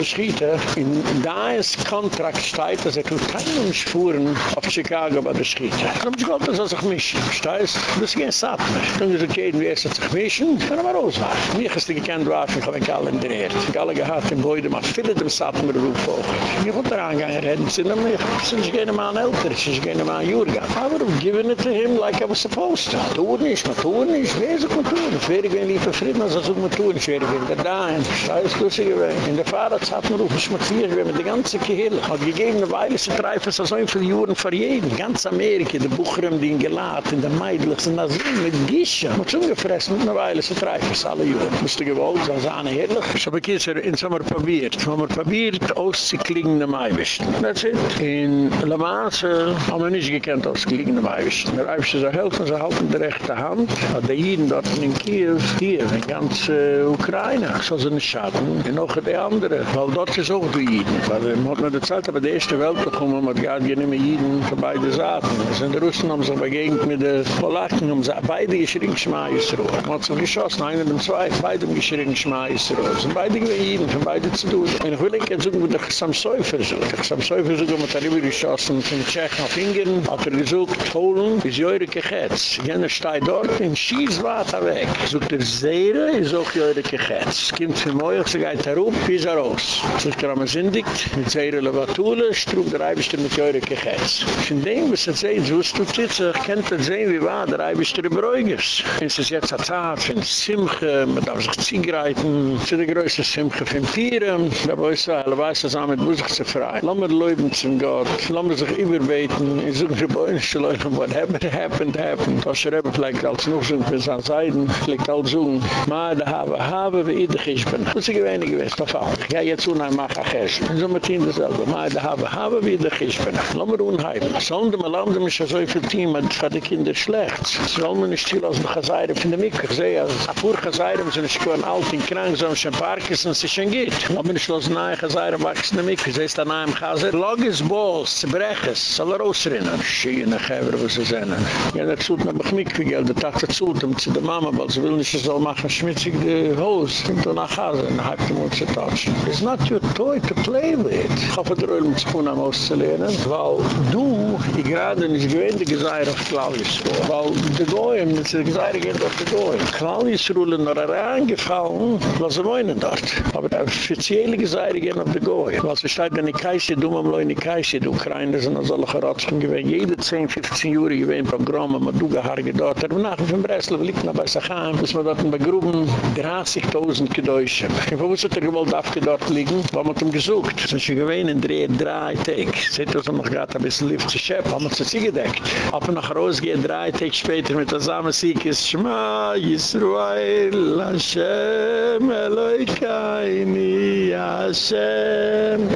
ich schieten. In da ist Kontrakt steht, dass er tut keine Spuren auf Chicago bei der Schiete. Dann muss ich Gott, das soll sich mischen. Steiß, das ist kein Satmer. Dann ich jeden, wie hat sich mischen, kann er mal rauswachen. Mich ist die gekannt waffen, ich habe mich alle dreht. Ich alle gehad in Beide, man viele dem Satmer ruf auch. Ich muss da angehen, reden sie noch mich. Ist gerne mal ein Älter, es ist gerne mal ein Jurgen. Aber I've given it to him like I was supposed to. Tun nicht, man tun nicht, wer soll man tun? Ich werde gehen lieber Frieden, als ich man tun. Ich werde gehen da ein. Steiß, du sie gewähnt. In der Fahrer hat man ruf, ich muss hier, wir haben die ganze Kehle. Hat gegeben eine Weile, sie treifen so viele Juren für jeden. Ganz Amerika, die Bucherem, die ihn geladen, der Meidlich, sind das mit Gischa. Man hat schon gefressen, mit einer Weile, sie treifen es alle Juren. Musste gewollt, das ist eine Herrlich. Ich habe Kisser in Sommer probiert. Sommer probiert, auszuklingende Maibischten. That's it. In La Masse haben wir nicht gekannt, auszuklingende Maibischten. Der Eibischte soll helfen, sie halten die rechte Hand. Aber die Jiden dort in Kiew, hier, in ganz äh, Ukraine, so sind es Schatten. Und auch die andere. Weil dort ist auch die Jiden. Weil man hat mir erzählt, aber die erste Welt gekommen, man hat gar nicht Jiden für beide Seiten. In der Russen haben sich begegnet mit den Polaken, haben sie beide geschrien Schmaisruhe. Man hat sich geschossen, einer und zwei, beide geschrien Schmaisruhe. Es sind beide gewesen Jiden, von beide zu tun. Und ich will nicht sagen, wo der Samsäufer sucht. Der Samsäufer sucht, man hat darüber geschossen, von Tschechen auf Ingern, hat er gesucht, Polen, bis Jöre Kechetz. Jener steht dort, in Schießwarte weg. Sucht er Seere, ist auch Jöre Kechetz. Es kommt für mich, sie geht rup, bis er raus. Sucht er am Sindigt, mit Seere Levatule, strug der Eibischter mit Jöre Kechetz. Von dem, was er seht, so ist du Titze, kennt er sehen, wie war der Eibischter im Bräugers. Es ist jetzt eine Zeit, von Simche, man darf sich ziegreiten, zu der größte Simche von Tieren. Da wo ich so, alle weiß, dass er mit Musik zu frei. Lass mir leuben zum Gott, lass mir sich überbeten, in so ein Gebäude zu leuben, what happened, happened, happened. Was er eben vielleicht als noch so bisschen an Seiden, vielleicht als so, ma da habe, habe, wie ich dich ich bin. Das ist ein wenig gewesen, das auch. Ja, jetzt unheim mach ich erst. Und so mit ihm dasselbe, ma da habe, habe, wie ich dich ich bin. Lass mir unheim. Sollen die Malande mich so viel Team, hat die Kinder schlecht. Sollen wir nicht still aus dem Chazayre von der Mikro. Ich sehe, als Apur Chazayre, sind nicht gewoon alt in krank, so ein Parkinson, sie schon geht. Lass mir nahe Chazayre, wachsen in der Mikro. Sie ist an einem Chazayre. Logis Balls, zu brechen, soll er ausrinnen. Schiene Geber, wo sie sind. Ja, das zult nach Mikro Geld, das hat zult, um zu der Mama, weil sie will nicht, soll machen schmutzig die Haus. Kommt dann nach Hause, und die Mund zu touchen. It's not your toy to play with. Ich hoffe, der Öl mit Spun am auszulehnen, weil du, ich gerade nicht gewähnt, die Geseire auf Claudius Weil die Goyim, die Geseire gehen auf die Goyim. Claudius Ruhlen noch reingefallen, was sie wohnen dort. Aber die offizielle Geseire gehen auf die Goyim. Weil sie steht, wenn die Kaische, du, man leu, die Kaische, die Ukraine sind als alle Geratschen gewähnt. Jede 10, 15 Jahre gewähnt Programme, man du geharge dort. Aber nachher von Breslau, liegt noch bei Sachan, muss man dort in der Gruppen 30.000 Gedäuschen. Und wo ist er gewollt, darf dort liegen? Wo man ihm gesucht? Sind sie gewähnt in drei, drei Tage. Seht ihr, noch gerade ein bisschen Lift zu schäppen, haben wir sie gedeckt. Aber nach rausgehen, drei Tage später mit der Samen-Sieg ist Shema Yisrael Hashem Eloikaini Hashem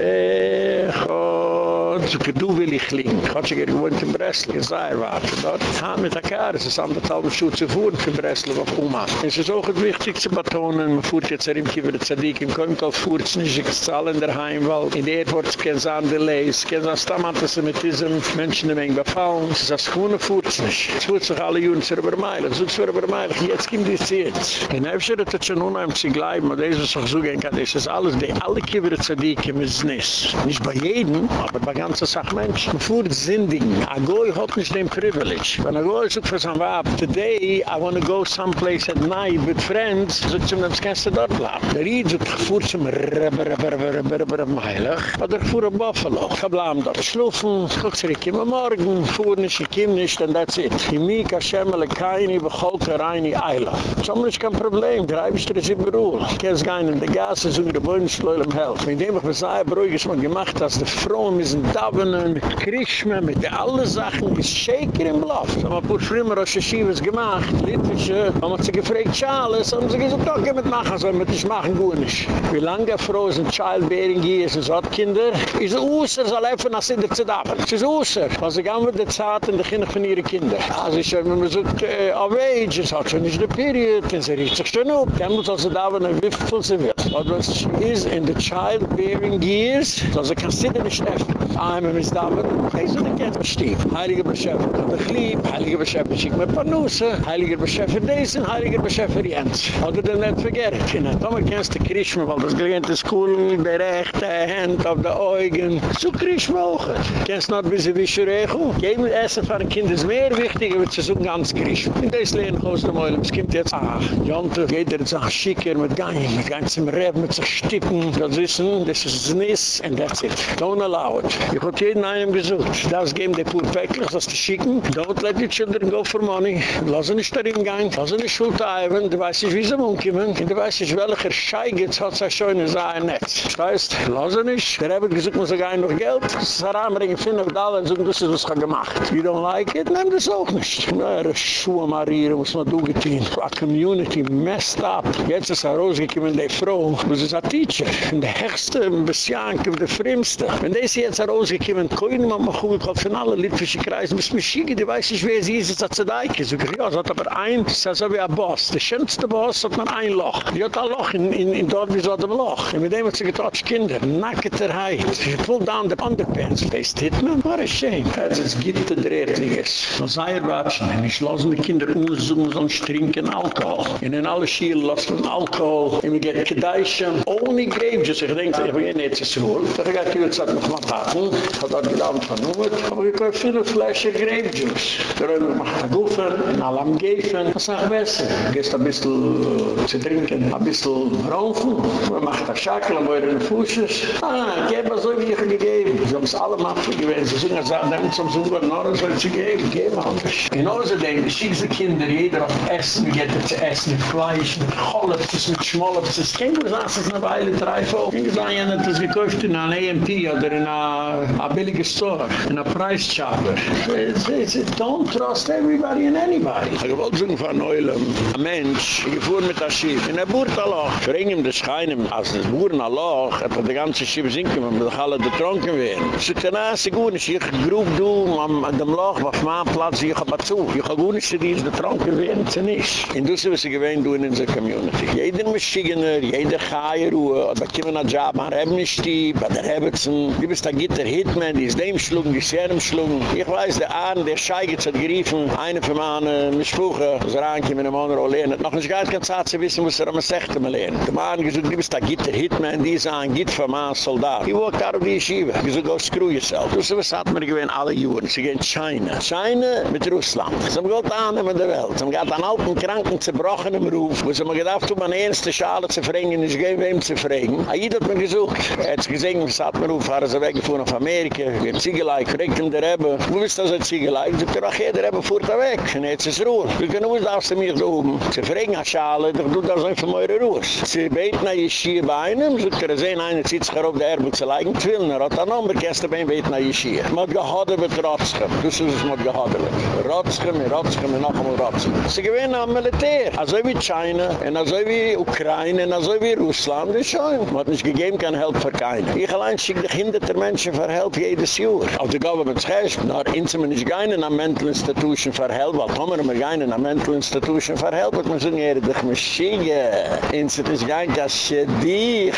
Echot So du will ich liegen. Ich hatte gewohnt in Breslau, in Seierwarte. Dort haben wir Dakar, es ist anderthalb Schuhe zu fuhren für Breslau auf Oma. Es ist auch wichtig zu betonen, man fuhrt jetzt ein für die Zadik, im Kölnkal fuhrt es nicht, ich zahle in der Heim, weil in der Airport kennen sie an Delays, kennen sie an Stammantisemitism, Menschen, die mich befallen, es ist das Kuhne fuhrt es nicht. Es fuhrt sich alle Juden zu übermeilen, es zu übermeilen, jetzt kommt die Zeit. In Efscher hat es schon unheimlich zu bleiben, aber das ist auch so gehen kann, das ist alles, die alle Kiewer Zadik im Znis. Nicht bei jedem, aber bei ganzen Sachmenschen. Man fuhrt Sinding, a Goy hat nicht den Privilege. Wenn a Goy sucht für sein Wab, today I want to go someplace at night with friends, sucht zum, kannst du dort bleiben. Der Ried sucht, fuhrt zum. So es so müssen Davenen, mit Krishma, mit alle Sachen, mit Shaker im Bluff. So man pur früher aus der Schiebes gemacht, Litwische, haben sie gefragt, Charles, haben sie gesagt, okay, mit machen, so mit ich machen, gut nicht. Wie lange der ist ein Childbearing hier, ist es hat Kinder, ist es Ousser, soll einfach nach Sinder zu Davenen. Es ist Ousser, weil sie gehen mit der Zeit in der Kinder von ihren Kindern. Also ich habe mir gesagt, äh, auf Age, es hat schon nicht die Period, und sie riecht sich schon auf. Dann muss also Davenen, wie viel sie will. But when she is in the childbearing years, so sie kann sie nicht treffen. Einmal ist da, aber ich weiß nicht, jetzt bestief. Heilige Beschäfer kann dich lieb, Heilige Beschäfer schick mir Panusse, Heilige Beschäfer diesen, Heilige Beschäfer Jens. Oder du nicht vergessen. Tomer kennst du Krishma, weil das gelehnt ist cool, der rechte Hand auf der Augen. So Krishma auch. Kennst du noch ein bisschen wie Schurechu? Geben Essen für ein Kind ist mehr wichtig, aber zu suchen ganz Krishma. In des lehnen aus dem Eulam, es kommt jetzt, ach, Jonte, geht er jetzt auch schicker mit Gein, mit ganzem Reb, mit sich stippen. Das wissen, das ist Nis, and that's it. Don't allow it. Ich hab jeden einen gesucht. Das geben die pur Päcklich, das zu schicken. Don't let the children go for money. Lass nicht darin gehen. Lass nicht schuld eiven. Du weißt nicht, wie sie umkommen. Du weißt nicht, welcher Schei gibt, hat sich schon in seinem Netz. Das heißt, lass nicht. Der Rebbe gesucht, muss er gar noch Geld. Das ist heranbringen, finden wir da, und sagen, das ist was gemacht. You don't like it? Nehm das auch nicht. Na, er Schuhe marieren, muss man durchgehen. A community messed up. Jetzt ist er rausgekommen, die Frau, sie ist ein Teacher. Der höchste, ein bisschen, der Fremste. Wenn das jetzt er rausgekommen, kann man mal gut von allen Litwische Kreisen. Bis mir schiege, die weiß nicht, wer sie ist, ist das zu deike. So, ja, sie hat aber ein, sie ist so wie ein Boss. Der schönste Boss hat man ein Loch. Die hat ein Loch in, in, in dort wie so ein Loch. Und mit dem hat sie getotcht Kinder. Nackter Heid. Sie pulled down the underpants. Das ist Hitman. What a shame. Das ist gitte Drehtliges. Man sei er watschen. Und ich lasse die Kinder unsuchen, sonst trinken Alkohol. Und in alle Schiele lassen Alkohol. Und wir gehen Kedaischen. Ohne Graves. Ich denke, ich bin nicht so. Da geht die Zeit noch mal taten. Hat dort gedauert von Numet. Aber ich kann viele Flasche Grape Juice. Da haben wir gemacht ein Guffen. Alle am Geifen. Das ist auch besser. Gehst ein bisschen zu trinken. Ein bisschen rauchen. Man macht ein Schakel. Am euren Fußes. Ah, gebe so wie ich gegeben. Sie haben es alle Mappen gewesen. Sie sind gesagt, dann zum Sohn Norden soll ich geben. Geben anders. Genauso denken, die schickste Kinder, jeder auf Essen, geht er zu essen, mit Fleisch, mit Cholleftes, mit Schmolleftes. Kein gesagt, es ist eine Weile drei Folgen. Kein gesagt, ja, das gekauft in einer AMP oder in einer billige Store, in einer Preisschabber. Don't trust everybody and anybody. Ich wollte sagen von Neulem, ein Mensch, fuhr mit der Schiff, in der Burtalach. Ich bringe ihm das Scheinem, als das Burtalach, hat er die ganze Schiff sinken, wenn wir alle getrunken werden. Sie können auch sehr gut, ich grub du, an dem Loch, auf meinem Platz, ich habe zu. Ich habe gut nicht, die ist getrunken werden, sie nicht. Das ist, was sie gewähnt tun in der Community. Jeder Maschigener, jeder Chairuhe, da kommen ein Job an Rebnischti, bei der Rebetzen, die bist da Gitter Hitman, die ist dem schlugen, die ist schlugen. Ich weiß, der Ahn, der Scheigitz hat geriefen, eine von meinen Mischbuchen, so reinkommen in einem anderen hat noch nicht gar keine Zeit zu wissen, was er am Sechte mal lernen. Der Mann gesagt, die bist da Gitter Hitman, die ist ein Gitt von meinem Soldat. Die walkt out of die Yeshiva. Die so, go screw yourself. Du was hat mir gewähnt alle Juren. Sie gehen China. China mit Russland. Sie haben Gott an in der Welt. Sie haben gerade an alten, kranken, zerbrochenen Ruf, wo sie mir gedacht, um an ernste Schale zu fragen, ich gehe wem zu fragen. Aida hat mir gesucht. Er hat gesehen, was hat mir auf, waren sie weggefuhren auf Amerika. Wir haben Ziegelei, fragt ihm der Rebbe. Wo ist das ein Ziegelei? Sie sagt, ach, jeder Rebbe fuhrt er weg. Und jetzt ist Ruhe. Wir können uns aus dem hier oben. Sie fragen an Schale, doch du das einfach mal Ruhe. Sie beten an Yeshia bei einem, sagt er, sehen, einer zieht sich auf der Erbe zu leigen, zwillen. Er hat ein Nummer, gestern bei ihm beten an Yeshia. Man hat gehadet mit Rotschem. Das ist es, man mit. Rotschem, Rotschem, noch einmal Rotschem. Sie gewinnen am Militär. Also wie China, und also wie Ukraine, und also wie Russland, ist schon. Man hat nicht gegeben, kein Help für keinen. Ich allein schicke dich hinter der Menschen Help jedes Jahr. Auf der Government schäst, na, inzim man nicht gehen in a Mental Institution für Help, weil Tomer immer gehen in a Mental Institution für Help, und man sagen, er dich mich schiege. Inzim ist gehen, das schiege dich.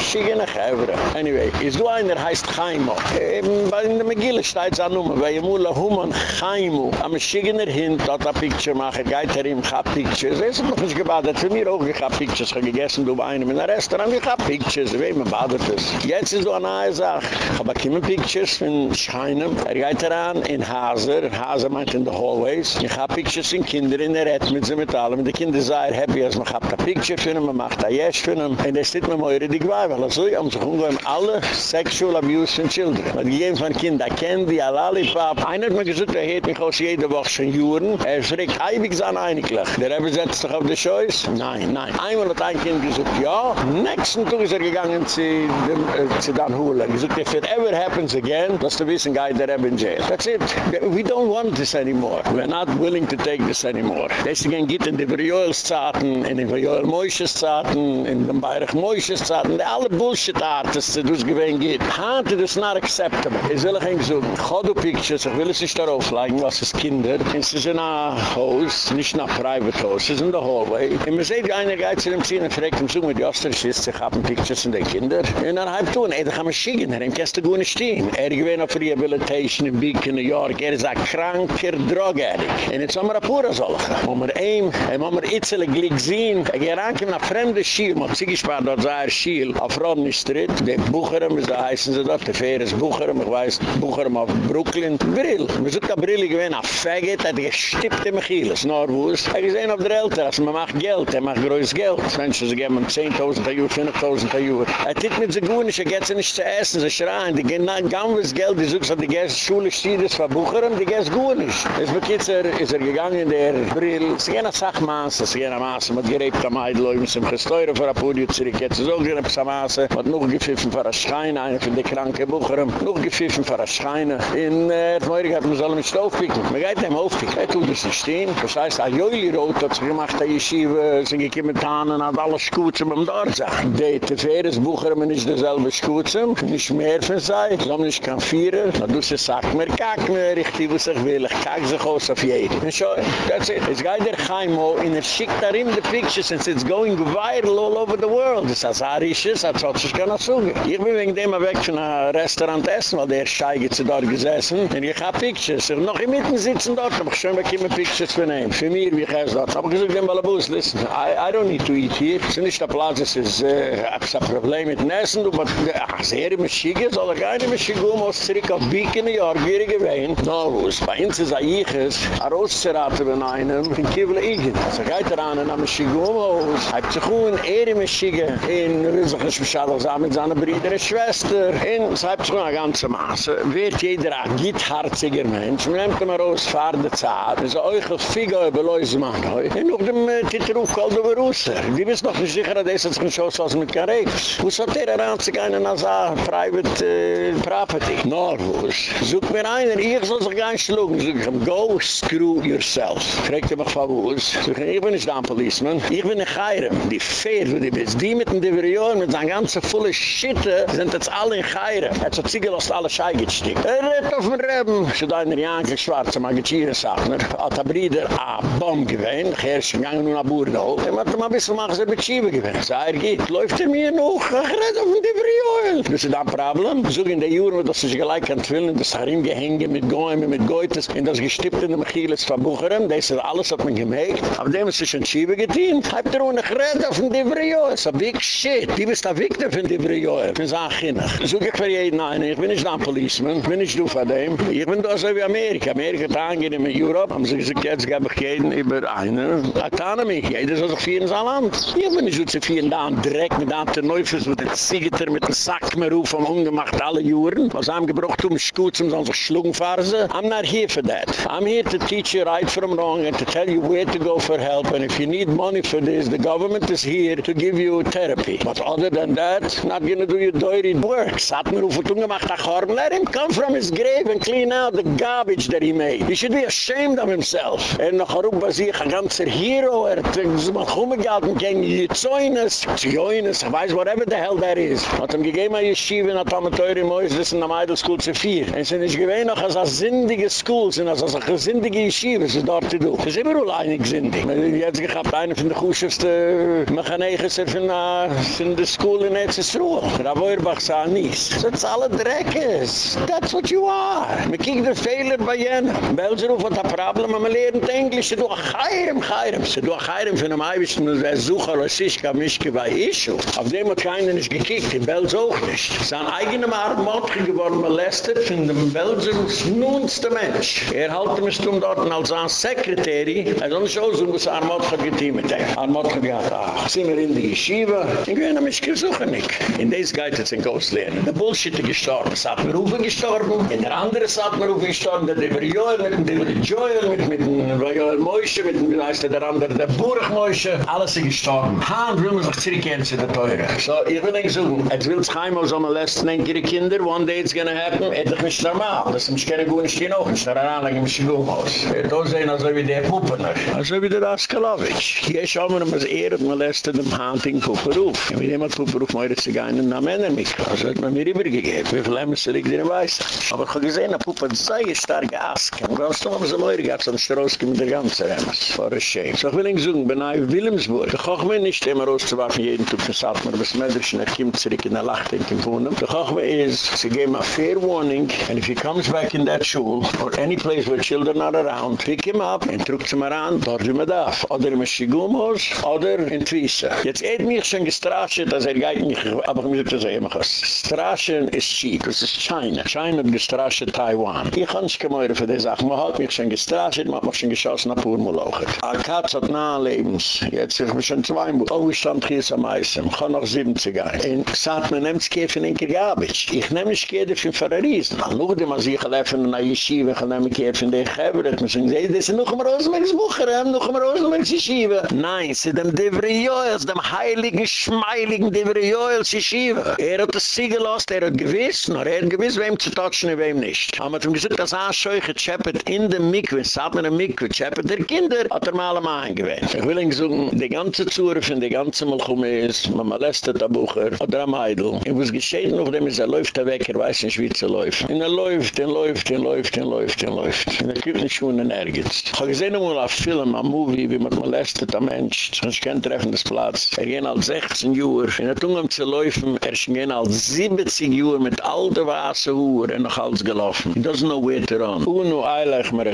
Schiege nach Evre. Anyway, ist du einer heißt Chaimo. In der Megille steht es an Nummer, bei Jemula Human Chaimo. Am Schigener hin, dort a Picture machen, geht er ihm, hab Pictures. Es ist noch nicht gebadet, für mir auch, ich hab Pictures, hab gegessen, du bei einem in einem Restaurant, ich hab Pictures, wie man badet es. Jetzt ist so eine neue Sache. Hab auch Pictures von Scheinem. Er geht daran in Haser, Haser meint in the hallways. Ich hab Pictures von Kindern, er redt mit sie mit allem. Die Kinder sind happy, als man hat ein Picture von man macht ein Yes von ihm. Und das steht mir mal die Gwei, weil so, um sich umgehen, alle sexual abuse von Children. Die geben von Kindern, Candy, a Lollipop. Einer hat mir gesagt, er hat mich aus jeder Woche schon Juren. Er schreckt eibig sein einiglich. Der Rebbe setzt sich auf die Scheuss? Nein, nein. Einmal hat ein Kind gesagt, ja. Nächsten Tag ist er gegangen zu, dem, äh, zu Dan Hula. Er gesagt, it ever happens again, dass du wissen, geht der Rebbe in jail. That's it. We don't want this anymore. We're not willing to take this anymore. Deswegen geht in die Verjoels-Zaten, in die Verjoel-Moishes-Zaten, in den Bayerich-Moishes-Zaten, alle Bullshit-Artists, die das gewähnt geht. Hante, das not acceptable. Ich will euch so, Chodo Pictures, ich will es nicht darauf legen, was es Kinder, es ist in a Haus, nicht in a private Haus, es ist in der Hallway. Und man sieht, einer geht zu dem Ziehen und fragt ihm suchen mit Joster, ich weiß, ich habe Pictures von den Kindern. Und dann habe ich tun, ey, da kann man schicken, er kannst du gut nicht stehen. Er gewinnt auf Rehabilitation in Beacon, New York, er ist ein kranker Drog-Addict. Und jetzt haben wir ein Pura solche. Wo wir ihm, haben wir Itzele glick sehen, er geht an, nach fremde Schiel, man hat sich gespart, dort sei er Schiel, auf Rodney Street, der Bucherem, da heißen sie dort, der Feres Bucherem, ich weiß, Bucherem auf Brooklyn, Brill. Wir sind ein Brill gewinnt, ein Faggot, hat gestippt im Achilles, Norwus. Er gesehen auf der Eltern, also man macht Geld, er macht größtes Geld. Menschen, sie geben 10.000 a Jahr, 5.000 a Jahr. Er tippt mit sich gut nicht, er geht sie nicht zu essen, sie schreien, die gehen nach Gammes Geld, die suchen, die gehen Schule, die das verbuchern, die gehen gut nicht. Es bekitzer, ist er gegangen in der Brill, sie gehen nach Sachmaße, sie gehen nach Maße, mit gerebt am Eidl, wir müssen gesteuern für ein Podium zurück, jetzt ist auch gehen nach Maße, mit noch gepfiffen für ein Schrein, einer von den kranken Buchern, noch gepfiffen für ein Schrein, in der äh, Meurig hat man soll mich aufpicken, man geht nicht aufpicken, er tut es nicht stehen, das heißt, ein Joili-Rot hat sich gemacht, die Yeshiva, sind gekommen, Tannen, hat alles Schuze beim Dorza. Die Teferes Bucher, man ist derselbe Schuze, nicht mehr von sei, so man ist kein Vierer, na du sie sagt mir, kack mir, ich die, was ich will, ich kack sich aus auf jeden. Und so, that's it. Es geht der Chaimo, in er schickt darin die Pictures, and it's going viral all over the world. Das ist Arisches, das hat sich keiner zuge. Ich bin wegen dem weg von einem Restaurant essen, weil der Schei geht zu dort gesessen, und ich hab Pictures. Ich noch im Mitten sitzen dort, aber ich schon bekomme Pictures von ihm. Für mich, wie ich es dort. Aber ich gesagt, dem Balabus, listen, I, I don't need to eat here. Es ist nicht der Platz, es ist äh, ein Problem mit dem Essen. Du, aber ach, sehr im Schiege, soll er gar nicht mehr schicken, um aus zurück auf Bieke in New York, wie er gewähnt. Wo es bei uns ist ein Eiches, ein Rostzeraten von einem, in Kiewle Igen. Also geht er an, am Schiege um aus, hat sich um, er im Schiege, in Rüssachisch Bescheid, zusammen mit seiner Brüder und Schwester. Und es hat sich um eine ganze Masse. Wird jeder ein gittharziger Mensch, man nimmt ihn raus, fahrt die Zeit, ist euch ein Figo, über Leute machen. Und auf dem äh, Titel auf Kalt über Russen. Die wissen noch nicht sicher, dass es sich ein Schoß was mit Kareks. Wo hat der Ranzig einen als ein Private äh, Property? Norwus. Such mir einen, ich soll sich gar nicht schlugen. Such ihm, go screw yourself. Fragt er mich von ist. Such ihm, ich bin nicht ein Policeman. Ich bin ein Geirem. Die Feer, wo die bist. Die mit dem Diverioren, mit seiner ganzen volle Schitte, sind jetzt alle in Geirem. Er hat so Ziegelost alle Schei gestickt. Er redt auf dem Reben. So da in der Janke Schwarze, Magichire sagt mir, hat der Bruder a Bomb gewähnt. Ich herrsch gegangen nur nach Burdo. Er hat mal ein bisschen machen, sie mit Schiebe gewähnt. So er geht, läuft er mir noch. Ich red auf dem Diverioren. Das ist ein Problem. So in der Juren, dass sich gleich kann twillen, das hat ihm gehängt mit Gäumen, mit Goethes, in das gestippt in dem Achilles von Bucherem. Das ist alles, hat man gemägt. Aber dem ist sich ein Schiebe getehen. Habt ihr ohne gered auf dem Diverioren. Das ist ein big shit. Die bist der Victor von. Ich bin so ein Kinder. So ich für jeden einen. Ich bin nicht ein Policeman. Ich bin nicht du von dem. Ich bin da so wie Amerika. Amerika hat angenehm in Europa. Haben sie gesagt, jetzt gebe über eine Autonomie. Jeder soll sich für in sein Land. Ich bin nicht so zu viel da am Dreck mit einem Neufels, mit dem Ziegeter, mit dem Sack mehr auf, am ungemacht alle Juren. Was haben gebrocht, um Schuze, um sich schlugen fahren sie. I'm not here for that. I'm here to teach you right from wrong and to tell you where to go for help. And if you need money for this, the government is here to give you therapy. But other than that, not gonna do your dirty work. Sat mir auf und ungemacht, ach, let him come from his grave and clean out the garbage that he made. He should be ashamed of himself. Er noch herum bei sich ein ganzer Hero. Er hat so mal rumgehalten gegen die Zäunes. Zäunes, ich weiß, whatever the hell that is. Hat ihm ein Yeshiva der Tomateure Haus, das in der Meidl School zu vier. Es sind nicht gewähnt noch als eine sindige School, sind als eine sindige Yeshiva, sie dort zu tun. Es ist immer wohl einig sindig. Jetzt gehabt einer von der Kuschefste Mechanegers von der School in Erzsruhe. Der Aboyerbach sah nichts. Das ist alle Dreckes. That's what you are. Me kiek de Fehler bei jenen. Belseruf hat ein Problem, aber man lernt Englisch. Du a Chayram, Chayram. Du a Chayram von einem Eibisch, und wer suche, was ich kann mich bei Ischu. Auf dem hat keiner nicht gekickt, in Bels auch nicht. Sein eigener Mordge geworden, molestet von dem Belserufs nunste Mensch. Er halte mich zum dort als ein Sekretari. Er soll nicht aus, was ein Mordge geteamt hat. Ein Mordge gesagt, ach, sind wir in die Yeshiva. Ich bin mich gesuchen nicht. In des geht es in Ghost lernen. Der Bullshit ist gestorben. Es hat mir Rufen gestorben. In der andere hat mir Rufen gestorben. Der Deber Joel mit dem Deber Joel mit dem Joel Moishe mit dem heißt der andere der Burg Moishe. Alles ist gestorben. Haan will man sich zurückkehren zu der Teure. So, ich will nicht suchen. Es will sich heim aus einem letzten ihre Kinder, one day it's gonna happen, er et ich mich normal, dass ich keine guten Stehen auch, ich nachher anlegen, ich mich gut er aus. Et auch sehen, also wie der Puppener. Also wie der Askelowitsch. Hier schauen wir mal, er hat molestet dem Hand in Pupperuf. Ja, wie dem hat Pupperuf meure sich einen nach Männermikro. Also hat man mir übergegeben, wie viel Lämmers liegt dir in Aber ich habe gesehen, der Puppen sei ein starker Askel. Und was du haben sie meure gehabt, sonst rausgehen mit der ganzen Rämmers. For a shame. So ich will ihn gesungen, bin ein Wilhelmsburg. Ich hoffe mir nicht, immer rauszuwerfen, jeden Tag, das mir, was Mädchen, er kommt zurück in der Lacht, in den Wohnen. Ich hoffe mir, Chachme ist, sie geben a fair warning, and if he comes back in that school, or any place where children are around, pick him up, and sie mal an, dort wie man darf. Oder im Schigumhaus, oder in Twisse. Jetzt hat mich schon gestrascht, dass er geht nicht, aber ich muss das sagen, Straschen ist cheap, das ist China. China hat gestrascht Taiwan. Ich kann nicht mehr für die Sache, man hat mich schon gestrascht, man hat mich schon geschossen nach Purmulauchet. A Katz hat nahe Lebens, jetzt ist mich schon zwei Mal, oh, ich stand hier am Eisen, ich kann noch 70 ein. Und sagt, man nimmt es Käfer in Kirgabitsch. Ich nehme es Käfer für Verriesen. Dann lucht man sich helfen in der Yeshiva, ich nehme Käfer in der Geberit. Man sagt, das ist noch ein Rosenbergs Bucher, noch ein Rosenbergs Yeshiva. Nein, ist dem Devriyoyels, dem heiligen, schmeiligen Devriyoyels Yeshiva. Er hat das Siegel gelost, er hat gewiss, nur er hat gewiss, wem zu tatschen und wem nicht. Aber hat ihm gesagt, dass er scheuche tschäppet in dem Mikve, hat man ein Mikve tschäppet, der Kinder hat er mal am eingewehen. Ich will ihn sagen, die ganze Zure von die ganze Malchume ist, man molestet der Bucher oder am Eidl. Ich muss geschehen, auf dem ist er läuft er weg, er weiß nicht, wie er läuft. Und er läuft, er läuft, er läuft, er läuft, er läuft. Und er kommt nicht schon Ergiz. Ich habe gesehen, einmal auf Film, am Movie, wie man molestet der Mensch, sonst kein treffendes Platz. Er ging als 16 Jahre, in der Tunga um zu laufen, er ging als 70 Jahre mit all der Wasser Uhr und noch alles gelaufen. Doesn't know where to run. Uno eilig mir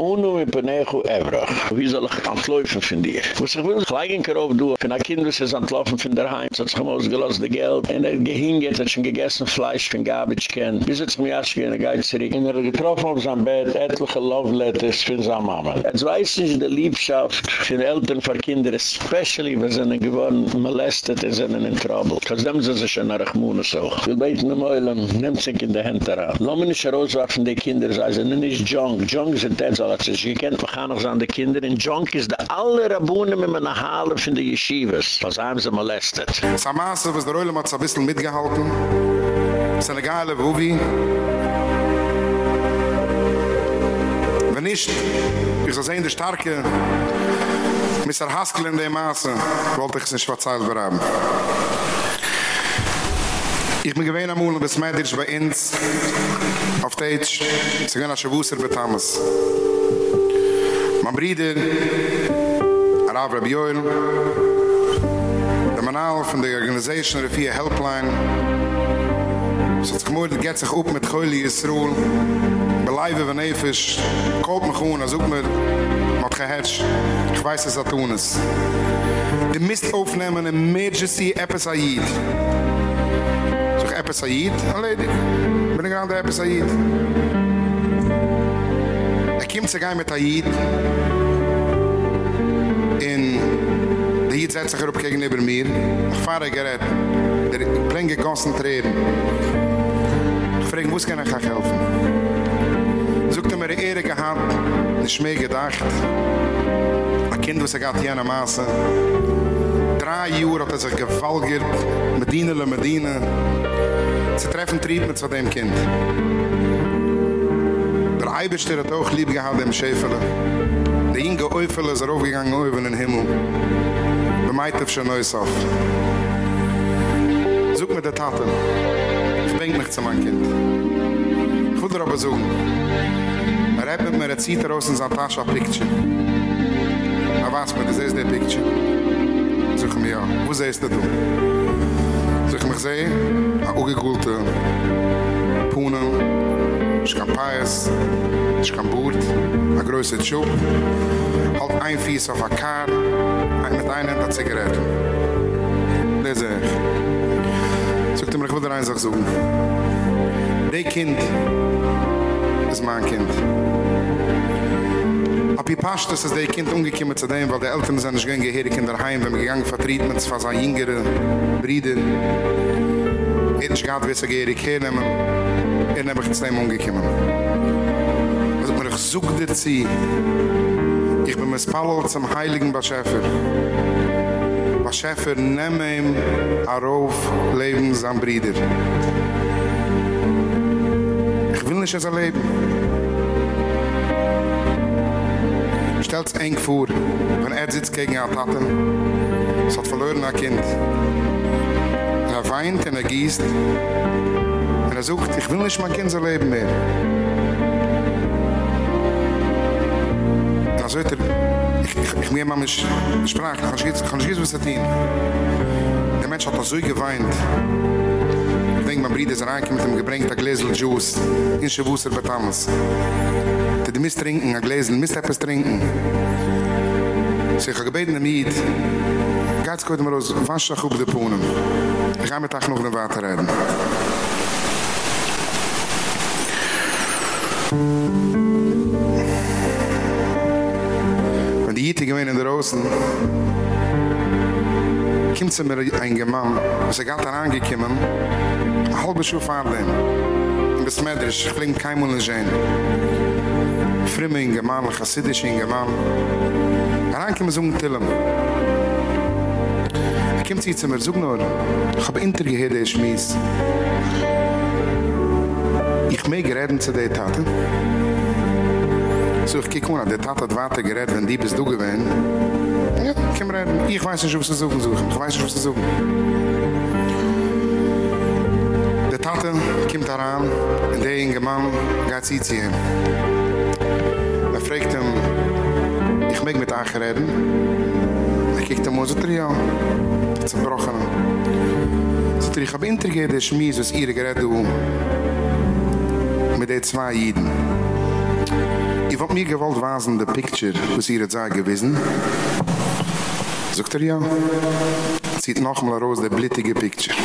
uno mit penego evrach. Wie soll ich antläufen von dir? Was ich will gleich ein Kerof du, wenn ein Kind ist antlaufen von der Heim, so hat sich ausgelost das Geld, und er gehinget, hat schon gegessen Fleisch von Garbage kennen. Bis jetzt mir erst gehen, er geht zurück. Und er getroffen auf sein Bett, etliche Love Letters von seiner Mama. Jetzt weiß ich, die Liebschaft von Eltern für Kinder, especially wenn sie geworden molestet, sind in trouble. Because them sind sich schon nach Rechmune so. Wir beten am Eulen, nehmt sich in die Hände daran. Lass mich nicht rauswerfen, die Kinder, sie sind nicht Junk. Junk sind das, als sie kennt, wir gehen noch an die Kinder. Und Junk ist der aller Rabunen mit meiner Halle von den Yeshivas. Was haben sie molestet.
Samasse, was der Eulen hat ein bisschen mitgehalten. Senegale, wie? Wenn nicht, ich soll sehen, der starke Mr. Haskell in der Maße, wollte ich es in Schwarzheil beraben. Ich bin gewähnt am Ulen bis Medisch bei uns auf Teitsch. Sie gehen als Schwusser bei Thomas. Mein Bruder, Rav Rabbi Yoel, der Manal von der Organisation Vier Helpline, so das Gemüde geht sich up mit Keuli Yisroel, beleiwe wenn er Eifisch. koop mich um, un, als up mir, mat geherrscht, ich weiß es hat er tun De Die Mist aufnehmen, emergency, eppes Ayid. Zog ich eppes Ayid, erledig. Bin ich an der eppes Ayid. Er kommt zu gehen mit Ayid, in Der Jid setzt sich erop gegenüber mir. Ich fahre gerät. Der Plinge konzentrieren. Ich frage, wo kann ich euch helfen? Sogt er mir eine Ehre gehabt, nicht mehr gedacht. Ein Kind, was er gab hier in der Maße. Drei Jahre hat er sich gefalgert, Medina le Medina. Sie treffen Treatment zu dem Kind. Der Eibischter hat auch lieb gehabt dem Schäferle. Der Inge Eufel ist er aufgegangen über den Himmel. Auf schon Neues auf. Such mir der Tate. Ich bring mich zu meinem Kind. Ich aber suchen. Er hat mit mir eine Zeit raus in seiner Tasche ein Picture. Er weiß mir, das ist der Picture. Such mir ja. Wo siehst du? Zeg mich sehen, a ugegulte Punen, ich kann Pais, ich kann Boot, a größe Tschub, halt ein Fies auf a Kar, ein mit einer der Zigarette. Das sehe ich. Sogt mir, ich will dir eins auch suchen. Die Kind ist mein Kind. Ab ihr passt, dass die Kind umgekommen zu dem, weil die Eltern sind nicht gegangen, gehirig in der Heim, wenn wir gegangen vertreten, es war sein jüngere Brüder. Er ist gerade, wie sie gehirig hernehmen. Er habe ich zu dem umgekommen. Also, mir ich suche dir zu. Ich bin mit Spallel zum Heiligen Baschäfer. Baschäfer, nehme ihm auf Leben sein Brüder. Ich will nicht so leben. stellt es eng vor, wenn er sitzt gegen eine Tate, es hat verloren ein Kind. Er weint und er gießt, und er sucht, ich will nicht mein Kind so leben mehr. Dann sagt er, ich mir mal mich sprach, kann ich kann ich jetzt was erzählen? Der Mensch hat so geweint. Ich denke, mein Bruder ist reingekommen mit dem gebrängten Gläsel Juice. In Schewusser bei Thomas. Der misst trinken, ein Gläsel, misst etwas trinken. Sie hat gebeten am Eid. Geht's gut mal aus, wasch dich auf die Pohnen. Ich gehe mit euch noch in den Water reden. Miete gewinnen in der Osten. Kimmt sie mir ein Gemann, was er galt an angekommen, ein halber Schuh fahrlein. Ein besmetrisch, ich flink kein Mund in Schäne. Frimme in Gemann, ein chassidisch in Gemann. Er ankemmen so um ein Tillem. Er kimmt sie zu mir, such nur, ich hab intergehirde, ich schmiss. Ich mag reden zu der Tate. Hm? So, ich kiek mal, der Tate hat weiter geredet, wenn die bist du gewesen. Ja, kann reden. Ich weiß nicht, was sie suchen, suchen. Ich weiß nicht, was sie suchen. Der Tate kommt daran, und der inge Mann geht sie zu ihm. Er fragt ihm, ich mag mit euch reden. Er kijkt hem, was ist er ja? Het is verbrochen. Zit er, ich hab intergeheert, der Schmies, was ihr geredet, du. mit den zwei Jiden. Ich wollte mir gewollt wasen, der Picture, was ihr jetzt sagen gewesen. Sogt er ja. Zieht noch mal raus, der blittige Picture.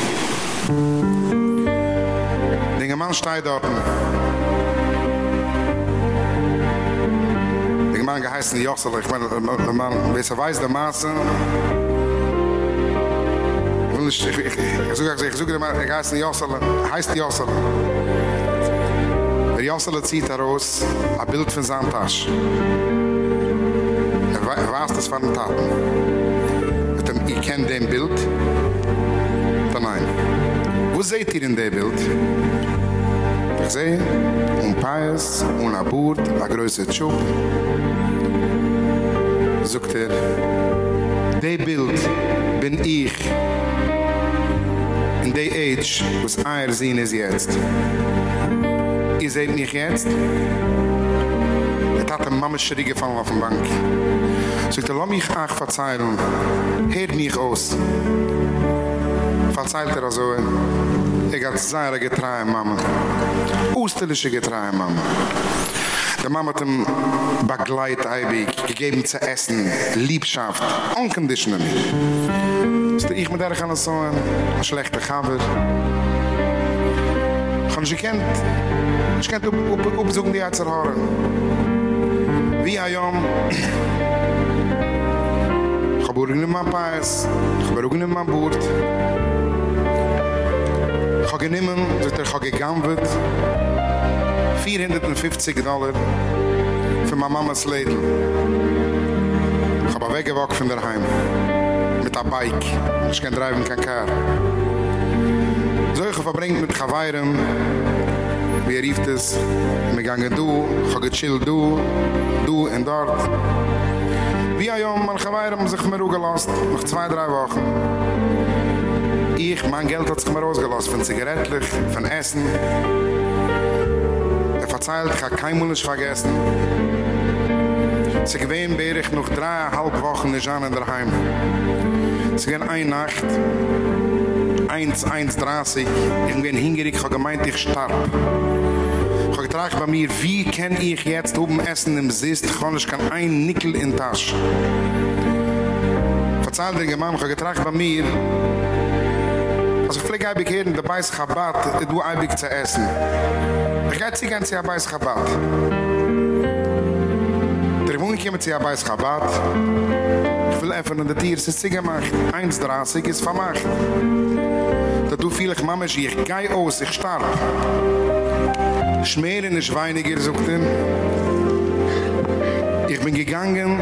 Der Mann steht dort. Der Mann geheißen Jossel, ich meine, der Mann, wer weiß der Maße, ich ich ich ich suche ich suche der Mann heißt Jossel heißt Jossel Der Jossele zieht heraus ein Bild von seinem Tasch. Er weiß das von den Taten. Mit dem, ich kenne den Bild. Dann nein. Wo seht ihr in dem Bild? Ich sehe ein Pais, ein Aburt, ein größer Schub. Sogt er, der Bild bin ich in der Age, was eier sehen ist jetzt. Ihr seht mich jetzt. Er hat eine Mama schrie gefallen auf der Bank. So ich lass mich auch verzeihen. Hört mich aus. Verzeiht er also. Ich habe sehr getreue Mama. Osterliche getreue Mama. Der Mama hat ihm begleit eibig, gegeben zu essen, Liebschaft, unconditionally. So ich mit der so ein schlechter Gaber. Gaan ze kent. Mensch kann auf auf auf so eine Art Sorgen. Wie ein Jom. Gebur in meinem Paas, gebur in meinem Boot. Ich habe genommen, dass ich habe wird, 450 Dollar für meine Mama's Leben. Ich habe eine gewacht von der Heim, mit der Bike, ich kann driven kein Kar. Solche verbringt mit Gawairem, wie er rieft es, me gange du, cha gechill du, du en dort. Wie a jom, man Chawaiiren haben sich mir ugelast, noch zwei, drei Wochen. Ich, mein Geld hat sich mir ausgelast, von Zigarettlich, von Essen. Er verzeilt, ich kein Mund vergessen. Sie gewähnen, beir ich noch dreieinhalb Wochen nicht an in der Heim. Sie gehen eine Nacht, 1, 1, 30. Ich bin ich habe gemeint, ich starb. Ich getragen bei mir, wie kann ich jetzt oben essen im Sist? Ich kann ein Nickel in Tasch. Verzeihl dir, Mann, ich habe getragen bei mir, als ich fliege ein bisschen in der Beis Chabad, du ein bisschen zu essen. Ich gehe sie ganz in der Beis Chabad. Der Wohnung kommt zu der Beis Chabad. Ich will einfach in der Tier, es ist sie gemacht. 1,30 ist vermacht. Da du viele Mama sie ich gei aus ich starb. Schmere in Schweiniger suchten. Ich bin gegangen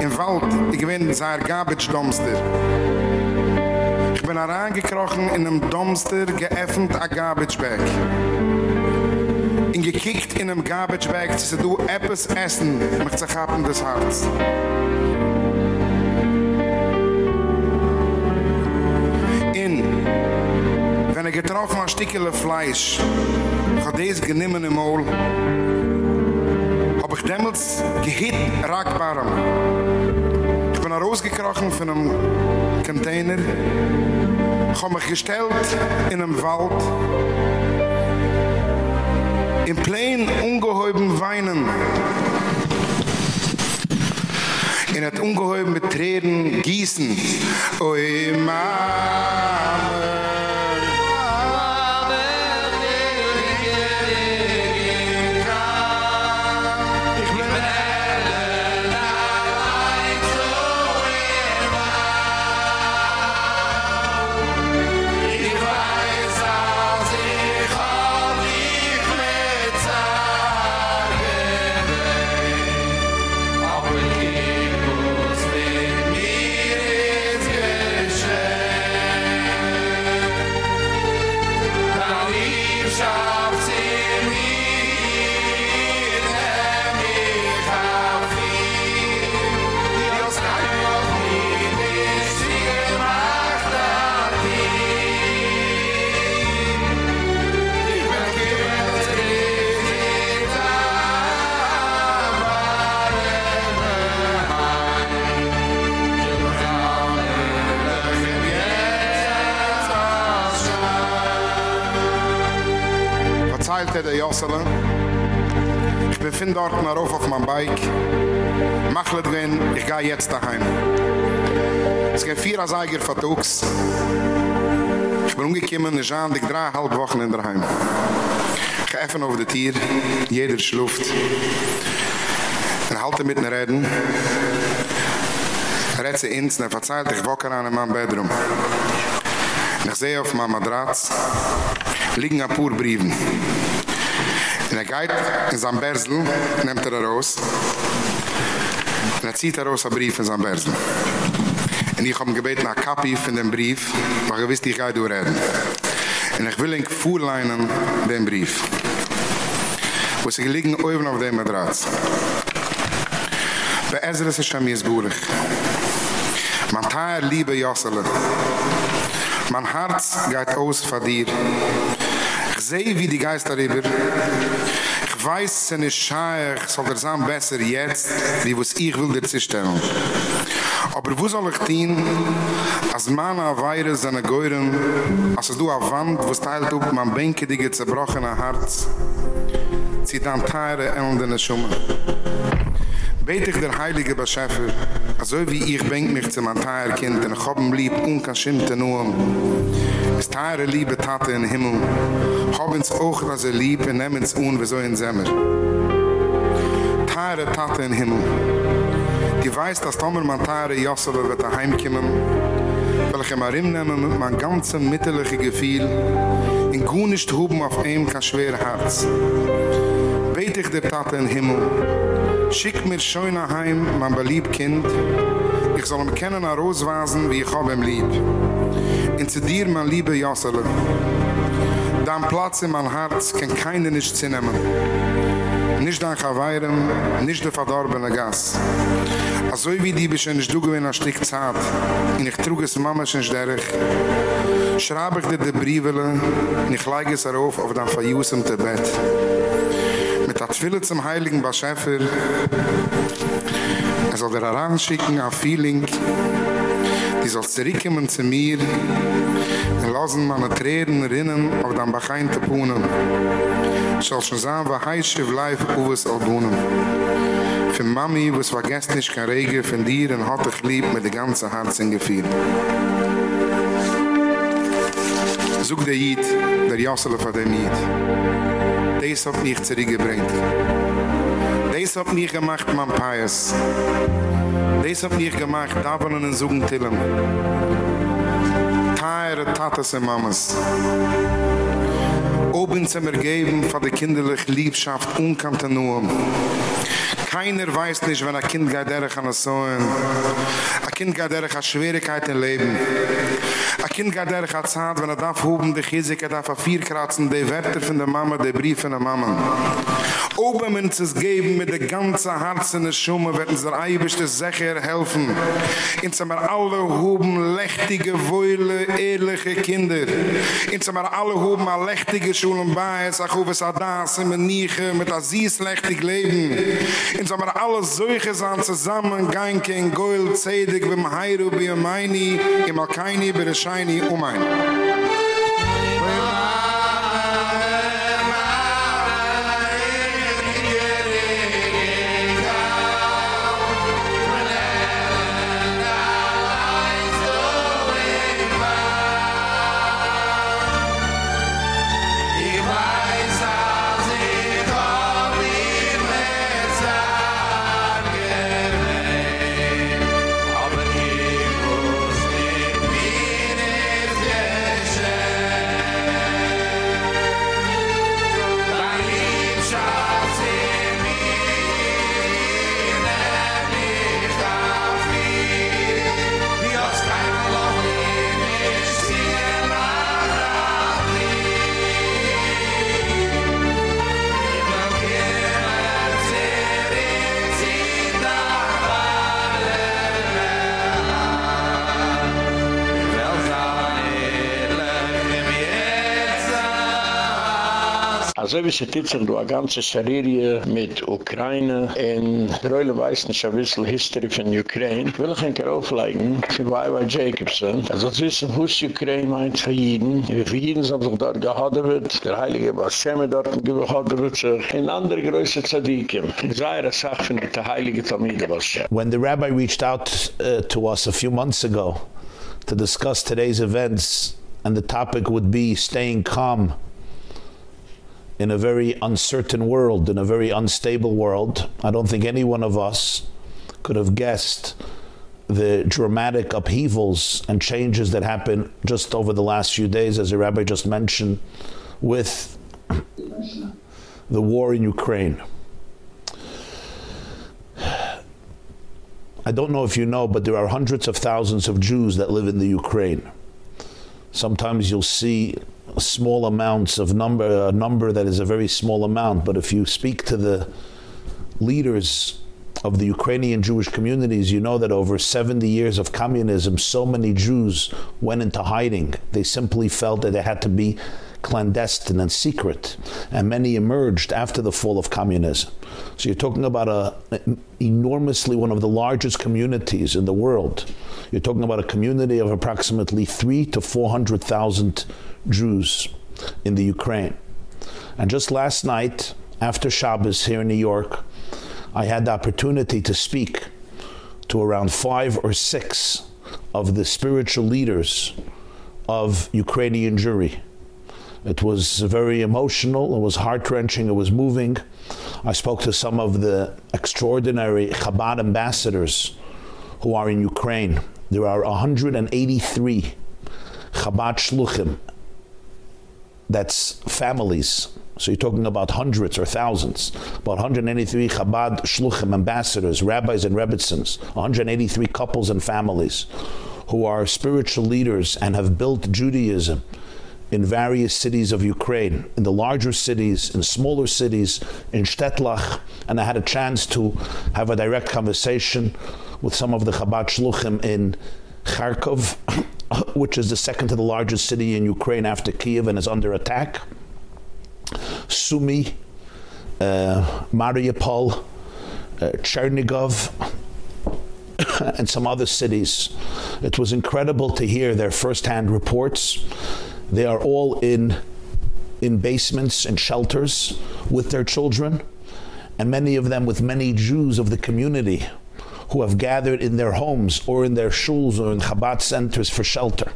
im Wald. Ich bin in seiner Garbage Dumpster. Ich bin herangekrochen in einem Dumpster geöffnet a Garbage Bag. In gekickt in einem Garbage Bag zu du etwas essen mit zerhappen des Herz. wenn er getroffen ein Stückchen Fleisch, hat dieses genommen im Maul, hab ich damals gehit Rackbarem. Ich bin rausgekrochen von einem Container. Ich habe mich gestellt in einem Wald. In plain ungeheuben Weinen. In het ungeheuben mit Tränen gießen. Oi, Mama. Jossele. Ich befinde dort mal rauf auf mein Bike. Machlet wen, ich gehe jetzt daheim. Es gibt vier Aseiger von Tux. Ich bin umgekommen, ich habe drei halb Wochen in der Heim. Ich gehe einfach auf die Tier, jeder schluft. Und halte mit den Reden. Rät sie ins, und er verzeilt, ich wohne an in meinem Bedroom. Ich sehe auf meinem Madratz, liegen ein paar Briefen. Und er geht in sein Bersel, nimmt er raus, und er zieht raus einen Brief in sein Bersel. Und ich habe gebeten nach Kapi von dem Brief, weil ich wusste, ich gehe durchreden. Und ich will ihn vorleinen, den Brief. Wo sie liegen oben auf dem Madratz. Bei Ezra ist es schon mir Burig. Man teil liebe Jossele. Mein Herz geht aus von dir. Ich sehe, wie die Geister rüber. Ich weiß, es ist nicht schade, ich soll dir sagen, besser jetzt, wie was ich will dir zu stellen. Aber wo soll ich dienen, als Mann an Weire seine Geuren, als du an Wand, wo es teilt up, mein Bänke, die zerbrochene Herz, zieht an Teire, elende Schumme. Weet ich der heilige Bescheffer, also wie ich bänk mich zum Antaier Kind, und ich hab ihm lieb unkaschimte Nuam. Ist Teire liebe Tate in Himmel, hab ins Oog, was er lieb, und nehm ins Un, wie so ein Semmer. Teire Tate in Himmel, die weiß, dass Tomer man Teire Jossele wird daheim kommen, weil ich ihm arim nehmen mit mein ganzes mittelige Gefühl, in gunischt huben auf ihm kein schwerer Herz. Weet ich der Tate in Himmel, Schick mir schön heim, mein belieb Kind. Ich soll ihm kennen a Roswasen, wie ich hab ihm lieb. Und zu dir, mein liebe Jossele, dein Platz in mein Herz kann keiner nicht zinnehmen. Nicht dein Chawairem, nicht der verdorbene Gas. Also wie die bisschen nicht du gewinn ein Stück Zeit, und ich trug es Mama schon derich, schraub ich dir die Briefele, und ich leige es darauf auf dein verjusemte Bett. mit der Twille zum Heiligen Baschäfer. Er soll dir heranschicken auf Feeling. Die soll zurückkommen zu mir. Und lassen meine Tränen rinnen auf den Bachein zu punen. Soll schon sagen, wo heiß sie bleibt, wo es auch tun. Für Mami, wo es vergesst nicht kein Regen, von dir und hat dich lieb mit dem ganzen Herzen gefühlt. Zoek de Jid, der Jossele van dem Jid. Dees hat mich zurückgebringt. Dees hat mich gemacht, mein Pius. Dees hat mich gemacht, Davonen und Sogen Tillen. Teire Tatas und Mamas. Oben zu mir geben, von der kinderlich Liebschaft unkannte nur. Keiner weiß nicht, wenn ein Kind geht derich an der Sohn. Ein Kind geht derich an Schwierigkeiten im Leben. Ein Kind geht derich an Zeit, wenn er darf hoben, die Chizik, er darf vier kratzen, die Wörter von der Mama, die Brief von der Mama. Uns es geben mit der ganze Herz der Schumme, werden sie eibischte Secher helfen. In zimmer alle hoben lechtige, wohle, ehrliche Kinder. In zimmer alle hoben a lechtige Schulen bei, sag hobe Sadas in Meniche, mit a sie lechtig leben. In zimmer alle Seuche sind zusammen, geinke in Goil, zedig, wim heiru, bi meini, im alkaini, bi rescheini, um
Also wie sie titzen, du a ganze Serie mit Ukraine in Reule weiß nicht ein bisschen History von Ukraine. Ich will noch ein paar aufleigen für Y.Y. Jacobson. Also zu wissen, wo ist Ukraine meint für Jeden. Wie viele Jeden sind sich dort gehadet wird. Der Heilige Bascheme dort gehadet wird sich. In andere größere Tzadikim. Ich eine Sache von der Heilige Talmide Bascheme.
When the rabbi reached out uh, to us a few months ago to discuss today's events and the topic would be staying calm in a very uncertain world, in a very unstable world. I don't think any one of us could have guessed the dramatic upheavals and changes that happened just over the last few days, as the rabbi just mentioned, with the war in Ukraine. I don't know if you know, but there are hundreds of thousands of Jews that live in the Ukraine. Sometimes you'll see small amounts of number a number that is a very small amount but if you speak to the leaders of the Ukrainian Jewish communities you know that over 70 years of communism so many Jews went into hiding. They simply felt that they had to be clandestine and secret and many emerged after the fall of communism. So you're talking about a, enormously one of the largest communities in the world. You're talking about a community of approximately 3 to 400,000 Jews in the Ukraine and just last night after Shabbos here in New York I had the opportunity to speak to around 5 or 6 of the spiritual leaders of Ukrainian Jewry it was very emotional, it was heart-wrenching, it was moving. I spoke to some of the extraordinary Chabad ambassadors who are in Ukraine. There are 183 Chabad shluchim. That's families. So you're talking about hundreds or thousands. About 183 Chabad shluchim ambassadors, rabbis and rebbitzins, 183 couples and families who are spiritual leaders and have built Judaism in various cities of Ukraine, in the larger cities, in smaller cities, in Shtetlach, and I had a chance to have a direct conversation with some of the Chabad Shluchim in Kharkov, [COUGHS] which is the second to the largest city in Ukraine after Kiev and is under attack. Sumy, uh, Mariupol, uh, Chernigov, [COUGHS] and some other cities. It was incredible to hear their first-hand reports they are all in in basements and shelters with their children and many of them with many Jews of the community who have gathered in their homes or in their shuls or in Chabad centers for shelter.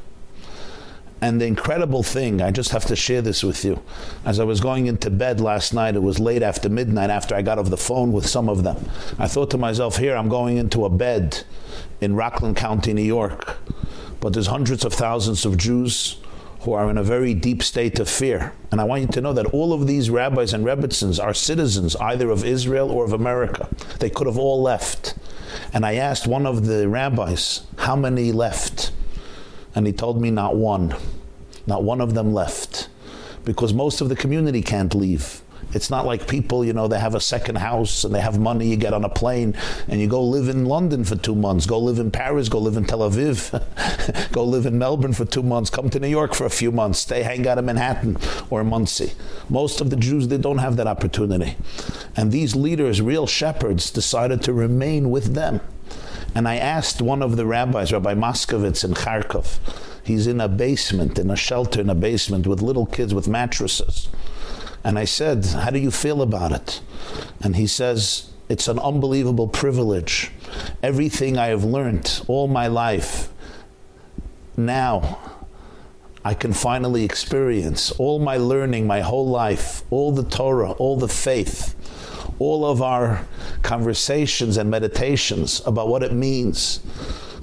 And the incredible thing, I just have to share this with you. As I was going into bed last night, it was late after midnight after I got off the phone with some of them. I thought to myself, here I'm going into a bed in Rockland County, New York. But there's hundreds of thousands of Jews who are in a very deep state of fear. And I want you to know that all of these rabbis and rebbitzins are citizens either of Israel or of America. They could have all left. And I asked one of the rabbis, how many left? And he told me not one. Not one of them left. Because most of the community can't leave. It's not like people, you know, they have a second house and they have money, you get on a plane and you go live in London for 2 months, go live in Paris, go live in Tel Aviv, [LAUGHS] go live in Melbourne for 2 months, come to New York for a few months, stay hang out in Manhattan or Monsey. Most of the Jews they don't have that opportunity. And these leaders, real shepherds, decided to remain with them. And I asked one of the rabbis, Rabbi Moskovitz in Kharkov, he's in a basement, in a shelter in a basement with little kids with mattresses. And I said, how do you feel about it? And he says, it's an unbelievable privilege. Everything I have learned all my life, now I can finally experience all my learning my whole life, all the Torah, all the faith, all of our conversations and meditations about what it means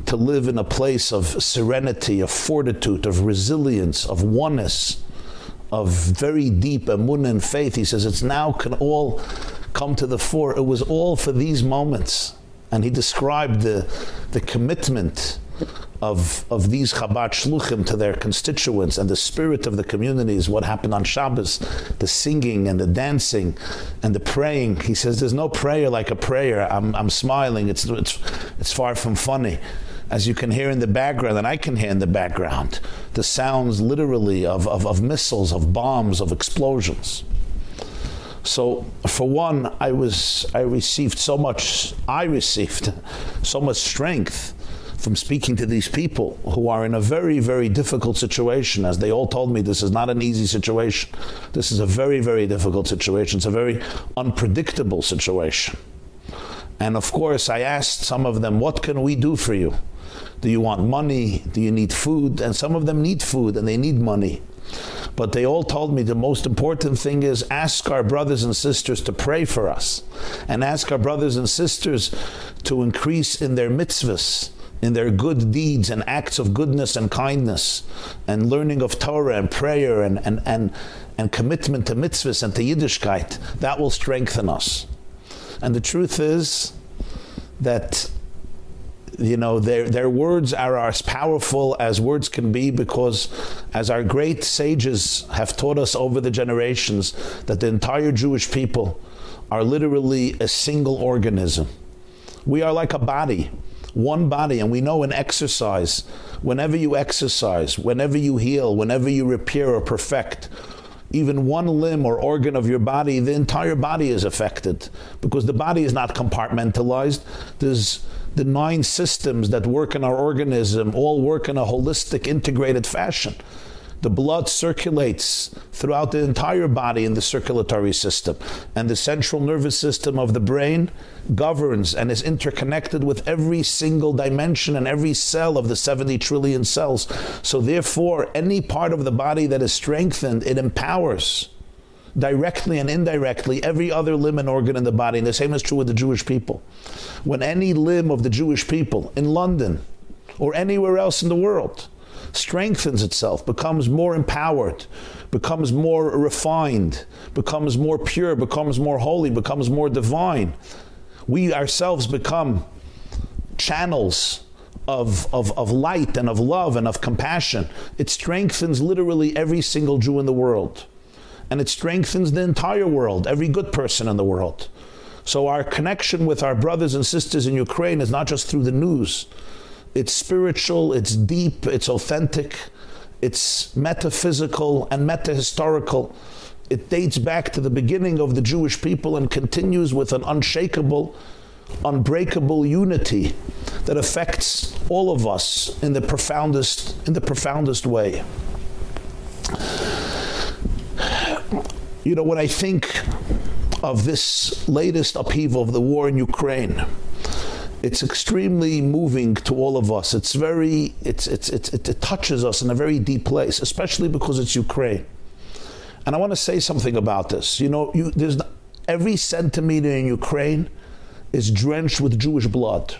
to live in a place of serenity, of fortitude, of resilience, of oneness, of very deep emunah and faith. He says it's now can all come to the fore. It was all for these moments. And he described the the commitment of of these Chabad shluchim to their constituents and the spirit of the community is what happened on Shabbos the singing and the dancing and the praying he says there's no prayer like a prayer I'm I'm smiling it's it's it's far from funny as you can hear in the background and I can hear in the background the sounds literally of of of missiles of bombs of explosions. So for one I was I received so much I received so much strength from speaking to these people who are in a very very difficult situation. As they all told me this is not an easy situation. This is a very very difficult situation. It's a very unpredictable situation. And of course I asked some of them what can we do for you do you want money? Do you need food? And some of them need food and they need money. But they all told me the most important thing is ask our brothers and sisters to pray for us and ask our brothers and sisters to increase in their mitzvahs in their good deeds and acts of goodness and kindness and learning of Torah and prayer and and and and commitment to mitzvahs and to Yiddishkeit. That will strengthen us. And the truth is that you know their their words are as powerful as words can be because as our great sages have taught us over the generations that the entire Jewish people are literally a single organism. We are like a body one body and we know in exercise. Whenever you exercise whenever you heal whenever you repair or perfect even one limb or organ of your body the entire body is affected because the body is not compartmentalized. There's the nine systems that work in our organism all work in a holistic integrated fashion. The blood circulates throughout the entire body in the circulatory system and the central nervous system of the brain governs and is interconnected with every single dimension and every cell of the 70 trillion cells. So therefore any part of the body that is strengthened it empowers directly and indirectly every other limb and organ in the body and the same is true with the Jewish people when any limb of the Jewish people in London or anywhere else in the world strengthens itself, becomes more empowered, becomes more refined, becomes more pure, becomes more holy, becomes more divine. We ourselves become channels of, of, of light and of love and of compassion. It strengthens literally every single Jew in the world. And it strengthens the entire world, every good person in the world. So our connection with our brothers and sisters in Ukraine is not just through the news, it's spiritual, it's deep, it's authentic, it's metaphysical and metahistorical. It dates back to the beginning of the Jewish people and continues with an unshakable, unbreakable unity that affects all of us in the profoundest in the profoundest way. You know, when I think of this latest upheaval of the war in Ukraine, it's extremely moving to all of us. It's very it's it's, it's it, it touches us in a very deep place, especially because it's Ukraine. And I want to say something about this. You know, you, there's every centimeter in Ukraine is drenched with Jewish blood.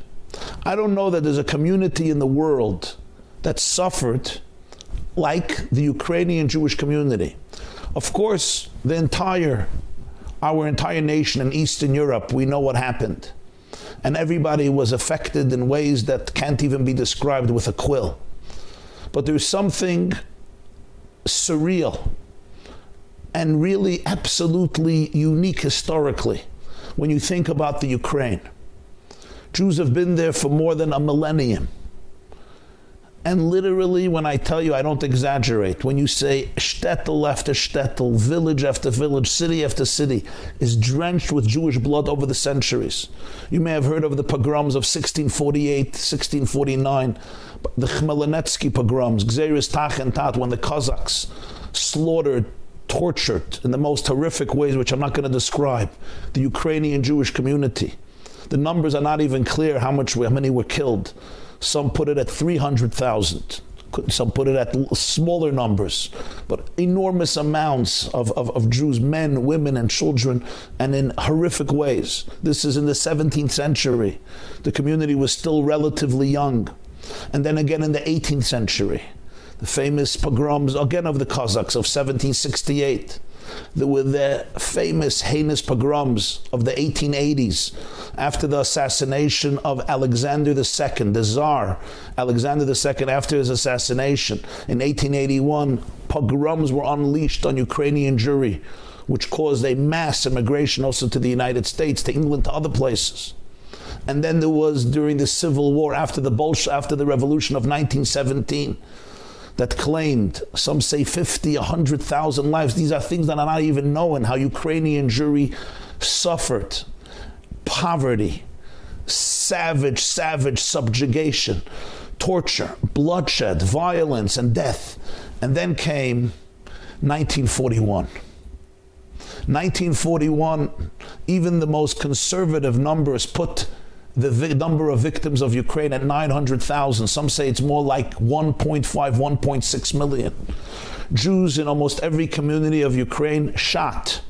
I don't know that there's a community in the world that suffered like the Ukrainian Jewish community. Of course, the entire our entire nation in Eastern Europe, we know what happened and everybody was affected in ways that can't even be described with a quill. But there's something surreal and really absolutely unique historically when you think about the Ukraine. Jews have been there for more than a millennium. And literally, when I tell you, I don't exaggerate. When you say shtetl after shtetl, village after village, city after city, is drenched with Jewish blood over the centuries. You may have heard of the pogroms of 1648, 1649, the Khmelnytsky pogroms, Gzeris Tach and Tat, when the Cossacks slaughtered tortured in the most horrific ways, which I'm not going to describe, the Ukrainian Jewish community. The numbers are not even clear how much how many were killed. Some put it at 300,000. Some put it at smaller numbers, but enormous amounts of, of, of, Jews, men, women, and children, and in horrific ways. This is in the 17th century. The community was still relatively young. And then again in the 18th century, the famous pogroms, again of the Cossacks of 1768 there were the famous heinous pogroms of the 1880s after the assassination of Alexander II, the Tsar. Alexander II, after his assassination in 1881, pogroms were unleashed on Ukrainian Jewry, which caused a mass immigration also to the United States, to England, to other places. And then there was during the Civil War after the Bolsh after the revolution of 1917 that claimed, some say 50, 100,000 lives. These are things that are not even known, how Ukrainian Jewry suffered poverty, savage, savage subjugation, torture, bloodshed, violence, and death. And then came 1941. 1941, even the most conservative numbers put the number of victims of Ukraine at 900,000. Some say it's more like 1.5, 1.6 million. Jews in almost every community of Ukraine shot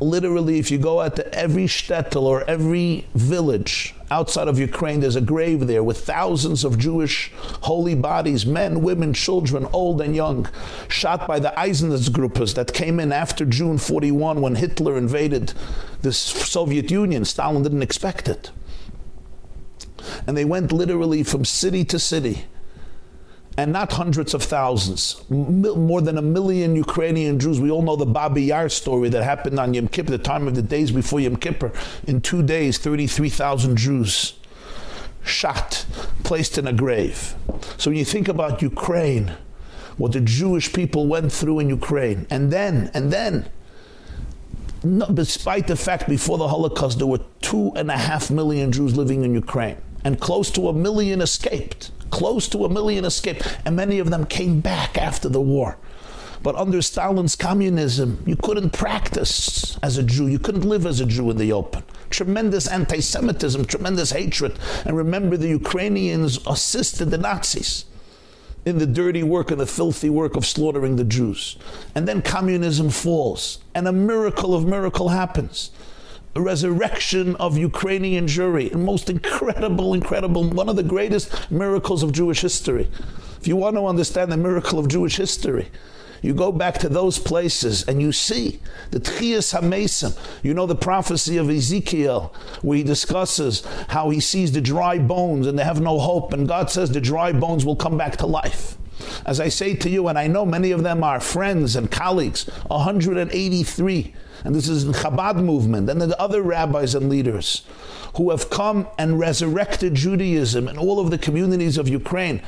literally if you go out to every shtetl or every village outside of Ukraine there's a grave there with thousands of Jewish holy bodies men women children old and young shot by the Einsatzgruppen that came in after June 41 when Hitler invaded the Soviet Union. Stalin didn't expect it. And they went literally from city to city and not hundreds of thousands, more than a million Ukrainian Jews. We all know the Babi Yar story that happened on Yom Kippur, the time of the days before Yom Kippur. In two days, 33,000 Jews shot, placed in a grave. So when you think about Ukraine, what the Jewish people went through in Ukraine, and then, and then, despite the fact before the Holocaust there were two and a half million Jews living in Ukraine, and close to a million escaped close to a million escaped, and many of them came back after the war. But under Stalin's communism, you couldn't practice as a Jew. You couldn't live as a Jew in the open. Tremendous anti-Semitism, tremendous hatred. And remember, the Ukrainians assisted the Nazis in the dirty work and the filthy work of slaughtering the Jews. And then communism falls, and a miracle of miracle happens resurrection of Ukrainian Jewry, most incredible, incredible, one of the greatest miracles of Jewish history. If you want to understand the miracle of Jewish history, you go back to those places and you see the Tchias HaMesim. You know the prophecy of Ezekiel where he discusses how he sees the dry bones and they have no hope and God says the dry bones will come back to life. As I say to you, and I know many of them are friends and colleagues, 183 and this is the Chabad movement, and the other rabbis and leaders who have come and resurrected Judaism in all of the communities of Ukraine,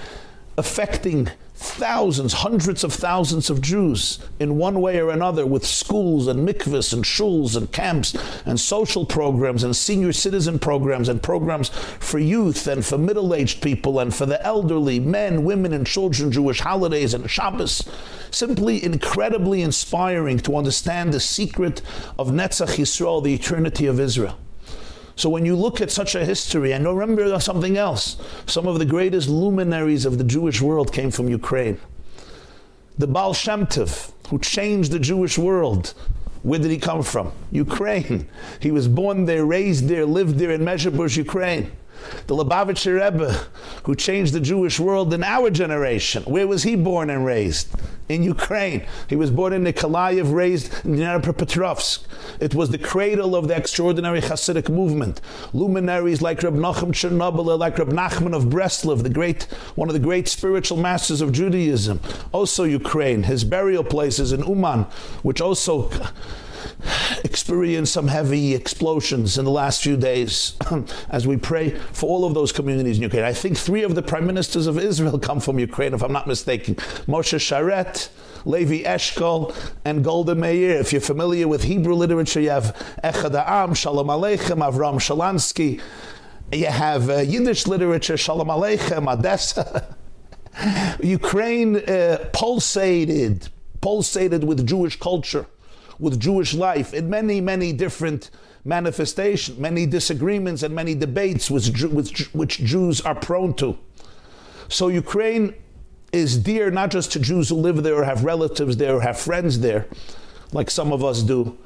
affecting thousands, hundreds of thousands of Jews in one way or another with schools and mikvahs and shuls and camps and social programs and senior citizen programs and programs for youth and for middle-aged people and for the elderly, men, women and children, Jewish holidays and Shabbos. Simply incredibly inspiring to understand the secret of Netzach Yisrael, the eternity of Israel. So when you look at such a history, and remember something else, some of the greatest luminaries of the Jewish world came from Ukraine. The Baal Shem Tov, who changed the Jewish world, where did he come from? Ukraine. He was born there, raised there, lived there in Mezhebush, Ukraine. The Lubavitcher Rebbe, who changed the Jewish world in our generation. Where was he born and raised? In Ukraine. He was born in Nikolaev, raised in Dnipropetrovsk. It was the cradle of the extraordinary Hasidic movement. Luminaries like Reb Nachum Chernobyl, like Reb Nachman of Breslov, the great, one of the great spiritual masters of Judaism. Also Ukraine. His burial place is in Uman, which also experienced some heavy explosions in the last few days [CLEARS THROAT] as we pray for all of those communities in Ukraine. I think three of the prime ministers of Israel come from Ukraine, if I'm not mistaken. Moshe Sharett, Levi Eshkol, and Golda Meir. If you're familiar with Hebrew literature, you have Echad Ha'am, Shalom Aleichem, Avram Shalansky. You have uh, Yiddish literature, Shalom Aleichem, Odessa. [LAUGHS] Ukraine uh, pulsated, pulsated with Jewish culture with Jewish life in many, many different manifestations, many disagreements and many debates which, which, which Jews are prone to. So Ukraine is dear not just to Jews who live there or have relatives there or have friends there, like some of us do,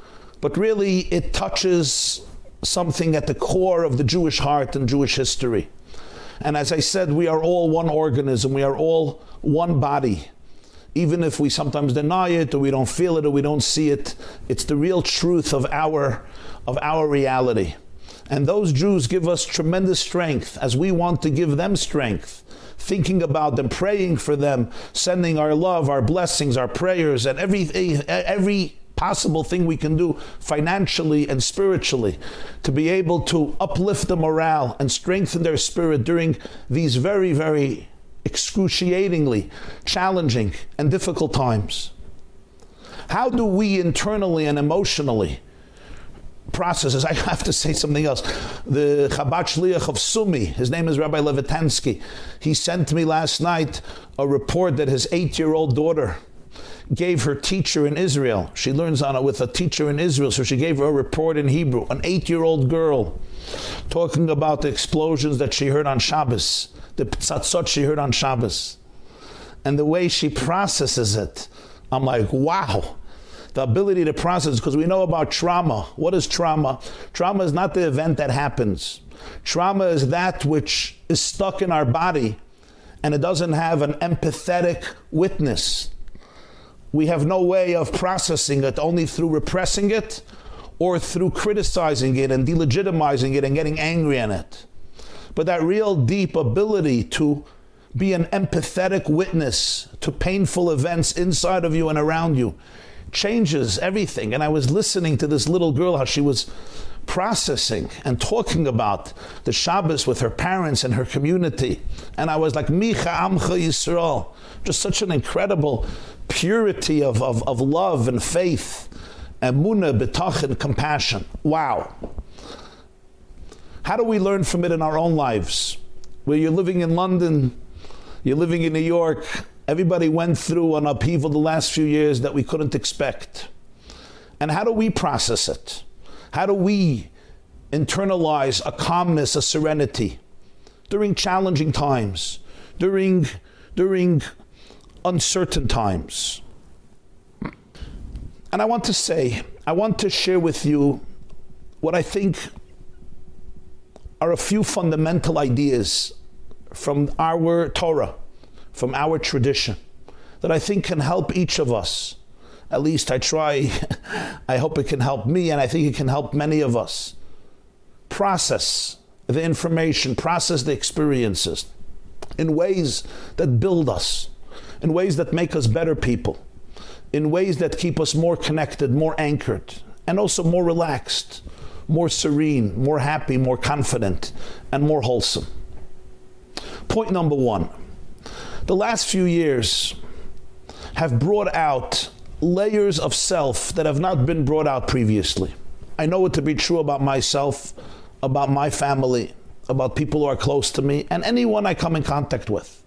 but really it touches something at the core of the Jewish heart and Jewish history. And as I said, we are all one organism, we are all one body even if we sometimes deny it or we don't feel it or we don't see it it's the real truth of our of our reality. And those Jews give us tremendous strength as we want to give them strength thinking about them praying for them sending our love our blessings our prayers and every every possible thing we can do financially and spiritually to be able to uplift the morale and strengthen their spirit during these very very excruciatingly challenging and difficult times. How do we internally and emotionally process this? [LAUGHS] I have to say something else. The Chabad Shliach of Sumy, his name is Rabbi Levitansky, he sent me last night a report that his eight-year-old daughter gave her teacher in Israel. She learns on it with a teacher in Israel, so she gave her a report in Hebrew. An eight-year-old girl talking about the explosions that she heard on Shabbos the psatzot she heard on Shabbos. And the way she processes it, I'm like, wow. The ability to process, because we know about trauma. What is trauma? Trauma is not the event that happens. Trauma is that which is stuck in our body and it doesn't have an empathetic witness. We have no way of processing it only through repressing it or through criticizing it and delegitimizing it and getting angry at it but that real deep ability to be an empathetic witness to painful events inside of you and around you changes everything. And I was listening to this little girl, how she was processing and talking about the Shabbos with her parents and her community. And I was like, Mi K'amcha Yisrael. Just such an incredible purity of, of, of love and faith, and compassion. Wow. How do we learn from it in our own lives? Where you're living in London, you're living in New York, everybody went through an upheaval the last few years that we couldn't expect. And how do we process it? How do we internalize a calmness, a serenity during challenging times, during during uncertain times? And I want to say, I want to share with you what I think are a few fundamental ideas from our Torah, from our tradition, that I think can help each of us. At least I try, [LAUGHS] I hope it can help me, and I think it can help many of us. Process the information, process the experiences in ways that build us, in ways that make us better people, in ways that keep us more connected, more anchored, and also more relaxed more serene, more happy, more confident, and more wholesome. Point number one the last few years have brought out layers of self that have not been brought out previously. I know it to be true about myself, about my family, about people who are close to me, and anyone I come in contact with.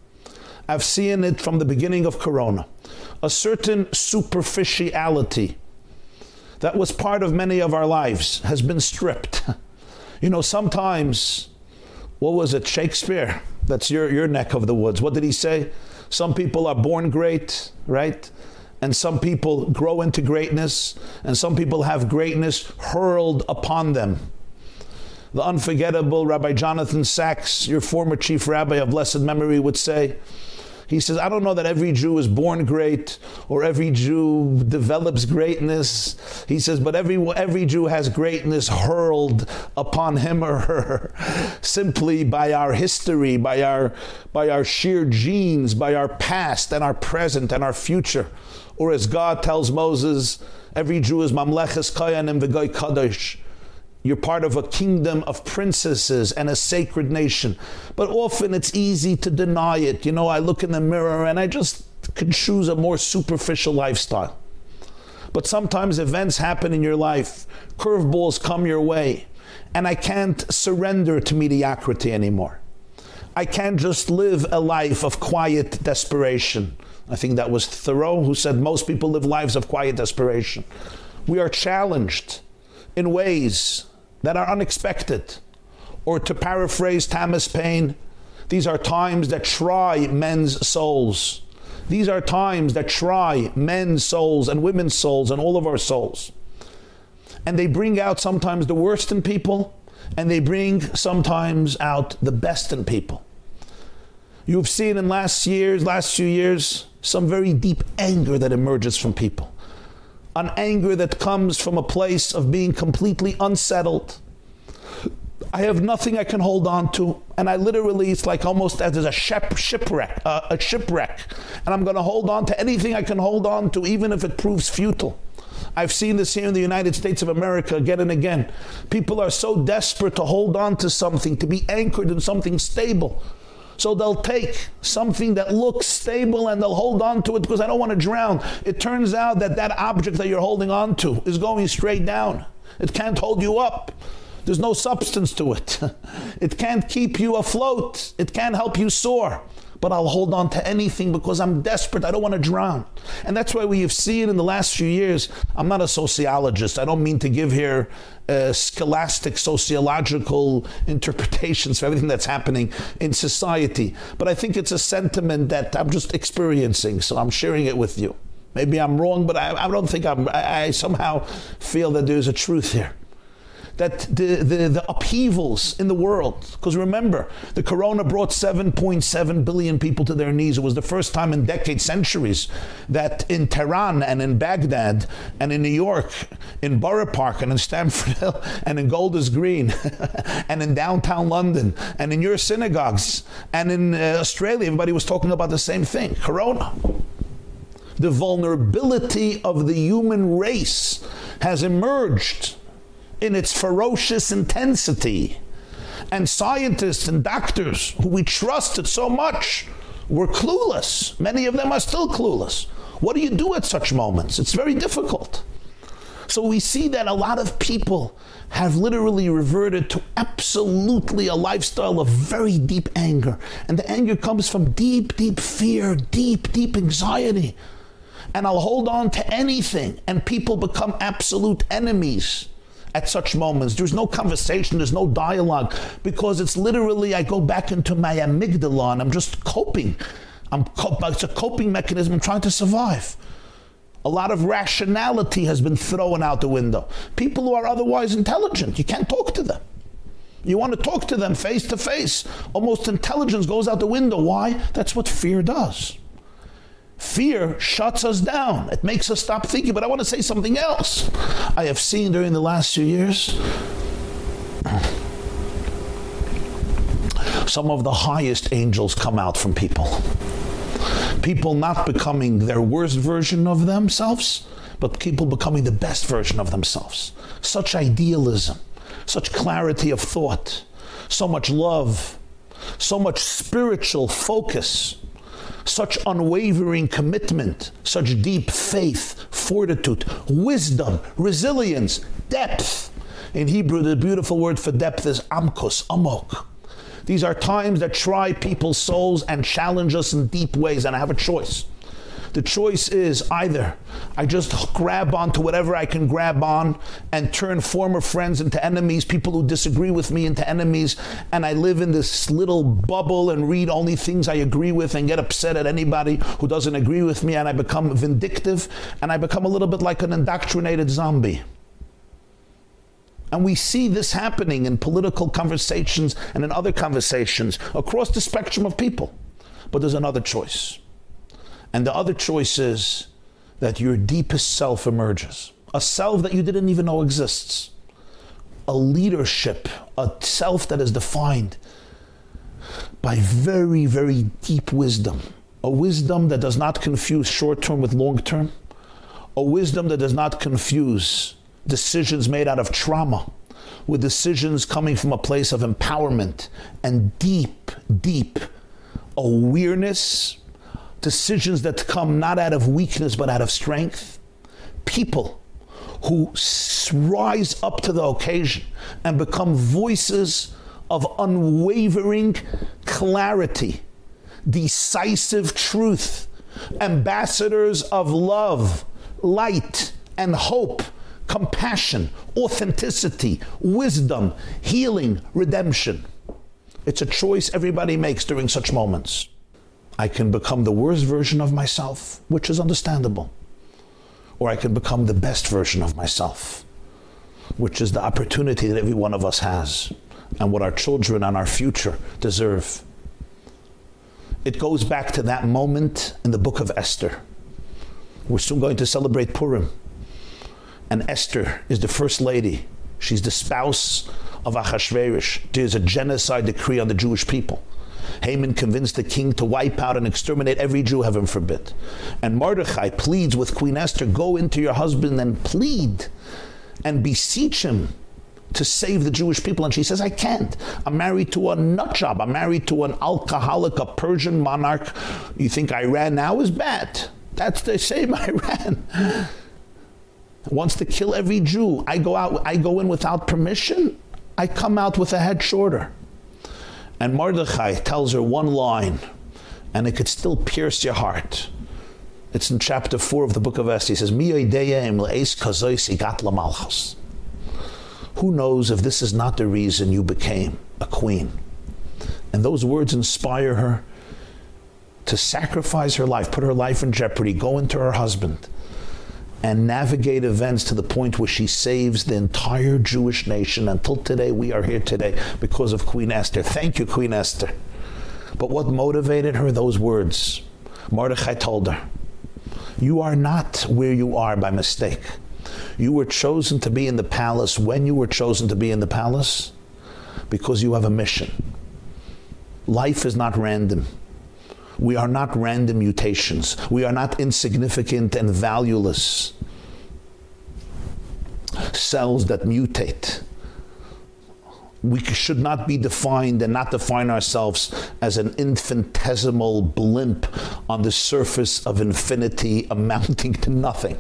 I've seen it from the beginning of Corona. A certain superficiality that was part of many of our lives has been stripped. [LAUGHS] you know, sometimes what was it Shakespeare? That's your your neck of the woods. What did he say? Some people are born great, right? And some people grow into greatness, and some people have greatness hurled upon them. The unforgettable Rabbi Jonathan Sacks, your former chief rabbi of blessed memory, would say, he says, I don't know that every Jew is born great or every Jew develops greatness. He says, but every, every Jew has greatness hurled upon him or her [LAUGHS] simply by our history, by our, by our sheer genes, by our past and our present and our future. Or as God tells Moses, every Jew is mamleches kayanim v'goy kadosh you're part of a kingdom of princesses and a sacred nation. But often it's easy to deny it. You know, I look in the mirror and I just can choose a more superficial lifestyle. But sometimes events happen in your life, curveballs come your way, and I can't surrender to mediocrity anymore. I can't just live a life of quiet desperation. I think that was Thoreau who said most people live lives of quiet desperation. We are challenged in ways that are unexpected. Or to paraphrase Thomas Paine, these are times that try men's souls. These are times that try men's souls and women's souls and all of our souls. And they bring out sometimes the worst in people and they bring sometimes out the best in people. You've seen in last years, last few years, some very deep anger that emerges from people an anger that comes from a place of being completely unsettled. I have nothing I can hold on to, and I literally, it's like almost as a ship, shipwreck, uh, a shipwreck, and I'm going to hold on to anything I can hold on to, even if it proves futile. I've seen this here in the United States of America again and again. People are so desperate to hold on to something, to be anchored in something stable so they'll take something that looks stable and they'll hold on to it because I don't want to drown. It turns out that that object that you're holding on to is going straight down. It can't hold you up. There's no substance to it. [LAUGHS] It can't keep you afloat. It can't help you soar but I'll hold on to anything because I'm desperate. I don't want to drown. And that's why we have seen in the last few years. I'm not a sociologist. I don't mean to give here uh, scholastic sociological interpretations for everything that's happening in society. But I think it's a sentiment that I'm just experiencing, so I'm sharing it with you. Maybe I'm wrong, but I, I don't think I'm, I, I somehow feel that there's a truth here that the, the, the upheavals in the world, because remember, the corona brought 7.7 billion people to their knees. It was the first time in decades, centuries, that in Tehran and in Baghdad and in New York, in Borough Park and in Stamford Hill [LAUGHS] and in Golders Green [LAUGHS] and in downtown London and in your synagogues and in uh, Australia, everybody was talking about the same thing, corona. The vulnerability of the human race has emerged in its ferocious intensity. And scientists and doctors who we trusted so much were clueless. Many of them are still clueless. What do you do at such moments? It's very difficult. So we see that a lot of people have literally reverted to absolutely a lifestyle of very deep anger. And the anger comes from deep, deep fear, deep, deep anxiety. And I'll hold on to anything. And people become absolute enemies at such moments. There's no conversation, there's no dialogue because it's literally I go back into my amygdala and I'm just coping. I'm it's a coping mechanism I'm trying to survive. A lot of rationality has been thrown out the window. People who are otherwise intelligent, you can't talk to them. You want to talk to them face to face. Almost intelligence goes out the window. Why? That's what fear does. Fear shuts us down. It makes us stop thinking. But I want to say something else. I have seen during the last few years some of the highest angels come out from people. People not becoming their worst version of themselves, but people becoming the best version of themselves. Such idealism, such clarity of thought, so much love, so much spiritual focus such unwavering commitment, such deep faith, fortitude, wisdom, resilience, depth. In Hebrew, the beautiful word for depth is amkos, amok. These are times that try people's souls and challenge us in deep ways, and I have a choice. The choice is either I just grab onto whatever I can grab on and turn former friends into enemies, people who disagree with me into enemies, and I live in this little bubble and read only things I agree with and get upset at anybody who doesn't agree with me and I become vindictive and I become a little bit like an indoctrinated zombie. And we see this happening in political conversations and in other conversations across the spectrum of people. But there's another choice. And the other choice is that your deepest self emerges, a self that you didn't even know exists, a leadership, a self that is defined by very, very deep wisdom, a wisdom that does not confuse short term with long term, a wisdom that does not confuse decisions made out of trauma with decisions coming from a place of empowerment and deep, deep awareness, decisions that come not out of weakness but out of strength. People who rise up to the occasion and become voices of unwavering clarity, decisive truth, ambassadors of love, light, and hope compassion, authenticity, wisdom, healing, redemption. It's a choice everybody makes during such moments. I can become the worst version of myself, which is understandable. Or I can become the best version of myself, which is the opportunity that every one of us has and what our children and our future deserve. It goes back to that moment in the book of Esther. We're soon going to celebrate Purim and Esther is the first lady. She's the spouse of Achashverosh. There's a genocide decree on the Jewish people. Haman convinced the king to wipe out and exterminate every Jew, heaven forbid. And Mordechai pleads with Queen Esther, go into your husband and plead and beseech him to save the Jewish people. And she says, I can't. I'm married to a nut job. I'm married to an alcoholic, a Persian monarch. You think Iran now is bad? That's the same [LAUGHS] Iran wants to kill every Jew. I go out I go in without permission. I come out with a head shorter. And Mordechai tells her one line and it could still pierce your heart. It's in chapter 4 of the book of Esther. He says, "Mi Who knows if this is not the reason you became a queen? And those words inspire her to sacrifice her life, put her life in jeopardy, go into her husband and navigate events to the point where she saves the entire Jewish nation. Until today, we are here today because of Queen Esther. Thank you, Queen Esther. But what motivated her? Those words. Mordechai told her, You are not where you are by mistake. You were chosen to be in the palace when you were chosen to be in the palace because you have a mission. Life is not random. We are not random mutations. We are not insignificant and valueless cells that mutate. We should not be defined and not define ourselves as an infinitesimal blimp on the surface of infinity amounting to nothing.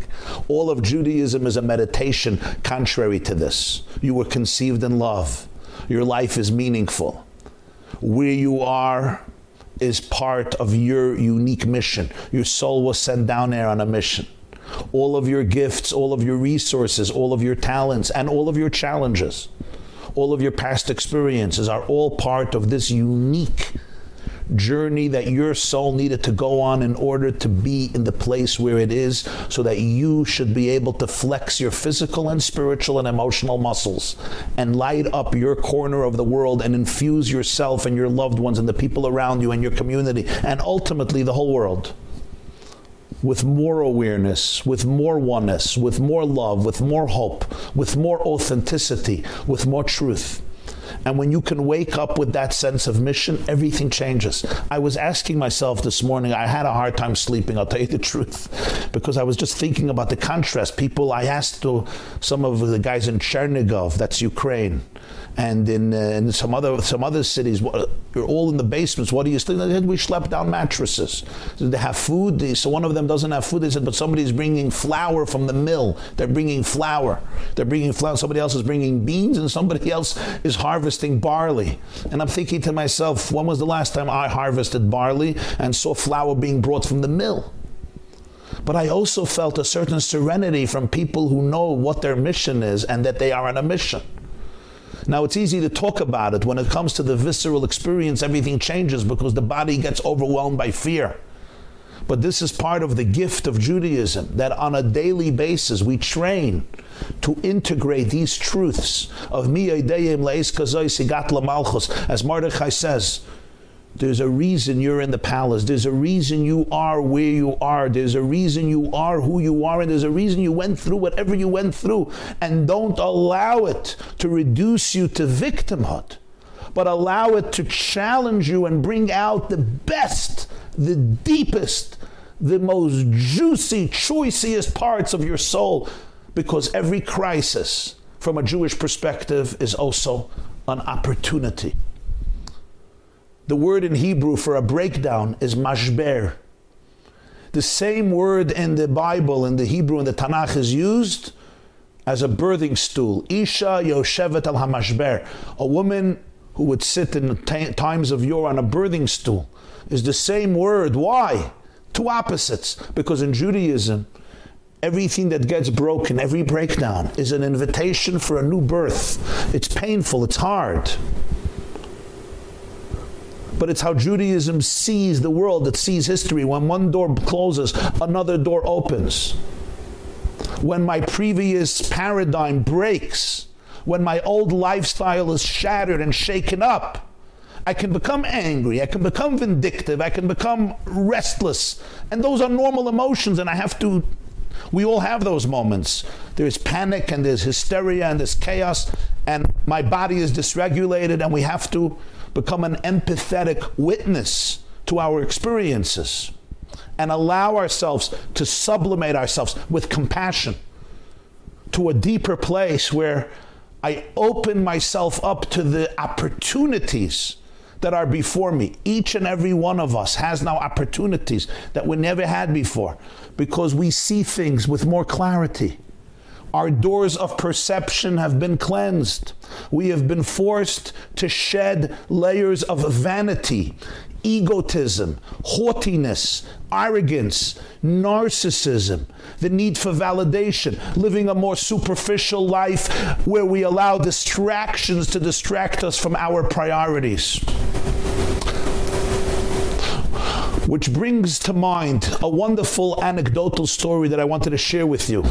All of Judaism is a meditation contrary to this. You were conceived in love. Your life is meaningful. Where you are is part of your unique mission. Your soul was sent down there on a mission. All of your gifts, all of your resources, all of your talents, and all of your challenges, all of your past experiences are all part of this unique journey that your soul needed to go on in order to be in the place where it is so that you should be able to flex your physical and spiritual and emotional muscles and light up your corner of the world and infuse yourself and your loved ones and the people around you and your community and ultimately the whole world with more awareness, with more oneness, with more love, with more hope, with more authenticity, with more truth. And when you can wake up with that sense of mission, everything changes. I was asking myself this morning, I had a hard time sleeping, I'll tell you the [LAUGHS] truth, because I was just thinking about the contrast. People, I asked to some of the guys in Chernigov, that's Ukraine, and in, uh, in some other some other cities you're all in the basements. What do you sleep we slept down mattresses. So they have food so one of them doesn't have food they said but somebody's bringing flour from the mill. They're bringing flour. They're bringing flour somebody else is bringing beans and somebody else is harvesting barley. And I'm thinking to myself when was the last time I harvested barley and saw flour being brought from the mill? But I also felt a certain serenity from people who know what their mission is and that they are on a mission now it's easy to talk about it when it comes to the visceral experience everything changes because the body gets overwhelmed by fear. But this is part of the gift of Judaism that on a daily basis we train to integrate these truths of mi leis kazoi sigat malchus as Mordechai says there's a reason you're in the palace. There's a reason you are where you are. There's a reason you are who you are. And there's a reason you went through whatever you went through. And don't allow it to reduce you to victimhood, but allow it to challenge you and bring out the best, the deepest, the most juicy, choicest parts of your soul. Because every crisis, from a Jewish perspective, is also an opportunity. The word in Hebrew for a breakdown is mashber. The same word in the Bible, in the Hebrew, in the Tanakh is used as a birthing stool. Isha Yoshevet al Hamashber. A woman who would sit in the times of yore on a birthing stool is the same word. Why? Two opposites. Because in Judaism, everything that gets broken, every breakdown, is an invitation for a new birth. It's painful, it's hard but it's how Judaism sees the world, it sees history. When one door closes, another door opens. When my previous paradigm breaks, when my old lifestyle is shattered and shaken up, I can become angry, I can become vindictive, I can become restless. And those are normal emotions and I have to we all have those moments. There's panic and there's hysteria and there's chaos and my body is dysregulated and we have to become an empathetic witness to our experiences and allow ourselves to sublimate ourselves with compassion to a deeper place where I open myself up to the opportunities that are before me. Each and every one of us has now opportunities that we never had before because we see things with more clarity. Our doors of perception have been cleansed. We have been forced to shed layers of vanity, egotism, haughtiness, arrogance, narcissism, the need for validation, living a more superficial life where we allow distractions to distract us from our priorities. Which brings to mind a wonderful anecdotal story that I wanted to share with you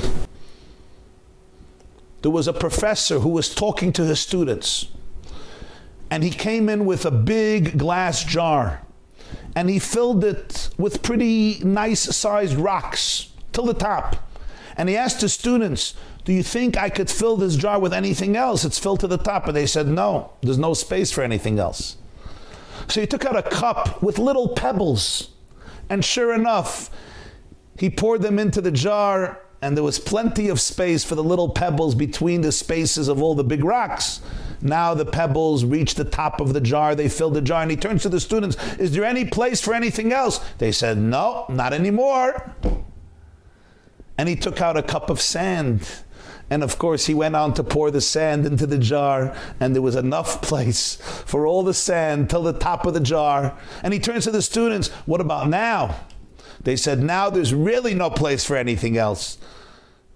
there was a professor who was talking to his students and he came in with a big glass jar and he filled it with pretty nice sized rocks till the top. And he asked his students do you think I could fill this jar with anything else? It's filled to the top. And they said no there's no space for anything else. So he took out a cup with little pebbles and sure enough he poured them into the jar and there was plenty of space for the little pebbles between the spaces of all the big rocks. Now the pebbles reach the top of the jar, they fill the jar, and he turns to the students, Is there any place for anything else? They said, No, not anymore. And he took out a cup of sand. And of course, he went on to pour the sand into the jar, and there was enough place for all the sand till the top of the jar. And he turns to the students, What about now? They said, now there's really no place for anything else.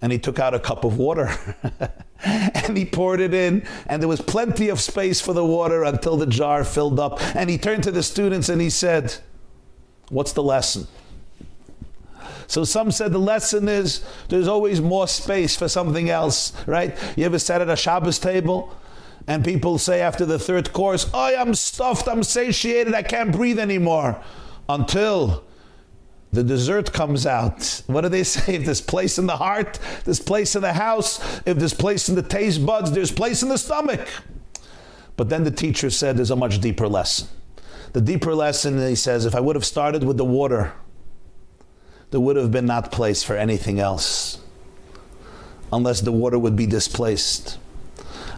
And he took out a cup of water [LAUGHS] and he poured it in and there was plenty of space for the water until the jar filled up. And he turned to the students and he said, what's the lesson? So some said the lesson is there's always more space for something else, right? You ever sat at a Shabbos table and people say after the third course, "Oh, I'm stuffed, I'm satiated, I can't breathe anymore." Until the dessert comes out. What do they say? If there's place in the heart, there's place in the house. If there's place in the taste buds, there's place in the stomach. But then the teacher said there's a much deeper lesson. The deeper lesson, he says, if I would have started with the water, there would have been not place for anything else unless the water would be displaced.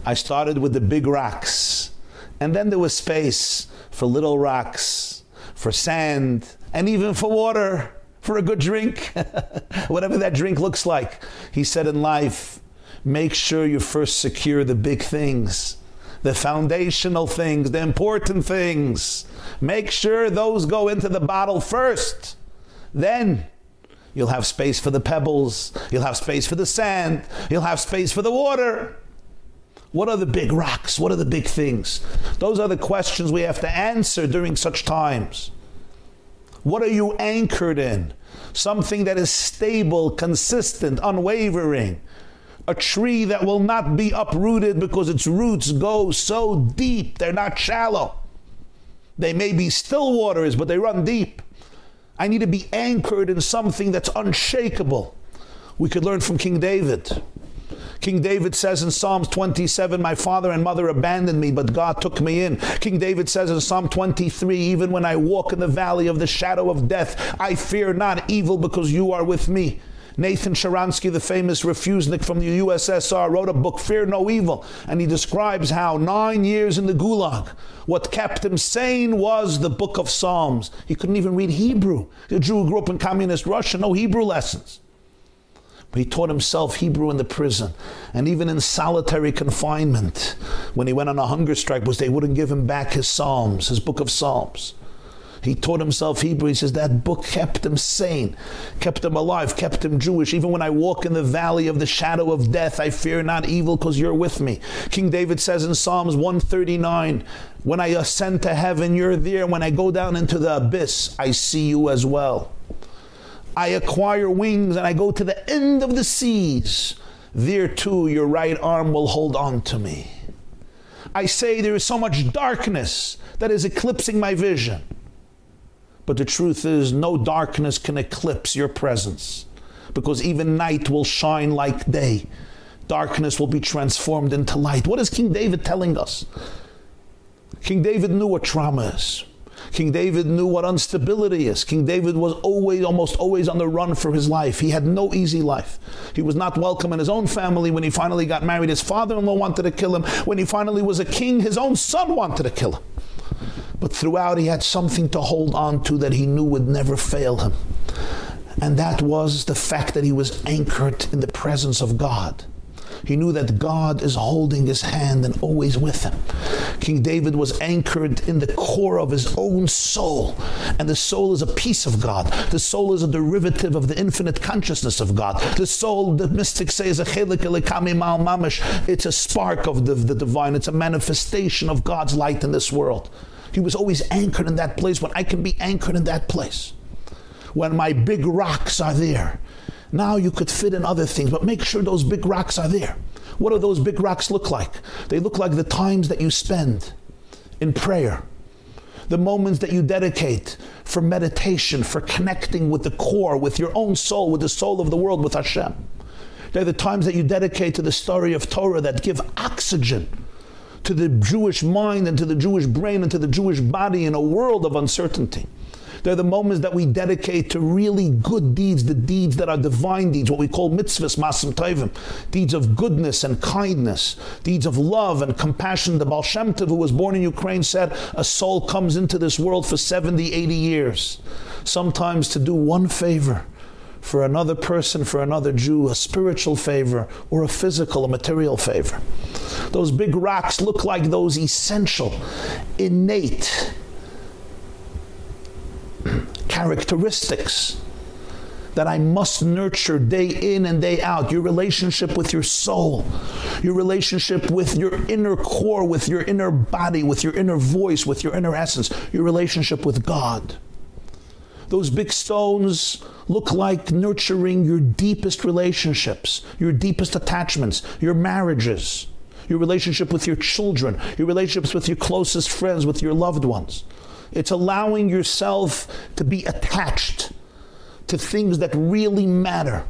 I started with the big rocks, and then there was space for little rocks, for sand, and even for water, for a good drink, [LAUGHS] whatever that drink looks like. He said in life, make sure you first secure the big things, the foundational things, the important things. Make sure those go into the bottle first. Then you'll have space for the pebbles, you'll have space for the sand, you'll have space for the water. What are the big rocks? What are the big things? Those are the questions we have to answer during such times. What are you anchored in? Something that is stable, consistent, unwavering. a tree that will not be uprooted because its roots go so deep. They're not shallow. They may be still waters, but they run deep. I need to be anchored in something that's unshakable. We could learn from King David. King David says in Psalms 27, My father and mother abandoned me, but God took me in. King David says in Psalm 23, Even when I walk in the valley of the shadow of death, I fear not evil because you are with me. Nathan Sharansky, the famous refusenik from the USSR, wrote a book, Fear No Evil, and he describes how nine years in the Gulag, what kept him sane was the book of Psalms. He couldn't even read Hebrew. The Jew grew up in communist Russia, no Hebrew lessons. But he taught himself Hebrew in the prison. And even in solitary confinement, when he went on a hunger strike, was they wouldn't give him back his Psalms, his book of Psalms. He taught himself Hebrew. He says that book kept him sane, kept him alive, kept him Jewish. Even when I walk in the valley of the shadow of death, I fear not evil because you're with me. King David says in Psalms 139, when I ascend to heaven, you're there. When I go down into the abyss, I see you as well. I acquire wings and I go to the end of the seas. There too, your right arm will hold on to me. I say there is so much darkness that is eclipsing my vision. But the truth is, no darkness can eclipse your presence because even night will shine like day. Darkness will be transformed into light. What is King David telling us? King David knew what trauma is. King David knew what instability is. King David was always, almost always on the run for his life. He had no easy life. He was not welcome in his own family. When he finally got married, his father-in-law wanted to kill him. When he finally was a king, his own son wanted to kill him. But throughout, he had something to hold on to that he knew would never fail him. And that was the fact that he was anchored in the presence of God. He knew that God is holding his hand and always with him. King David was anchored in the core of his own soul. And the soul is a piece of God. The soul is a derivative of the infinite consciousness of God. The soul, the mystics say, is a chelik elikami mal mamash. It's a spark of the, the divine. It's a manifestation of God's light in this world. He was always anchored in that place when I can be anchored in that place. When my big rocks are there. Now you could fit in other things, but make sure those big rocks are there. What do those big rocks look like? They look like the times that you spend in prayer. The moments that you dedicate for meditation, for connecting with the core, with your own soul, with the soul of the world, with Hashem. They're the times that you dedicate to the story of Torah that give oxygen to the Jewish mind and to the Jewish brain and to the Jewish body in a world of uncertainty. They're the moments that we dedicate to really good deeds, the deeds that are divine deeds, what we call mitzvahs, maasim tovim, deeds of goodness and kindness, deeds of love and compassion. The Baal Shem Tov, who was born in Ukraine, said a soul comes into this world for 70, 80 years, sometimes to do one favor for another person, for another Jew, a spiritual favor or a physical, a material favor. Those big rocks look like those essential, innate [CLEARS THROAT] characteristics that I must nurture day in and day out your relationship with your soul your relationship with your inner core with your inner body with your inner voice with your inner essence your relationship with God those big stones look like nurturing your deepest relationships, your deepest attachments, your marriages, your relationship with your children, your relationships with your closest friends, with your loved ones. It's allowing yourself to be attached to things that really matter.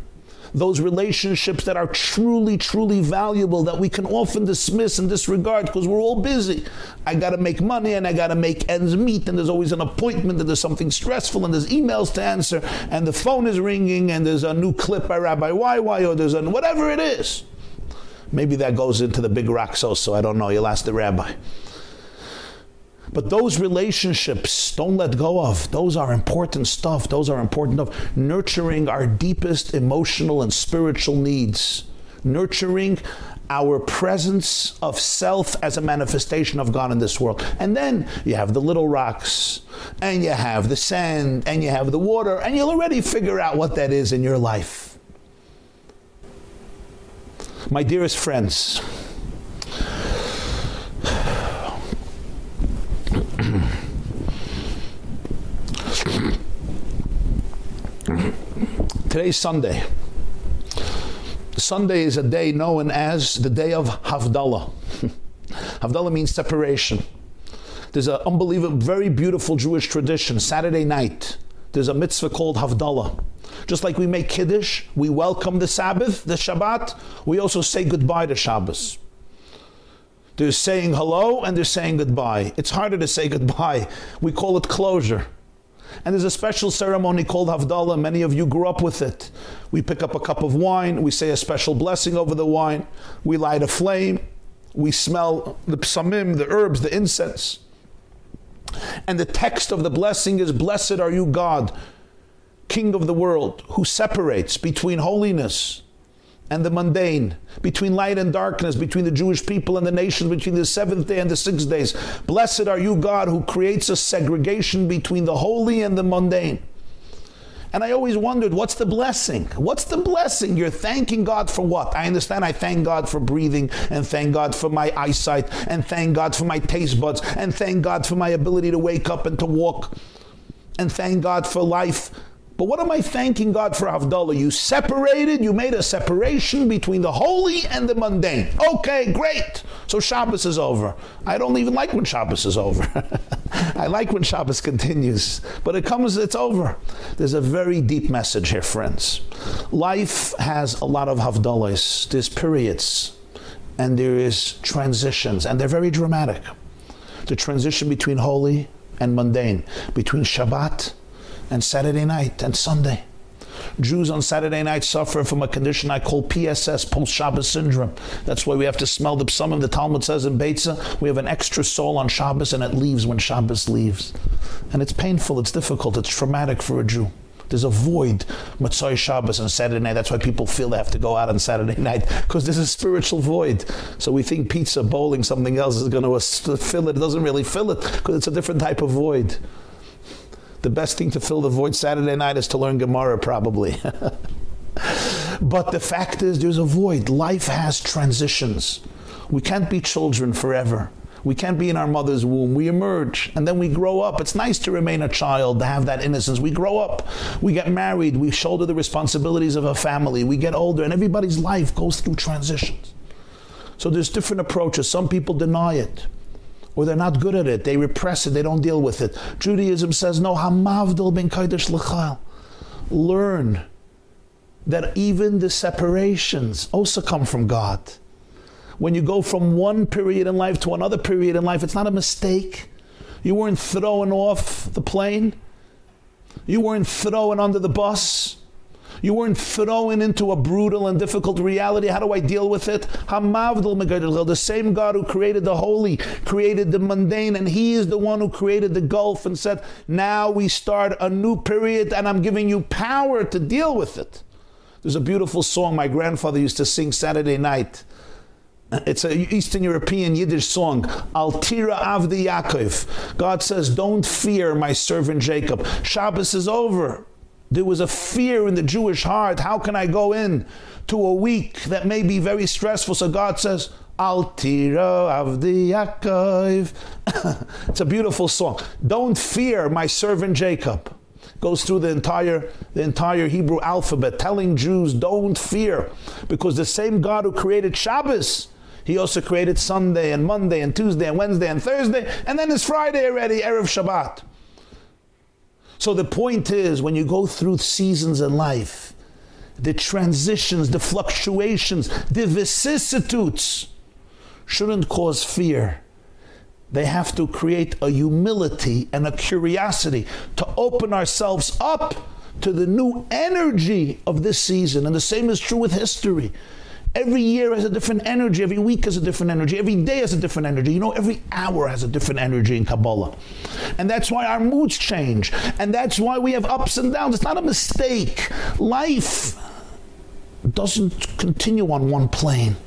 Those relationships that are truly truly valuable that we can often dismiss and disregard because we're all busy. I got to make money and i got to make ends meet and there's always an appointment and there's something stressful and there's emails to answer and the phone is ringing and there's a new clip by rabbi yy or there's a whatever it is. Maybe that goes into the big rocks so i don't know. You'll ask the rabbi but those relationships, don't let go of. Those are important stuff. Those are important of nurturing our deepest emotional and spiritual needs. Nurturing our presence of self as a manifestation of God in this world. And then you have the little rocks, and you have the sand, and you have the water, and you'll already figure out what that is in your life. My dearest friends, [LAUGHS] Today's Sunday. Sunday is a day known as the day of Havdalah. [LAUGHS] Havdalah means separation. There's an unbelievable, very beautiful Jewish tradition. Saturday night, there's a mitzvah called Havdalah. Just like we make Kiddush, we welcome the Sabbath, the Shabbat, we also say goodbye to Shabbos. They're saying hello and they're saying goodbye. It's harder to say goodbye. We call it closure. And there's a special ceremony called Havdalah. Many of you grew up with it. We pick up a cup of wine, we say a special blessing over the wine, we light a flame, we smell the psamim, the herbs, the incense. And the text of the blessing is Blessed are you, God, King of the world, who separates between holiness and the mundane, between light and darkness, between the Jewish people and the nations, between the seventh day and the sixth days. Blessed are you, God, who creates a segregation between the holy and the mundane. And I always wondered, what's the blessing? What's the blessing? You're thanking God for what? I understand I thank God for breathing and thank God for my eyesight and thank God for my taste buds and thank God for my ability to wake up and to walk and thank God for life. But what am I thanking God for Havdalah? You separated, you made a separation between the holy and the mundane. Okay, great. So Shabbos is over. I don't even like when Shabbos is over. [LAUGHS] I like when Shabbos continues, but it comes, it's over. There's a very deep message here, friends. Life has a lot of Havdalahs. There's periods and there is transitions, and they're very dramatic. The transition between holy and mundane, between Shabbat and Saturday night and Sunday. Jews on Saturday night suffer from a condition I call PSS, post Shabbos syndrome. That's why we have to smell the psalm. The Talmud says in Beitza, we have an extra soul on Shabbos and it leaves when Shabbos leaves. And it's painful, it's difficult, it's traumatic for a Jew. There's a void, Motzei Shabbos on Saturday night. That's why people feel they have to go out on Saturday [LAUGHS] night because there's a spiritual void. So we think pizza, bowling, something else is going to fill it. It doesn't really fill it because it's a different type of void the best thing to fill the void Saturday night is to learn Gemara probably. [LAUGHS] but the fact is there's a void. Life has transitions. We can't be children forever. We can't be in our mother's womb. We emerge and then we grow up. It's nice to remain a child, to have that innocence. We grow up. We get married. We shoulder the responsibilities of a family. We get older and everybody's life goes through transitions. So there's different approaches. Some people deny it or they're not good at it. They repress it. They don't deal with it. Judaism says, no, hamavdil ben kaidesh l'chal. Learn that even the separations also come from God. When you go from one period in life to another period in life, it's not a mistake. You weren't thrown off the plane. You weren't thrown under the bus. You weren't thrown into a brutal and difficult reality. How do I deal with it? The same God who created the holy, created the mundane, and He is the one who created the gulf and said, Now we start a new period, and I'm giving you power to deal with it. There's a beautiful song my grandfather used to sing Saturday night. It's an Eastern European Yiddish song. Al tira Avdi Yaakov. God says, Don't fear my servant Jacob. Shabbos is over. There was a fear in the Jewish heart. How can I go in to a week that may be very stressful? So God says, Al tiro avdi Yaakov. [LAUGHS] it's a beautiful song. Don't fear my servant Jacob. Goes through the entire the entire Hebrew alphabet, telling Jews don't fear, because the same God who created Shabbos, He also created Sunday and Monday and Tuesday and Wednesday and Thursday, and then it's Friday already, erev Shabbat. So the point is, when you go through seasons in life, the transitions, the fluctuations, the vicissitudes shouldn't cause fear. They have to create a humility and a curiosity to open ourselves up to the new energy of this season. And the same is true with history. Every year has a different energy. Every week has a different energy. Every day has a different energy. You know, every hour has a different energy in Kabbalah. And that's why our moods change. And that's why we have ups and downs. It's not a mistake. Life doesn't continue on one plane.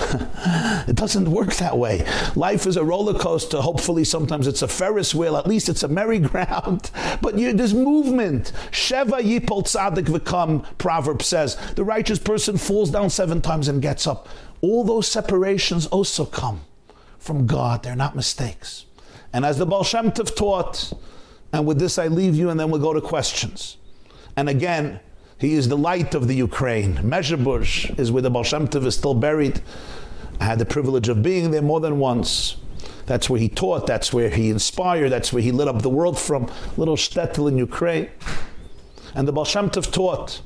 [LAUGHS] it doesn't work that way. Life is a roller coaster. Hopefully, sometimes it's a Ferris wheel. At least it's a merry-go-round. [LAUGHS] But you, there's movement. Sheva yipol tzadik v'kam, proverb says. The righteous person falls down seven times and gets up. All those separations also come from God. They're not mistakes. And as the Baal Shem Tov taught, and with this I leave you and then we'll go to questions. And again, He is the light of the Ukraine. Mezhebush is where the Baal Shem Tov is still buried. I had the privilege of being there more than once. That's where he taught, that's where he inspired, that's where he lit up the world from, little shtetl in Ukraine. And the Baal Shem Tov taught.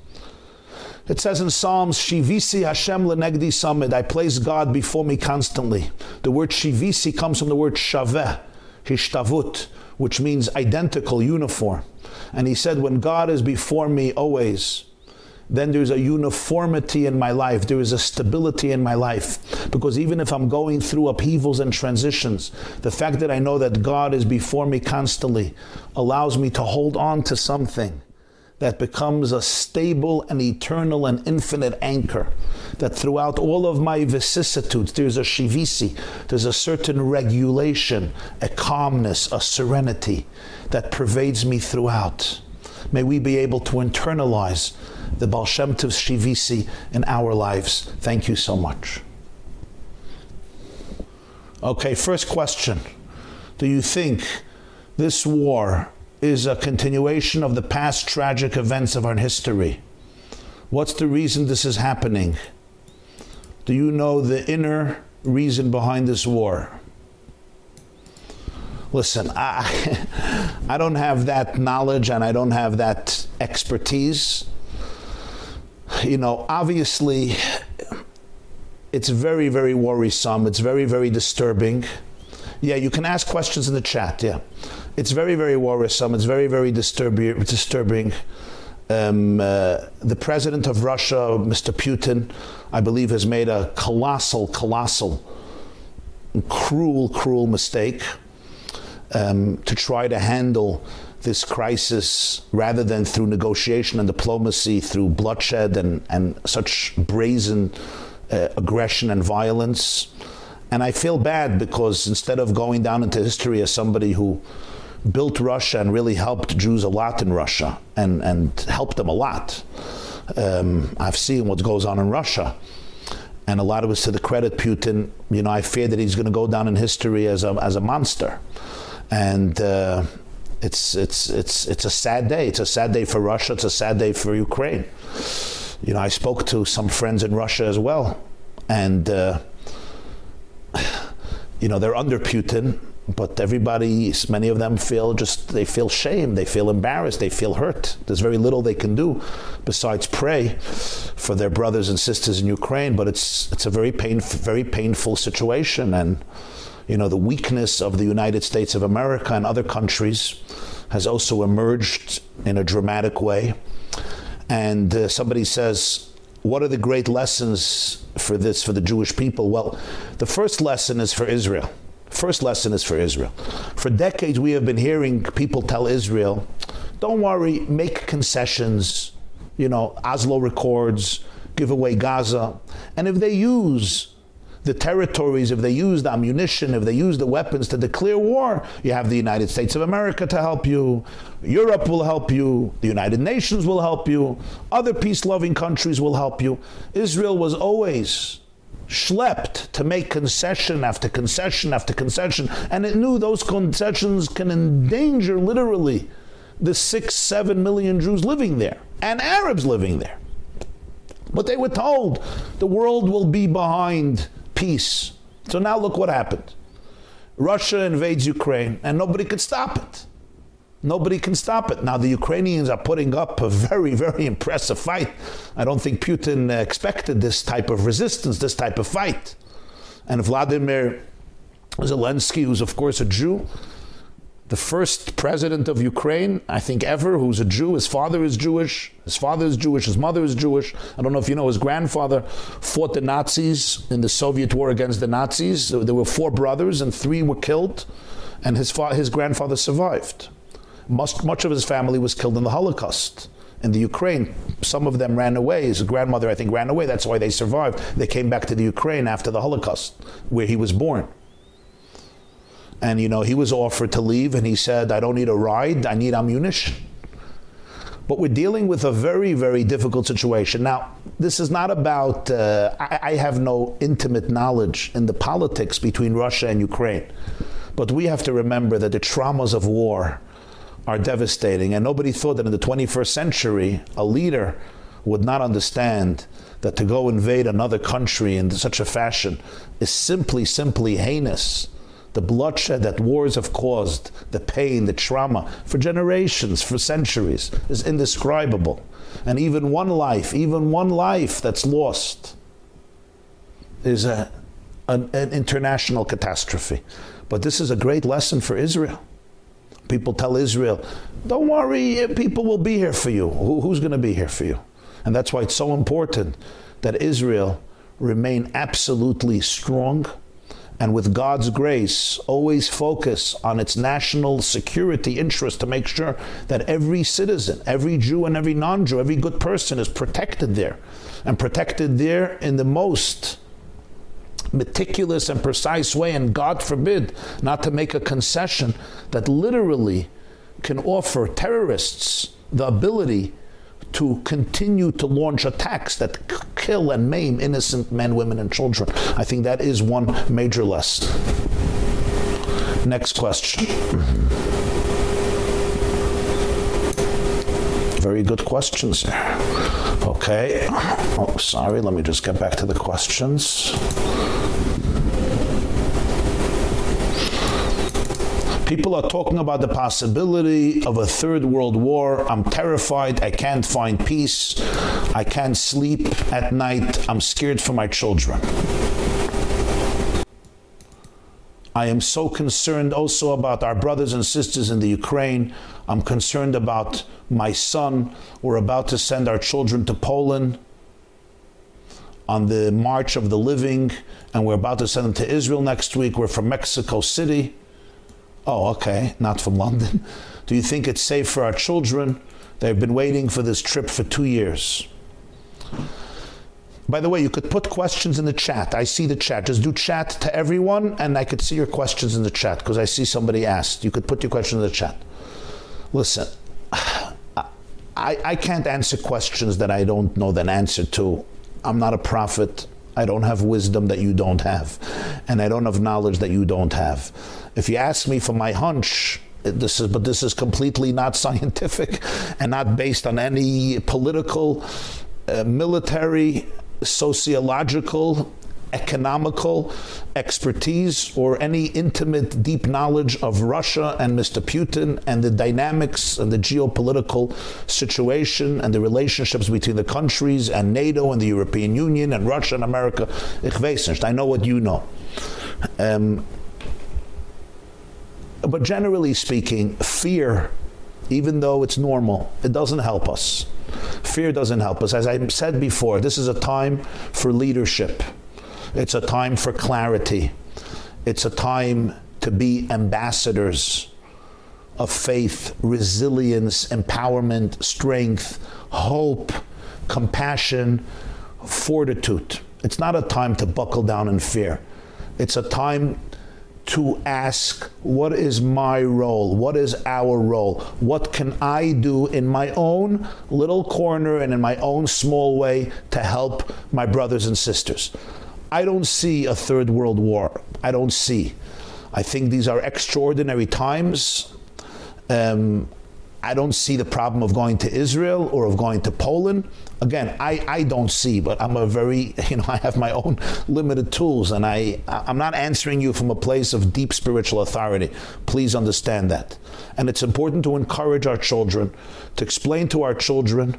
It says in Psalms, Shivisi Hashem lenegdi samid, I place God before me constantly. The word Shivisi comes from the word shaveh, hishtavut, which means identical, uniform. And he said, when God is before me always, then there's a uniformity in my life. There is a stability in my life. Because even if I'm going through upheavals and transitions, the fact that I know that God is before me constantly allows me to hold on to something that becomes a stable and eternal and infinite anchor. That throughout all of my vicissitudes, there's a shivisi, there's a certain regulation, a calmness, a serenity that pervades me throughout. May we be able to internalize the Baal Shem Tov's Shivisi in our lives. Thank you so much. Okay, first question. Do you think this war is a continuation of the past tragic events of our history? What's the reason this is happening? Do you know the inner reason behind this war? Listen, I, [LAUGHS] I don't have that knowledge and I don't have that expertise you know, obviously it's very, very worrisome. It's very, very disturbing. Yeah, you can ask questions in the chat. Yeah. It's very, very worrisome. It's very, very disturbing. disturbing. Um, uh, the president of Russia, Mr. Putin, I believe, has made a colossal, colossal, cruel, cruel mistake um, to try to handle this crisis rather than through negotiation and diplomacy, through bloodshed and, and such brazen uh, aggression and violence. And I feel bad because instead of going down into history as somebody who built Russia and really helped Jews a lot in Russia and, and helped them a lot, um, I've seen what goes on in Russia. And a lot of it's to the credit Putin. You know, I fear that he's going to go down in history as a, as a monster. And uh, it's it's it's it's a sad day. It's a sad day for Russia. It's a sad day for Ukraine. You know, I spoke to some friends in Russia as well, and uh, [SIGHS] you know they're under Putin, but everybody, many of them feel just they feel shame, they feel embarrassed, they feel hurt. There's very little they can do besides pray for their brothers and sisters in Ukraine. But it's it's a very painful, very painful situation, and you know, the weakness of the United States of America and other countries has also emerged in a dramatic way. And uh, somebody says, what are the great lessons for this for the Jewish people? Well, the first lesson is for Israel. First lesson is for Israel. For decades we have been hearing people tell Israel, don't worry, make concessions, you know, Oslo Accords, give away Gaza. And if they use the territories, if they use the ammunition, if they use the weapons to declare war, you have the United States of America to help you, Europe will help you, the United Nations will help you, other peace-loving countries will help you. Israel was always schlepped to make concession after concession after concession, and it knew those concessions can endanger literally the six, seven million Jews living there and Arabs living there. But they were told the world will be behind peace. So now look what happened. Russia invades Ukraine and nobody could stop it. Nobody can stop it. Now the Ukrainians are putting up a very very impressive fight. I don't think Putin expected this type of resistance, this type of fight. And Vladimir Zelensky who's of course a Jew, the first president of Ukraine, I think ever, who's a Jew. His father is Jewish. His father is Jewish. His mother is Jewish. I don't know if you know, his grandfather fought the Nazis in the Soviet war against the Nazis. There were four brothers and three were killed, and his, his grandfather survived. Much, much of his family was killed in the Holocaust in the Ukraine. Some of them ran away. His grandmother, I think, ran away. That's why they survived. They came back to the Ukraine after the Holocaust, where he was born and you know he was offered to leave and he said I don't need a ride I need ammunition but we're dealing with a very very difficult situation now this is not about uh, I, I have no intimate knowledge in the politics between Russia and Ukraine but we have to remember that the traumas of war are devastating and nobody thought that in the 21st century a leader would not understand that to go invade another country in such a fashion is simply, simply heinous. The bloodshed that wars have caused, the pain, the trauma for generations, for centuries is indescribable. And even one life, even one life that's lost is a, an, an international catastrophe. But this is a great lesson for Israel. People tell Israel, don't worry, eh, people will be here for you. Who, who's going to be here for you? And that's why it's so important that Israel remain absolutely strong and with God's grace always focus on its national security interest to make sure that every citizen, every Jew and every non-Jew, every good person is protected there and protected there in the most meticulous and precise way and God forbid not to make a concession that literally can offer terrorists the ability to continue to launch attacks that kill and maim innocent men, women and children. I think that is one major lesson. Next question. Very good questions Okay. Oh, sorry. Let me just get back to the questions. People are talking about the possibility of a third world war. I'm terrified. I can't find peace. I can't sleep at night. I'm scared for my children. I am so concerned also about our brothers and sisters in the Ukraine. I'm concerned about my son. We're about to send our children to Poland on the March of the Living, and we're about to send them to Israel next week. We're from Mexico City. Oh, okay, not from London. Do you think it's safe for our children? They've been waiting for this trip for 2 years. By the way, you could put questions in the chat. I see the chat. Just do chat to everyone and I could see your questions in the chat because I see somebody asked. You could put your question in the chat. Listen, I, I can't answer questions that I don't know the answer to. I'm not a prophet. I don't have wisdom that you don't have. And I don't have knowledge that you don't have. If you ask me for my hunch, this is but this is completely not [LAUGHS] scientific and not based on any political uh, military sociological economical expertise or any intimate deep knowledge of Russia and Mr. Putin and the dynamics and the geopolitical situation and the relationships between the countries and NATO and the European Union and Russia and America. Ich weiß nicht. I know what you know. Um, but generally speaking, fear, even though it's normal, it doesn't help us. Fear doesn't help us. As I said before, this is a time for leadership. It's a time for clarity. It's a time to be ambassadors of faith, resilience, empowerment, strength, hope, compassion, fortitude. It's not a time to buckle down in fear. It's a time to ask what is my role? What is our role? What can i do in my own little corner and in my own small way to help my brothers and sisters? I don't see a third world war. I don't see. I think these are extraordinary times. Um, I don't see the problem of going to Israel or of going to Poland. Again, I, I don't see, but I'm a very, [LAUGHS] you know, I have my own limited tools and I I'm not answering you from a place of deep spiritual authority. Please understand that. And it's important to encourage our children to explain to our children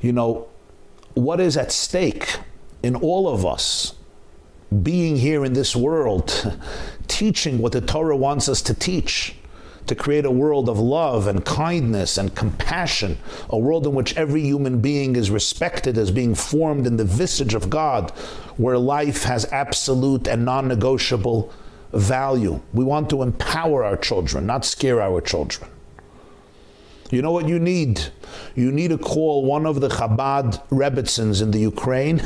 you know what is at stake in all of us being here in this world [LAUGHS] teaching what the Torah wants us to teach to create a world of love and kindness and compassion, a world in which every human being is respected as being formed in the visage of God, where life has absolute and non-negotiable value. We want to empower our children, not scare our children. You know what you need? You need to call one of the Chabad Rebbitzins in the Ukraine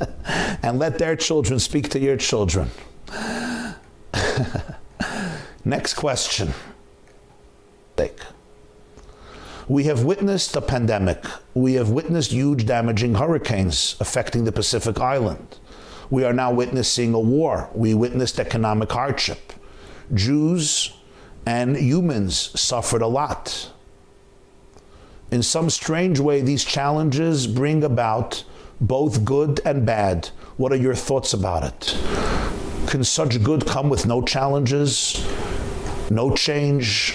[LAUGHS] and let their children speak to your children. [LAUGHS] Next question. We have witnessed a pandemic. We have witnessed huge damaging hurricanes affecting the Pacific Island. We are now witnessing a war. We witnessed economic hardship. Jews and humans suffered a lot. in some strange way these challenges bring about both good and bad. What are your thoughts about it? Can such good come with no challenges, no change?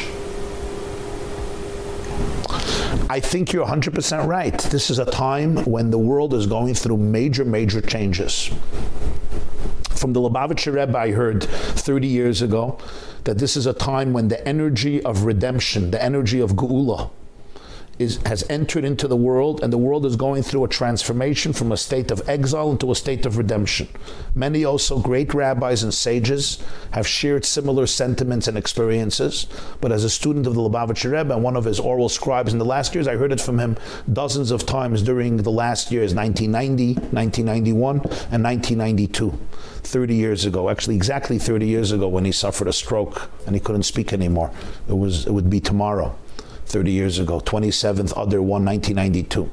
I think you're 100% right. This is a time when the world is going through major major changes. From the Lubavitcher Rebbe I heard 30 years ago that this is a time when the energy of redemption, the energy of geula is has entered into the world and the world is going through a transformation from a state of exile into a state of redemption. Many also great rabbis and sages have shared similar sentiments and experiences, but as a student of the Lubavitcher Rebbe and one of his oral scribes in the last years, I heard it from him dozens of times during the last years 1990, 1991 and 1992. 30 years ago, actually exactly 30 years ago when he suffered a stroke and he couldn't speak anymore. It was it would be tomorrow. 30 years ago, 27th Adar 1 1992.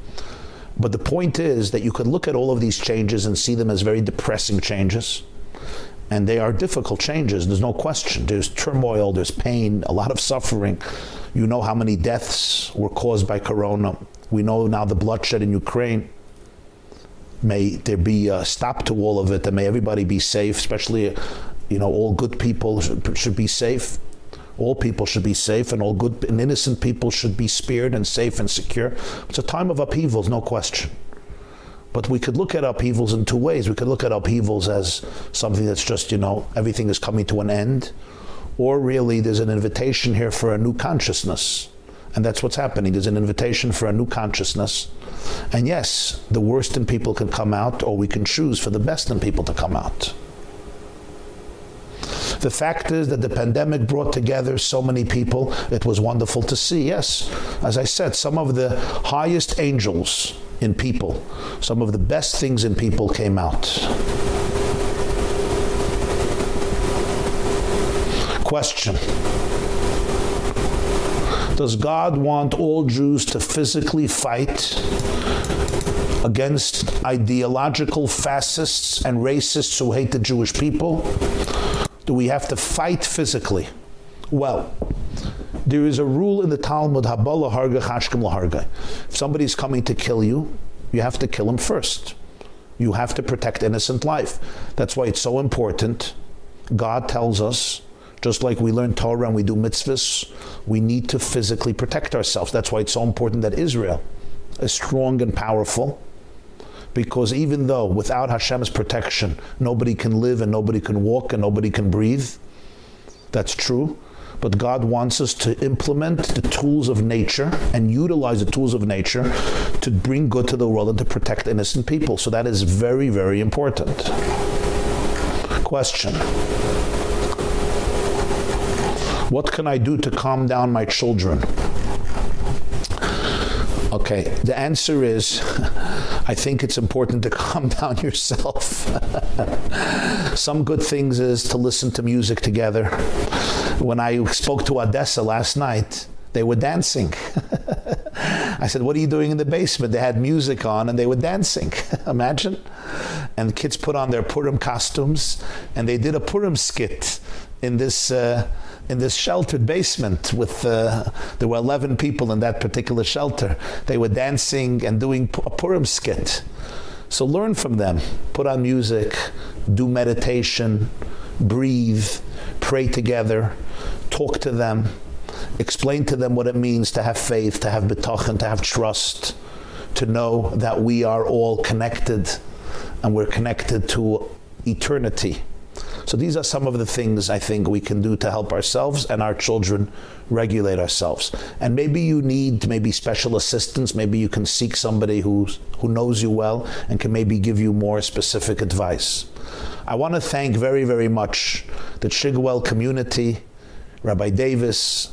But the point is that you could look at all of these changes and see them as very depressing changes. And they are difficult changes, there's no question. There's turmoil, there's pain, a lot of suffering. You know how many deaths were caused by corona. We know now the bloodshed in Ukraine. May there be a stop to all of it and may everybody be safe, especially you know all good people should be safe all people should be safe and all good and innocent people should be spared and safe and secure. It's a time of upheavals, no question. But we could look at upheavals in two ways. We could look at upheavals as something that's just, you know, everything is coming to an end, or really there's an invitation here for a new consciousness. And that's what's happening. There's an invitation for a new consciousness. And yes, the worst in people can come out, or we can choose for the best in people to come out. The fact is that the pandemic brought together so many people. It was wonderful to see. Yes, as I said, some of the highest angels in people, some of the best things in people came out. Question Does God want all Jews to physically fight against ideological fascists and racists who hate the Jewish people? Do we have to fight physically? Well, there is a rule in the Talmud habala harga chashkem laharga. If somebody's coming to kill you, you have to kill him first. You have to protect innocent life. That's why it's so important. God tells us just like we learn Torah and we do mitzvahs, we need to physically protect ourselves. That's why it's so important that Israel is strong and powerful because even though without Hashem's protection nobody can live and nobody can walk and nobody can breathe that's true. But God wants us to implement the tools of nature and utilize the tools of nature to bring good to the world and to protect innocent people. So that is very very important. Question. What can I do to calm down my children? Okay, the answer is [LAUGHS] I think it's important to [LAUGHS] calm down yourself. [LAUGHS] Some good things is to listen to music together. When I spoke to Odessa last night, they were dancing. [LAUGHS] I said, "What are you doing in the basement?" They had music on and they were dancing. Imagine. And the kids put on their Purim costumes and they did a Purim skit in this uh, in this sheltered basement with uh, there were 11 people in that particular shelter. They were dancing and doing a Purim skit. So learn from them. Put on music do meditation breathe pray together talk to them explain to them what it means to have faith to have bitachon to have trust to know that we are all connected and we're connected to eternity so these are some of the things I think we can do to help ourselves and our children regulate ourselves. And maybe you need maybe special assistance, maybe you can seek somebody who who knows you well and can maybe give you more specific advice. I want to thank very very much the Chigwell community, Rabbi Davis,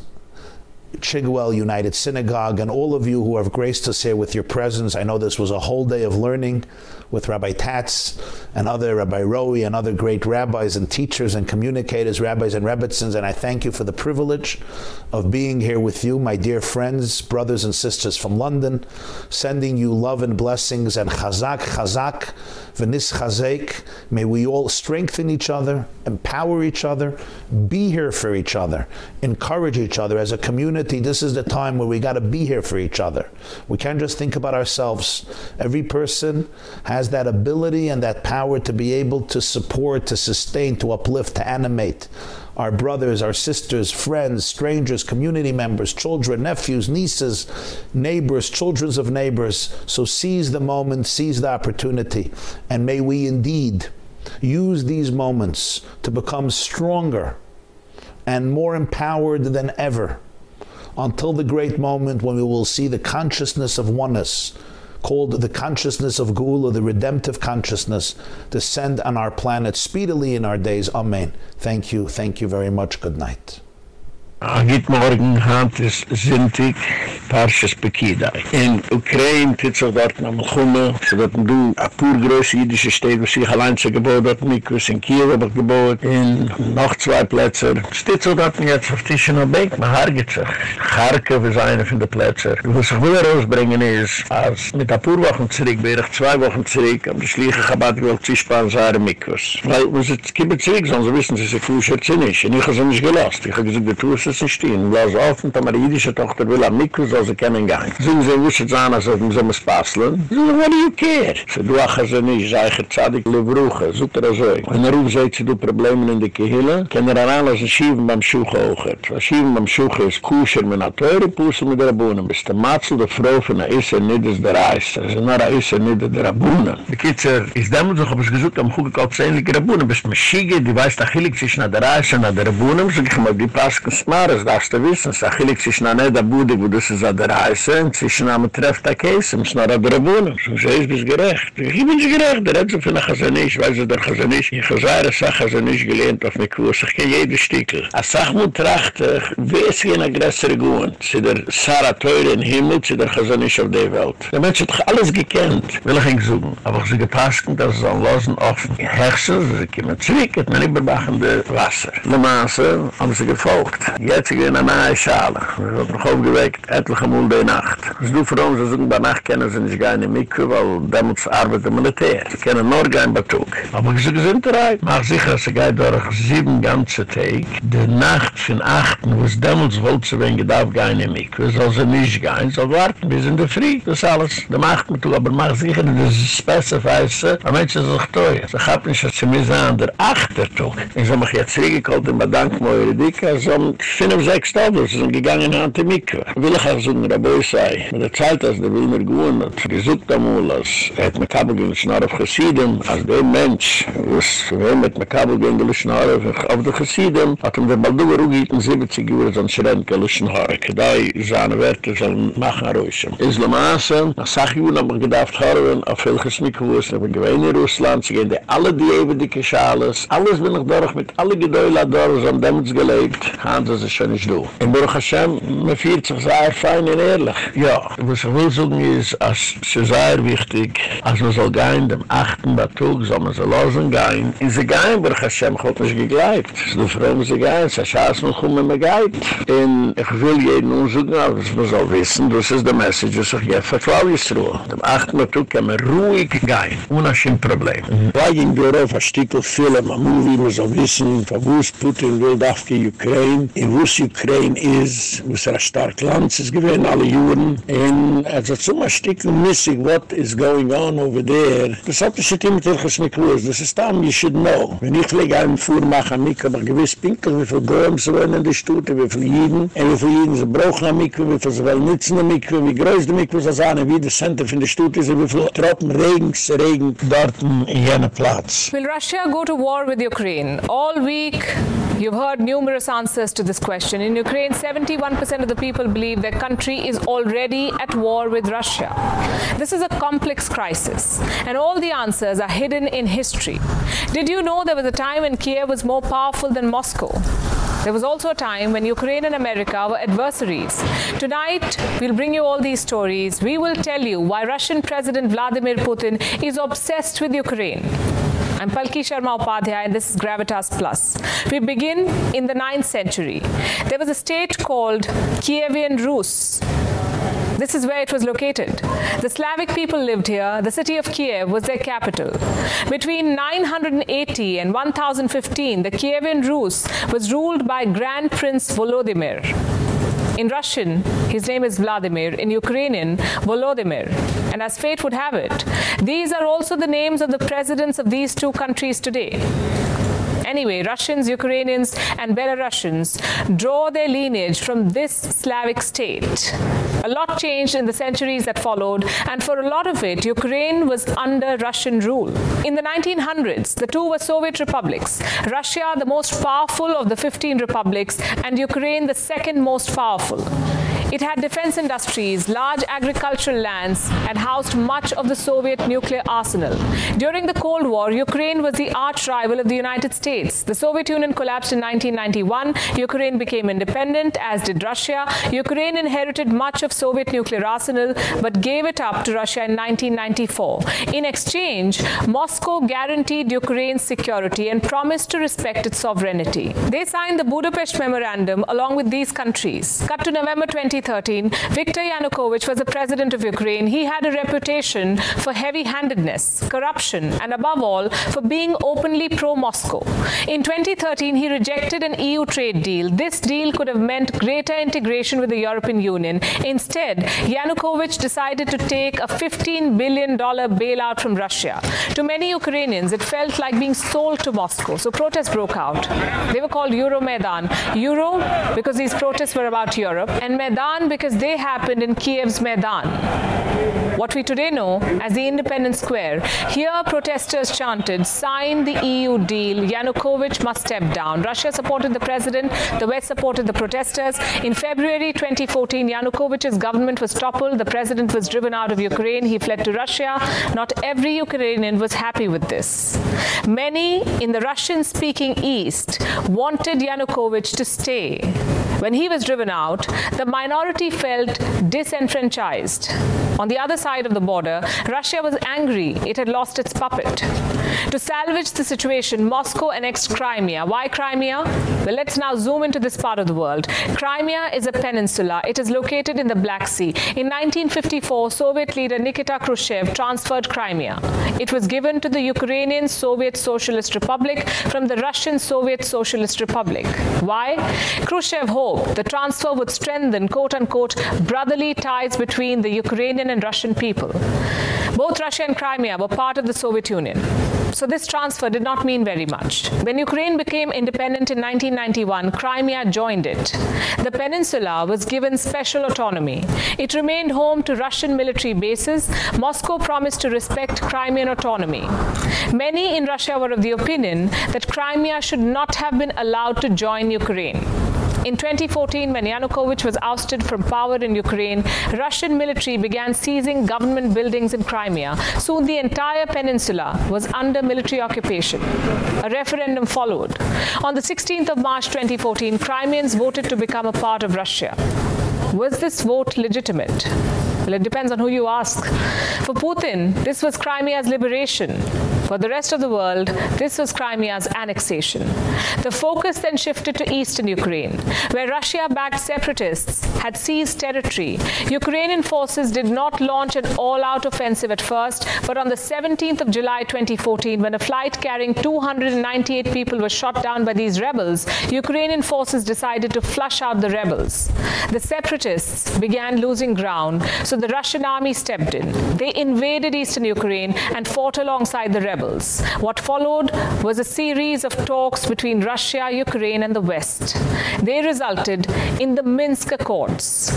Chigwell United Synagogue and all of you who have graced us here with your presence. I know this was a whole day of learning with Rabbi Tatz and other Rabbi Rowie and other great rabbis and teachers and communicators, rabbis and rebbitzins, and I thank you for the privilege of being here with you, my dear friends, brothers and sisters from London, sending you love and blessings and chazak, chazak, v'nis chazek. May we all strengthen each other, empower each other, be here for each other, encourage each other. As a community, this is the time where we got to be here for each other. We can't just think about ourselves. Every person has that ability and that power to be able to support, to sustain, to uplift, to animate our brothers, our sisters, friends, strangers, community members, children, nephews, nieces, neighbors, children of neighbors. So seize the moment, seize the opportunity, and may we indeed use these moments to become stronger and more empowered than ever until the great moment when we will see the consciousness of oneness called the consciousness of Geula, the redemptive consciousness, descend on our planet speedily in our days. Amen. Thank you. Thank you very much. Good night.
Agit morgen hat es Sintik Parshas Pekida. In Ukraine tit sich dort na Melchume, so dat du a pur größe jüdische Städte, was sich allein zu gebaut hat, Mikus in Kiew hab ich gebaut, in noch zwei Plätze. Steht so dort jetzt auf Tischen und Beek, man hargit sich. Charke ist eine von den Plätze. Was ich will rausbringen ist, als mit a pur Wochen zurück, bin ich zwei Wochen zurück, am die Schleiche Chabad gewollt zischpan seine Mikus. Weil, wo sie kippen zurück, sonst wissen sie, sie kusher zinnisch. Und ich habe sie nicht gelost. Ich habe gesagt, du tust es nicht stehen. Es offen, da meine jüdische Tochter will am Mikro, soll sie kennen gehen. Sie sagen, sie wusste an, als ob sie mich spasseln. Sie sagen, what do you care? Sie du ach, also nicht, sei ich zadig, le bruche, sucht er so. Wenn er ruf, sagt sie, du Probleme in der Kehille, kann er an alles schieben beim Schuch auch. Was schieben beim Schuch ist, kusher mit einer teure Pusse mit der Abunnen. Bis der Matzel der Frau von der Isse nicht ist der Eis. Ist nur der Isse nicht der Abunnen. Die Kitzer, ist damals auch, ob es gesucht, am Kuh gekauft, zähnliche Abunnen. Bis man schiege, die weiß, da chillig sich nach der Eis und der Abunnen, so ich mal die Pasken smares, darfst du wissen, es ist achillig zwischen einer der Bude, wo das ist an der Reise, und zwischen einem Treff der Käse, und es ist noch an der. So, sie ist bis gerecht. Ich bin nicht gerecht, der hat so viel Chazanisch, weiß du, der Chazanisch, ich habe seine Sache Chazanisch gelernt auf mich Kurs, ich kenne jede Stickel. Als Sachmut trachte, wie ist hier eine größere Gouin? Sie der Sarah Teure in Himmel, sie der Chazanisch auf der Welt. Der Mensch hat doch alles gekannt, will ich ihn suchen. Aber sie gepasst, dass sie an Losen offen. Die Hechse, sie kommen zurück, hat man überbachende Wasser. Le Masse haben sie gefolgt. Jetzt gehen eine neue Schale. Wir haben noch aufgeweckt, etliche Mal die Nacht. Das du für uns, dass wir bei Nacht kennen, sind nicht gar nicht Miku, weil damals arbeitet der Militär. Sie kennen nur kein Betrug. Aber sie sind bereit. Mach sicher, sie geht durch sieben ganze Tage. Die Nacht von achten, wo es damals wollte, sie wenn gedarf gar nicht Miku, soll sie nicht gehen, soll warten, wir sind frei. Das ist alles. Der macht mit, aber mach sicher, das ist specifice, aber Menschen sind sich teuer. Sie haben nicht, dass sie mir sagen, der Achtertug. Ich soll mich jetzt zurückgekommen, und bedanken, wo ihr Dicke, so fünf, sechs sie sind gegangen an die Mikve. Will ich auch sagen, Rabeu sei, mit der Zeit, als der Wilmer gewohnt hat, gesucht amul, als er hat mit Kabel schnarr auf Chassidem, als der Mensch, was wir mit Kabel schnarr auf der Chassidem, hat ihm der Balduga Rugi 70 Uhr, so ein Schrenke, schnarr, kadai, seine Werte sollen machen, Aroisham. Islamaße, nach Sachjun, haben wir gedacht, Horven, auf welches Mikve, wo es noch in Russland, sie gehen, alle die ewige Schales, alles bin ich durch, mit alle Gedäule, dort, so haben gelebt, haben sie schon nicht du. In Baruch Hashem, man fühlt sich sehr fein und ehrlich. Ja, was ich will sagen ist, als es ist sehr wichtig, als man soll gehen, dem achten Batug, soll man so losen gehen. In sie gehen, Baruch Hashem, hat nicht gegleibt. Es ist nur für uns gehen, es ist ein man kommt, man geht. Und ich will jeden umsuchen, aber man soll wissen, das ist die Message, dass ich jetzt vertraue ich Ruhe. Dem achten Batug kann man ruhig gehen, ohne ein Problem. Weil in Europa ein Stückchen Film, ein Movie, man soll wissen, von wo Putin will, darf die Ukraine, in wo es Ukraine is, wo es ein stark Land ist gewesen, alle Juren. Und es hat so ein Stück missing, what is going on over there. Das hat sich immer telkens nicht gewusst. Das ist dann, you should know. Wenn ich lege einen Fuhr mache an mich, aber gewiss pinkel, wie viel sie wollen in der Stute, wie viel Jiden, und wie viel Jiden sie brauchen an mich, wie viel sie wollen nützen an mich, wie groß die mich, sie sagen, wie der Center von der Stute ist, wie viel Tropen, Regens, Regen, dort in jener Platz.
Will Russia go to war with Ukraine? All week, you've heard numerous answers to this question. In Ukraine, 71% of the people believe their country is already at war with Russia. This is a complex crisis, and all the answers are hidden in history. Did you know there was a time when Kiev was more powerful than Moscow? There was also a time when Ukraine and America were adversaries. Tonight, we'll bring you all these stories. We will tell you why Russian President Vladimir Putin is obsessed with Ukraine. I'm Palki Sharma Upadhyay and this is Gravitas Plus. We begin in the 9th century. There was a state called Kievan Rus this is where it was located. The Slavic people lived here. The city of Kiev was their capital. Between 980 and 1015, the Kievan Rus was ruled by Grand Prince Volodymyr. In Russian, his name is Vladimir. In Ukrainian, Volodymyr. And as fate would have it, these are also the names of the presidents of these two countries today. Anyway, Russians, Ukrainians and Belarusians draw their lineage from this Slavic state. A lot changed in the centuries that followed and for a lot of it Ukraine was under Russian rule. In the 1900s, the two were Soviet republics. Russia the most powerful of the 15 republics and Ukraine the second most powerful. It had defense industries, large agricultural lands, and housed much of the Soviet nuclear arsenal. During the Cold War, Ukraine was the arch rival of the United States. The Soviet Union collapsed in 1991. Ukraine became independent, as did Russia. Ukraine inherited much of Soviet nuclear arsenal, but gave it up to Russia in 1994. In exchange, Moscow guaranteed Ukraine's security and promised to respect its sovereignty. They signed the Budapest Memorandum along with these countries. Cut to November 20 2013, Viktor Yanukovych was the president of Ukraine. He had a reputation for heavy-handedness, corruption, and above all, for being openly pro-Moscow. In 2013, he rejected an EU trade deal. This deal could have meant greater integration with the European Union. Instead, Yanukovych decided to take a 15 billion dollar bailout from Russia. To many Ukrainians, it felt like being sold to Moscow. So protests broke out. They were called Euromaidan. Euro because these protests were about Europe and Maidan Maidan because they happened in Kiev's Maidan what we today know as the Independence Square. Here protesters chanted, sign the EU deal, Yanukovych must step down. Russia supported the president, the West supported the protesters. In February 2014, Yanukovych's government was toppled, the president was driven out of Ukraine, he fled to Russia. Not every Ukrainian was happy with this. Many in the Russian-speaking East wanted Yanukovych to stay. When he was driven out, the minority felt disenfranchised. On the other side side of the border, Russia was angry it had lost its puppet. To salvage the situation, Moscow annexed Crimea. Why Crimea? Well, let's now zoom into this part of the world. Crimea is a peninsula. It is located in the Black Sea. In 1954, Soviet leader Nikita Khrushchev transferred Crimea. It was given to the Ukrainian Soviet Socialist Republic from the Russian Soviet Socialist Republic. Why? Khrushchev hoped the transfer would strengthen quote unquote brotherly ties between the Ukrainian and Russian people. Both Russia and Crimea were part of the Soviet Union. So this transfer did not mean very much. When Ukraine became independent in 1991, Crimea joined it. The peninsula was given special autonomy. It remained home to Russian military bases. Moscow promised to respect Crimean autonomy. Many in Russia were of the opinion that Crimea should not have been allowed to join Ukraine. In 2014, when Yanukovych was ousted from power in Ukraine, Russian military began seizing government buildings in Crimea. Soon the entire peninsula was under military occupation. A referendum followed. On the 16th of March 2014, Crimeans voted to become a part of Russia. Was this vote legitimate? Well, it depends on who you ask. For Putin, this was Crimea's liberation. For the rest of the world, this was Crimea's annexation. The focus then shifted to eastern Ukraine, where Russia-backed separatists had seized territory. Ukrainian forces did not launch an all-out offensive at first, but on the 17th of July 2014, when a flight carrying 298 people was shot down by these rebels, Ukrainian forces decided to flush out the rebels. The separatists began losing ground, so the Russian army stepped in. They invaded eastern Ukraine and fought alongside the rebels What followed was a series of talks between Russia, Ukraine and the West. They resulted in the Minsk Accords.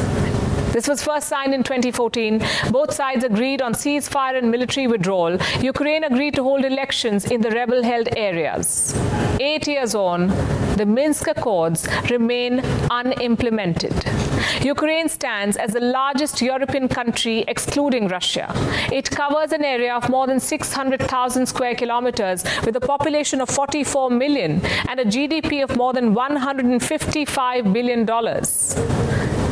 This was first signed in 2014. Both sides agreed on ceasefire and military withdrawal. Ukraine agreed to hold elections in the rebel-held areas. 8 years on, the Minsk Accords remain unimplemented. Ukraine stands as the largest European country excluding Russia. It covers an area of more than 600,000 square kilometers with a population of 44 million and a GDP of more than 155 billion dollars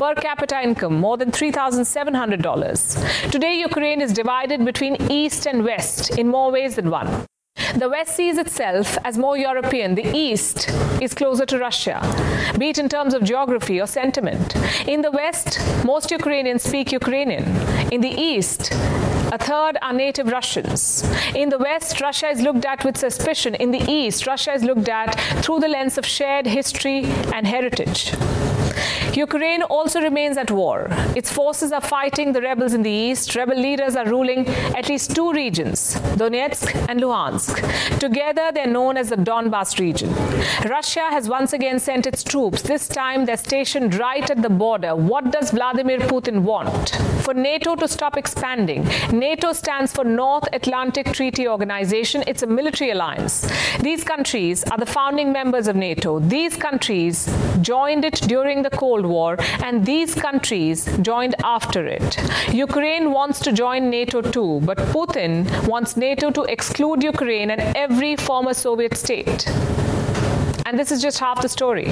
per capita income more than $3,700. Today Ukraine is divided between east and west in more ways than one. The West sees itself as more European. The East is closer to Russia, be it in terms of geography or sentiment. In the West, most Ukrainians speak Ukrainian. In the East, a third are native Russians. In the West, Russia is looked at with suspicion. In the East, Russia is looked at through the lens of shared history and heritage. Ukraine also remains at war. Its forces are fighting the rebels in the east. Rebel leaders are ruling at least two regions, Donetsk and Luhansk. Together they're known as the Donbas region. Russia has once again sent its troops. This time they're stationed right at the border. What does Vladimir Putin want? For NATO to stop expanding. NATO stands for North Atlantic Treaty Organization. It's a military alliance. These countries are the founding members of NATO. These countries joined it during the Cold War and these countries joined after it. Ukraine wants to join NATO too, but Putin wants NATO to exclude Ukraine and every former Soviet state. And this is just half the story.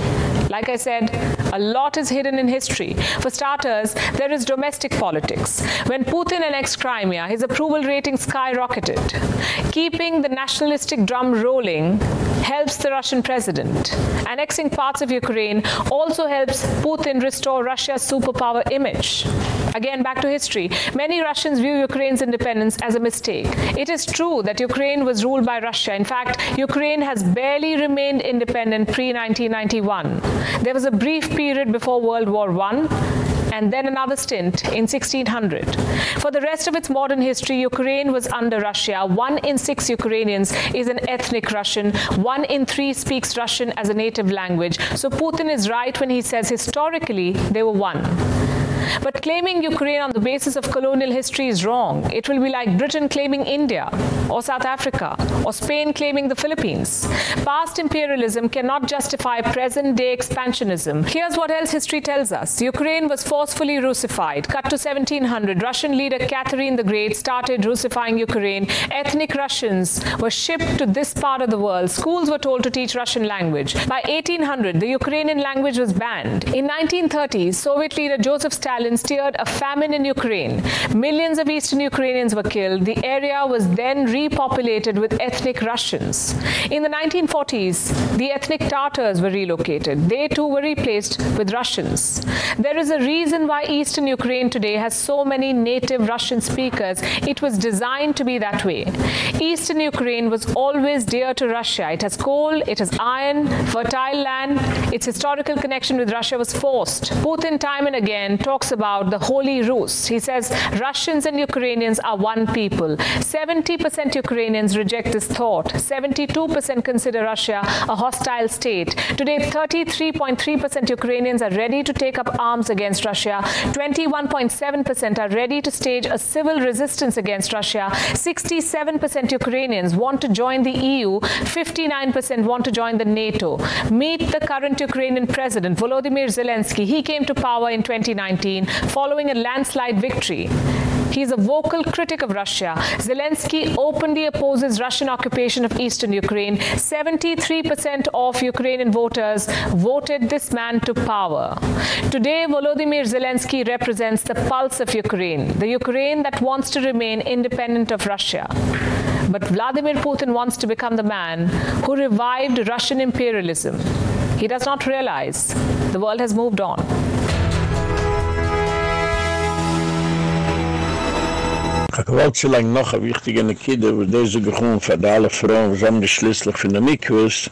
Like I said, a lot is hidden in history. For starters, there is domestic politics. When Putin annexed Crimea, his approval rating skyrocketed. Keeping the nationalistic drum rolling helps the Russian president. Annexing parts of Ukraine also helps Putin restore Russia's superpower image. Again, back to history. Many Russians view Ukraine's independence as a mistake. It is true that Ukraine was ruled by Russia. In fact, Ukraine has barely remained independent pre-1991. There was a brief period before World War 1 and then another stint in 1600. For the rest of its modern history, Ukraine was under Russia. 1 in 6 Ukrainians is an ethnic Russian. 1 in 3 speaks Russian as a native language. So Putin is right when he says historically they were one. But claiming Ukraine on the basis of colonial history is wrong. It will be like Britain claiming India or South Africa or Spain claiming the Philippines. Past imperialism cannot justify present-day expansionism. Here's what else history tells us. Ukraine was forcefully Russified. Cut to 1700, Russian leader Catherine the Great started Russifying Ukraine. Ethnic Russians were shipped to this part of the world. Schools were told to teach Russian language. By 1800, the Ukrainian language was banned. In 1930s, Soviet leader Joseph Stalin Stalin steered a famine in Ukraine. Millions of eastern Ukrainians were killed. The area was then repopulated with ethnic Russians. In the 1940s, the ethnic Tatars were relocated. They too were replaced with Russians. There is a reason why eastern Ukraine today has so many native Russian speakers. It was designed to be that way. Eastern Ukraine was always dear to Russia. It has coal, it has iron, fertile land. Its historical connection with Russia was forced. Putin time and again talks talks about the Holy Rus. He says Russians and Ukrainians are one people. 70% Ukrainians reject this thought. 72% consider Russia a hostile state. Today 33.3% Ukrainians are ready to take up arms against Russia. 21.7% are ready to stage a civil resistance against Russia. 67% Ukrainians want to join the EU. 59% want to join the NATO. Meet the current Ukrainian president Volodymyr Zelensky. He came to power in 2019 following a landslide victory. He is a vocal critic of Russia. Zelensky openly opposes Russian occupation of eastern Ukraine. 73% of Ukrainian voters voted this man to power. Today Volodymyr Zelensky represents the pulse of Ukraine, the Ukraine that wants to remain independent of Russia. But Vladimir Putin wants to become the man who revived Russian imperialism. He does not realize the world has moved on.
Ich wollte so lange noch eine wichtige Nekide, wo diese Gegrund für alle Frauen, was haben schließlich von der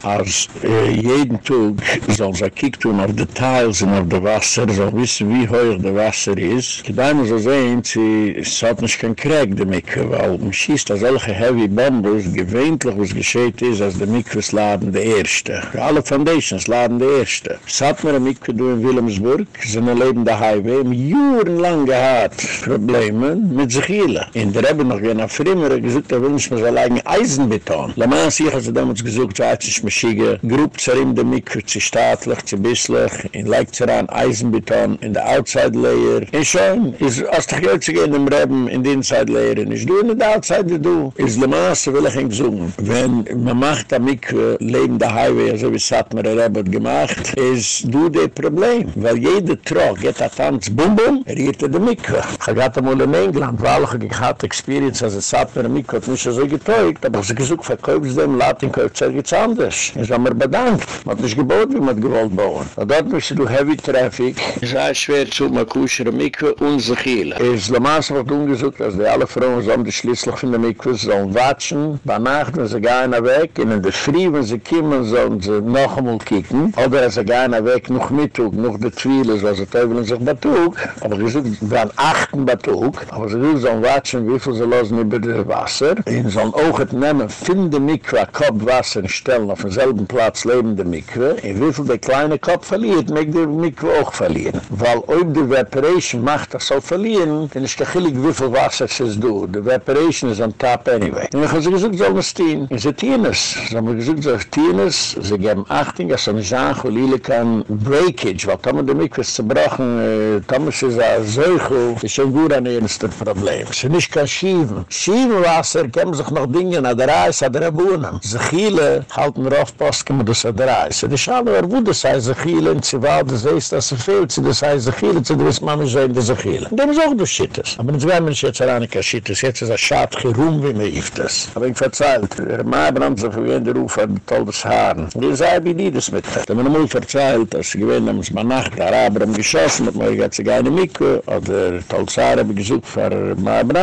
als äh, jeden Tag soll sie kiek tun auf die Tiles und auf das Wasser, soll wissen, wie hoch das Wasser ist. Die Beine so sehen, sie hat nicht kein Krieg, die Miku, weil man Heavy Bombers, gewöhnlich was geschieht ist, als die Mikus laden die Erste. Alle Foundations laden die Erste. Es hat mir eine Miku du in Wilhelmsburg, sie sind ein Highway, im Juren lang gehad Probleme mit sich hielen. In der Rebbe noch gehen auf Rimmer, er gesucht, er will nicht mehr so allein Eisenbeton. Le Mans, ich habe damals gesucht, weiß ich mich schiege, grob zerim de Mikro, zu staatlich, zu bisslich, in leik zeran Eisenbeton, in der Outside Layer. In schon, is, als doch geld zu gehen im Reben, in die Inside Layer, in is du in der Outside, du. Is Le Mans, will ich ihn gesungen. Wenn man macht am Mikro, leben der Highway, so wie Satmer Rebbe gemacht, is du de Problem. Weil jede Trog, geht a Tanz, bum bum, er hiert de Mikro. Ich hatte mal in England, weil ich gehabt Experience, als es Satmer Mikro, hat mich so getäugt, aber ich gesucht, verkaufst dem, Latin, kauft es jetzt anders. Ich habe mir bedankt. Man hat nicht gebaut, wie man gewollt bauen. Und dort bist du heavy traffic. Es ist schwer zu machen, kusher Mikve und sich hielen. Es ist der umgesucht, dass die alle Frauen so um die Schlüssel von der Mikve sollen watschen. Bei Nacht, wenn sie gehen weg, und in der Früh, wenn sie kommen, sollen sie noch einmal kicken. Oder wenn sie gehen weg, noch Mittag, noch die Zwiele, so sie teufeln sich Batug. Aber sie sind dann achten Batug. Aber sie will so watschen, wie viel sie losen über das Wasser. Und sollen auch nehmen, finden Mikve, ein Kopf Wasser, stellen auf demselben Platz lebende Mikve, in wieviel der kleine Kopf verliert, mag der Mikve auch verlieren. Weil ob die Evaporation macht das so verlieren, dann ist gechillig wieviel Wasser es ist du. Die Evaporation ist on top anyway. Und ich habe gesagt, soll man. Und sie tun es. Sie haben gesagt, sie tun es. Sie geben Achtung, dass man sagen, wo Lille kann Breakage, weil Thomas der Mikve ist zerbrochen, äh, Thomas ist ein Seuchel, ist schon gut ein ernstes Problem. Sie nicht kann schieben. Schieben Wasser, kämen sich noch Dinge, an der Reis, an der Abunnen. Sie chile, halten wir auf kann man das an der Reis. Sie schauen, wer wo das heißt, sie chile, und sie war, das heißt, dass sie fehlt, sie das heißt, sie chile, sie das man mich sehen, dass sie chile. Und das ist auch das Schittes. Aber jetzt werden wir jetzt an einer Schittes, jetzt ist ein Schad, gerum, wie man hieft das. Aber ich verzeiht, der Maabrand, so wie in der Ruf, hat tolles Haaren. Die sei, wie die das mitfällt. Wenn man mal verzeiht, dass sie gewinnen, haben sie mal nach, der Araber haben geschossen, hat man jetzt keine Mikke, oder tolles Haare, habe gesucht für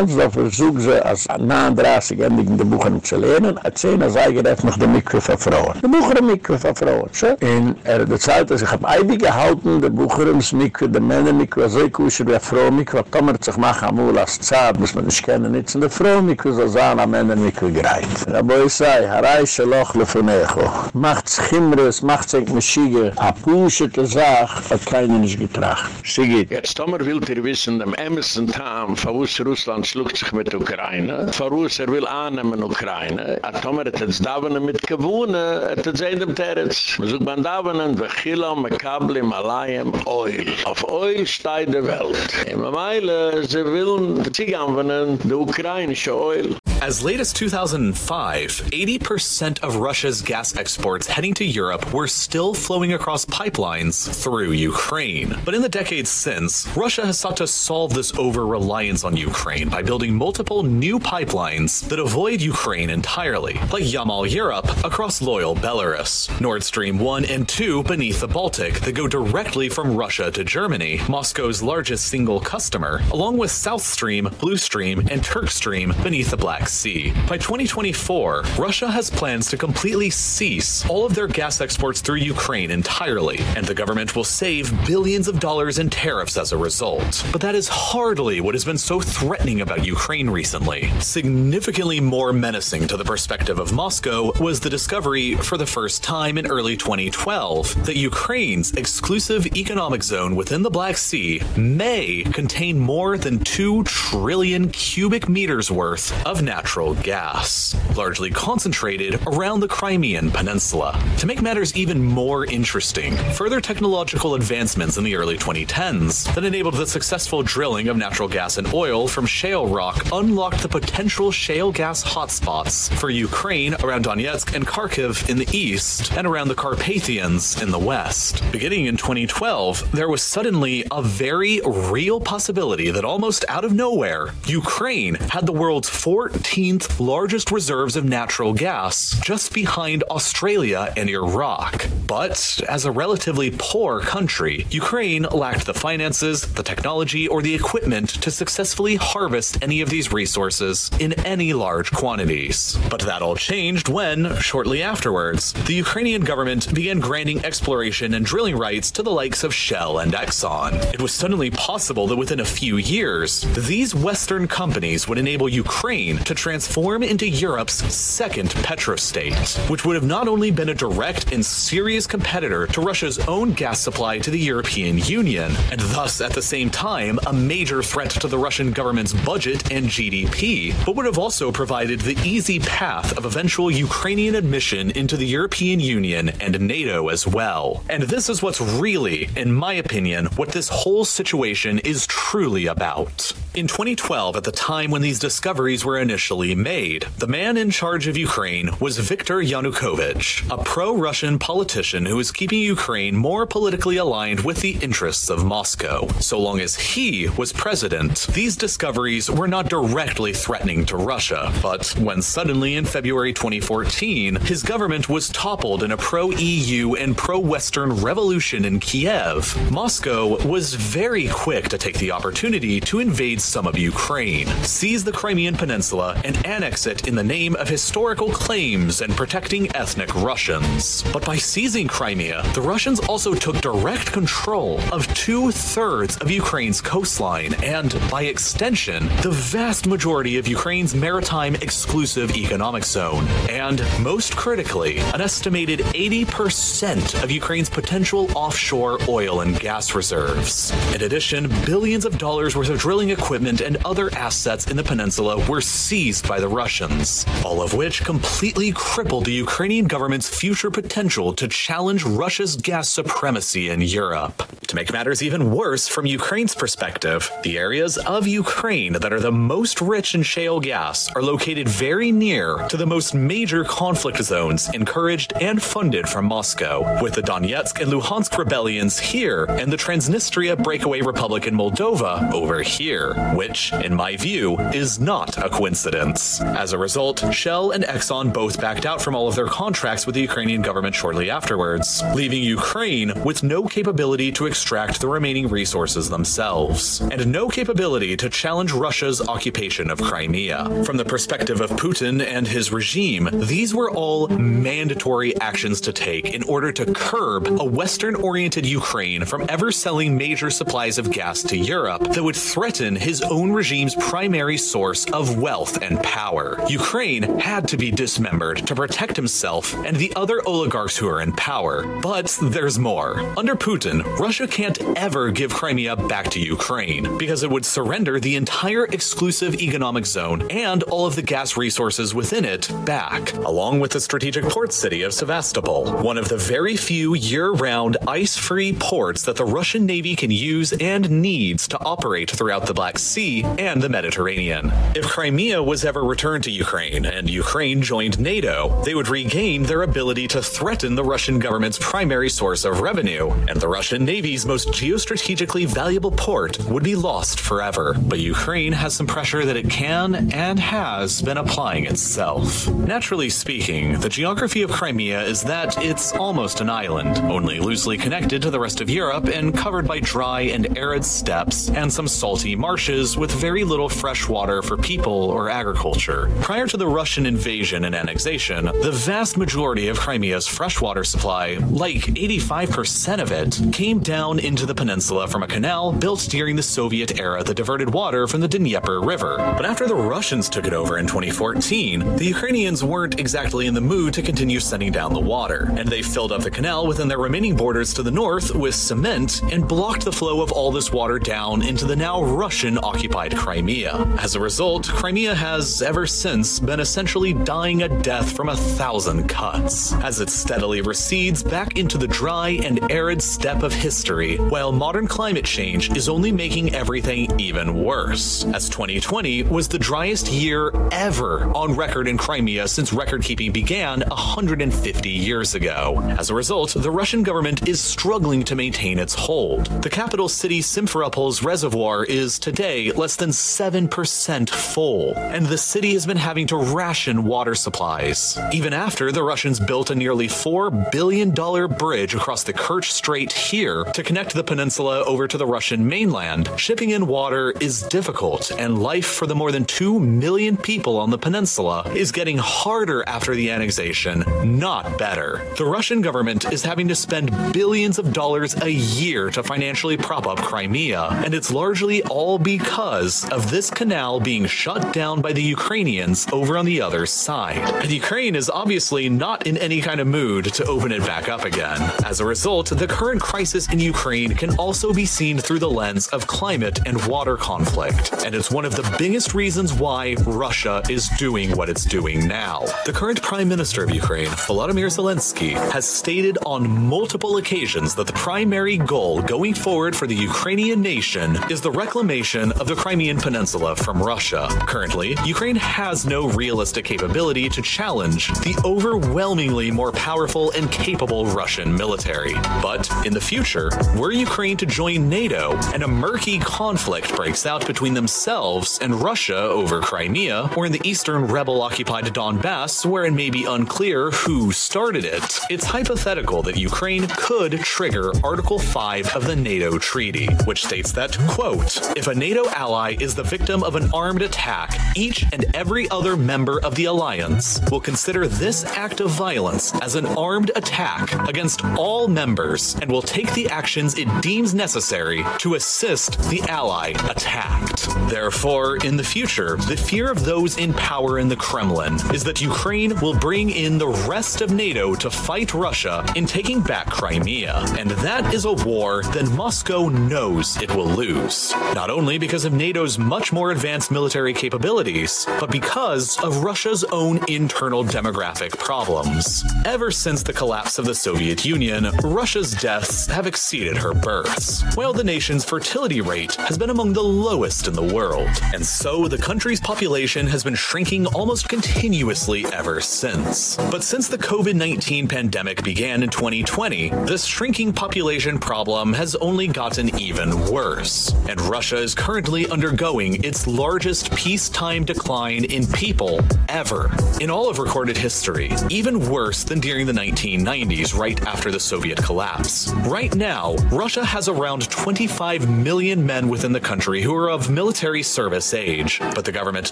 Ganz so versuch sie, als nahen drassig endig in de Buchern zu lernen, als sie er na sei gerett noch de Mikro verfroren. De Buchern Mikro Frauen, so. In er de Zeit, als ich hab Eibi gehalten, de ums Mikro, de Männer Mikro, so ich kusher wie Mikro, kommert sich mach amul als Zad, muss man nicht kennen, nicht de Frau Mikro, so sahen am Männer Mikro gereiht. da boy ich sei, harai shloch loch. Macht sich macht sich mit a pusher te sach, hat keiner nicht getracht. Schiege. Jetzt, Tomer will dir wissen, dem Emerson Tam, von Russland, sich mit Ukraine, verwus er will annehmen Ukraine, hat jetzt davenen mit gewohne, hat jetzt ein dem Territz. Man sucht man davenen, vachila, mekabli, malayim, oil. Auf oil steht der Welt. Meile, sie der ukrainische oil.
As late as 2005, 80% of Russia's gas exports heading to Europe were still flowing across pipelines through Ukraine. But in the decades since, Russia has sought to solve this over-reliance on Ukraine by building multiple new pipelines that avoid Ukraine entirely, like Yamal Europe across loyal Belarus, Nord Stream 1 and 2 beneath the Baltic that go directly from Russia to Germany, Moscow's largest single customer, along with South Stream, Blue Stream, and Turk Stream beneath the Black Sea. By 2024, Russia has plans to completely cease all of their gas exports through Ukraine entirely, and the government will save billions of dollars in tariffs as a result. But that is hardly what has been so threatening about Ukraine recently. Significantly more menacing to the perspective of Moscow was the discovery for the first time in early 2012 that Ukraine's exclusive economic zone within the Black Sea may contain more than 2 trillion cubic meters worth of natural gas, largely concentrated around the Crimean Peninsula. To make matters even more interesting, further technological advancements in the early 2010s that enabled the successful drilling of natural gas and oil from shale rock unlocked the potential shale gas hotspots for Ukraine around Donetsk and Kharkiv in the east and around the Carpathians in the west. Beginning in 2012, there was suddenly a very real possibility that almost out of nowhere, Ukraine had the world's 14th largest reserves of natural gas just behind Australia and Iraq. But as a relatively poor country, Ukraine lacked the finances, the technology, or the equipment to successfully harvest any of these resources in any large quantities. But that all changed when, shortly afterwards, the Ukrainian government began granting exploration and drilling rights to the likes of Shell and Exxon. It was suddenly possible that within a few years, these Western companies would enable Ukraine to transform into Europe's second petrostate, which would have not only been a direct and serious competitor to Russia's own gas supply to the European Union, and thus at the same time a major threat to the Russian government's budget budget and GDP, but would have also provided the easy path of eventual Ukrainian admission into the European Union and NATO as well. And this is what's really, in my opinion, what this whole situation is truly about. In 2012, at the time when these discoveries were initially made, the man in charge of Ukraine was Viktor Yanukovych, a pro-Russian politician who was keeping Ukraine more politically aligned with the interests of Moscow. So long as he was president, these discoveries were not directly threatening to Russia, but when suddenly in February 2014, his government was toppled in a pro-EU and pro-Western revolution in Kiev, Moscow was very quick to take the opportunity to invade some of Ukraine, seize the Crimean Peninsula, and annex it in the name of historical claims and protecting ethnic Russians. But by seizing Crimea, the Russians also took direct control of two thirds of Ukraine's coastline and, by extension, the vast majority of Ukraine's maritime exclusive economic zone. And, most critically, an estimated 80% of Ukraine's potential offshore oil and gas reserves. In addition, billions of dollars worth of drilling equipment and other assets in the peninsula were seized by the Russians, all of which completely crippled the Ukrainian government's future potential to challenge Russia's gas supremacy in Europe. To make matters even worse from Ukraine's perspective, the areas of Ukraine that are the most rich in shale gas are located very near to the most major conflict zones encouraged and funded from Moscow, with the Donetsk and Luhansk rebellions here and the Transnistria breakaway republic in Moldova over here, which, in my view, is not a coincidence. As a result, Shell and Exxon both backed out from all of their contracts with the Ukrainian government shortly afterwards, leaving Ukraine with no capability to extract the remaining resources themselves, and no capability to challenge Russia's occupation of Crimea. From the perspective of Putin and his regime, these were all mandatory actions to take in order to curb a Western oriented Ukraine from ever selling major supplies of gas to Europe that would threaten his own regime's primary source of wealth and power. Ukraine had to be dismembered to protect himself and the other oligarchs who are in power. But there's more. Under Putin, Russia can't ever give Crimea back to Ukraine because it would surrender the entire exclusive economic zone and all of the gas resources within it back, along with the strategic port city of Sevastopol, one of the very few year-round ice-free ports that the Russian Navy can use and needs to operate throughout the Black Sea and the Mediterranean. If Crimea was ever returned to Ukraine and Ukraine joined NATO, they would regain their ability to threaten the Russian government's primary source of revenue, and the Russian Navy's most geostrategically valuable port would be lost forever. But Ukraine has some pressure that it can and has been applying itself. Naturally speaking, the geography of Crimea is that it's almost an island, only loosely connected to the rest of Europe and covered by dry and arid steppes and some salty marshes with very little fresh water for people or agriculture. Prior to the Russian invasion and annexation, the vast majority of Crimea's freshwater supply, like 85% of it, came down into the peninsula from a canal built during the Soviet era that diverted water from the Dnieper River. But after the Russians took it over in 2014, the Ukrainians weren't exactly in the mood to continue sending down the water, and they filled up the canal within their remaining borders to the north with cement and blocked the flow of all this water down into the now Russian occupied Crimea. As a result, Crimea has ever since been essentially dying a death from a thousand cuts as it steadily recedes back into the dry and arid steppe of history, while modern climate change is only making everything even worse. As 2020 was the driest year ever on record in Crimea since record keeping began 150 years ago. As a result, the Russian government is struggling to maintain its hold. The capital city Simferopol's reservoir is today less than 7% full, and the city has been having to ration water supplies. Even after the Russians built a nearly 4 billion dollar bridge across the Kerch Strait here to connect the peninsula over to the Russian mainland, shipping in water is difficult and life for the more than 2 million people on the peninsula is getting harder after the annexation, not better. The Russian government is having to spend billions of dollars a year to financially prop up Crimea, and it's largely all being because of this canal being shut down by the Ukrainians over on the other side. And Ukraine is obviously not in any kind of mood to open it back up again. As a result, the current crisis in Ukraine can also be seen through the lens of climate and water conflict, and it's one of the biggest reasons why Russia is doing what it's doing now. The current prime minister of Ukraine, Volodymyr Zelensky, has stated on multiple occasions that the primary goal going forward for the Ukrainian nation is the reclamation of the Crimean Peninsula from Russia. Currently, Ukraine has no realistic capability to challenge the overwhelmingly more powerful and capable Russian military. But in the future, were Ukraine to join NATO and a murky conflict breaks out between themselves and Russia over Crimea or in the eastern rebel occupied Donbass where it may be unclear who started it, it's hypothetical that Ukraine could trigger Article 5 of the NATO treaty, which states that, quote, if a NATO ally is the victim of an armed attack, each and every other member of the alliance will consider this act of violence as an armed attack against all members and will take the actions it deems necessary to assist the ally attacked. Therefore, in the future, the fear of those in power in the Kremlin is that Ukraine will bring in the rest of NATO to fight Russia in taking back Crimea, and that is a war that Moscow knows it will lose. Not only because of NATO's much more advanced military capabilities, but because of Russia's own internal demographic problems. Ever since the collapse of the Soviet Union, Russia's deaths have exceeded her births, while the nation's fertility rate has been among the lowest in the world. And so the country's population has been shrinking almost continuously ever since. But since the COVID-19 pandemic began in 2020, this shrinking population problem has only gotten even worse. And Russia is currently undergoing its largest peacetime decline in people ever in all of recorded history, even worse than during the 1990s right after the Soviet collapse. Right now, Russia has around 25 million men within the country who are of military service age, but the government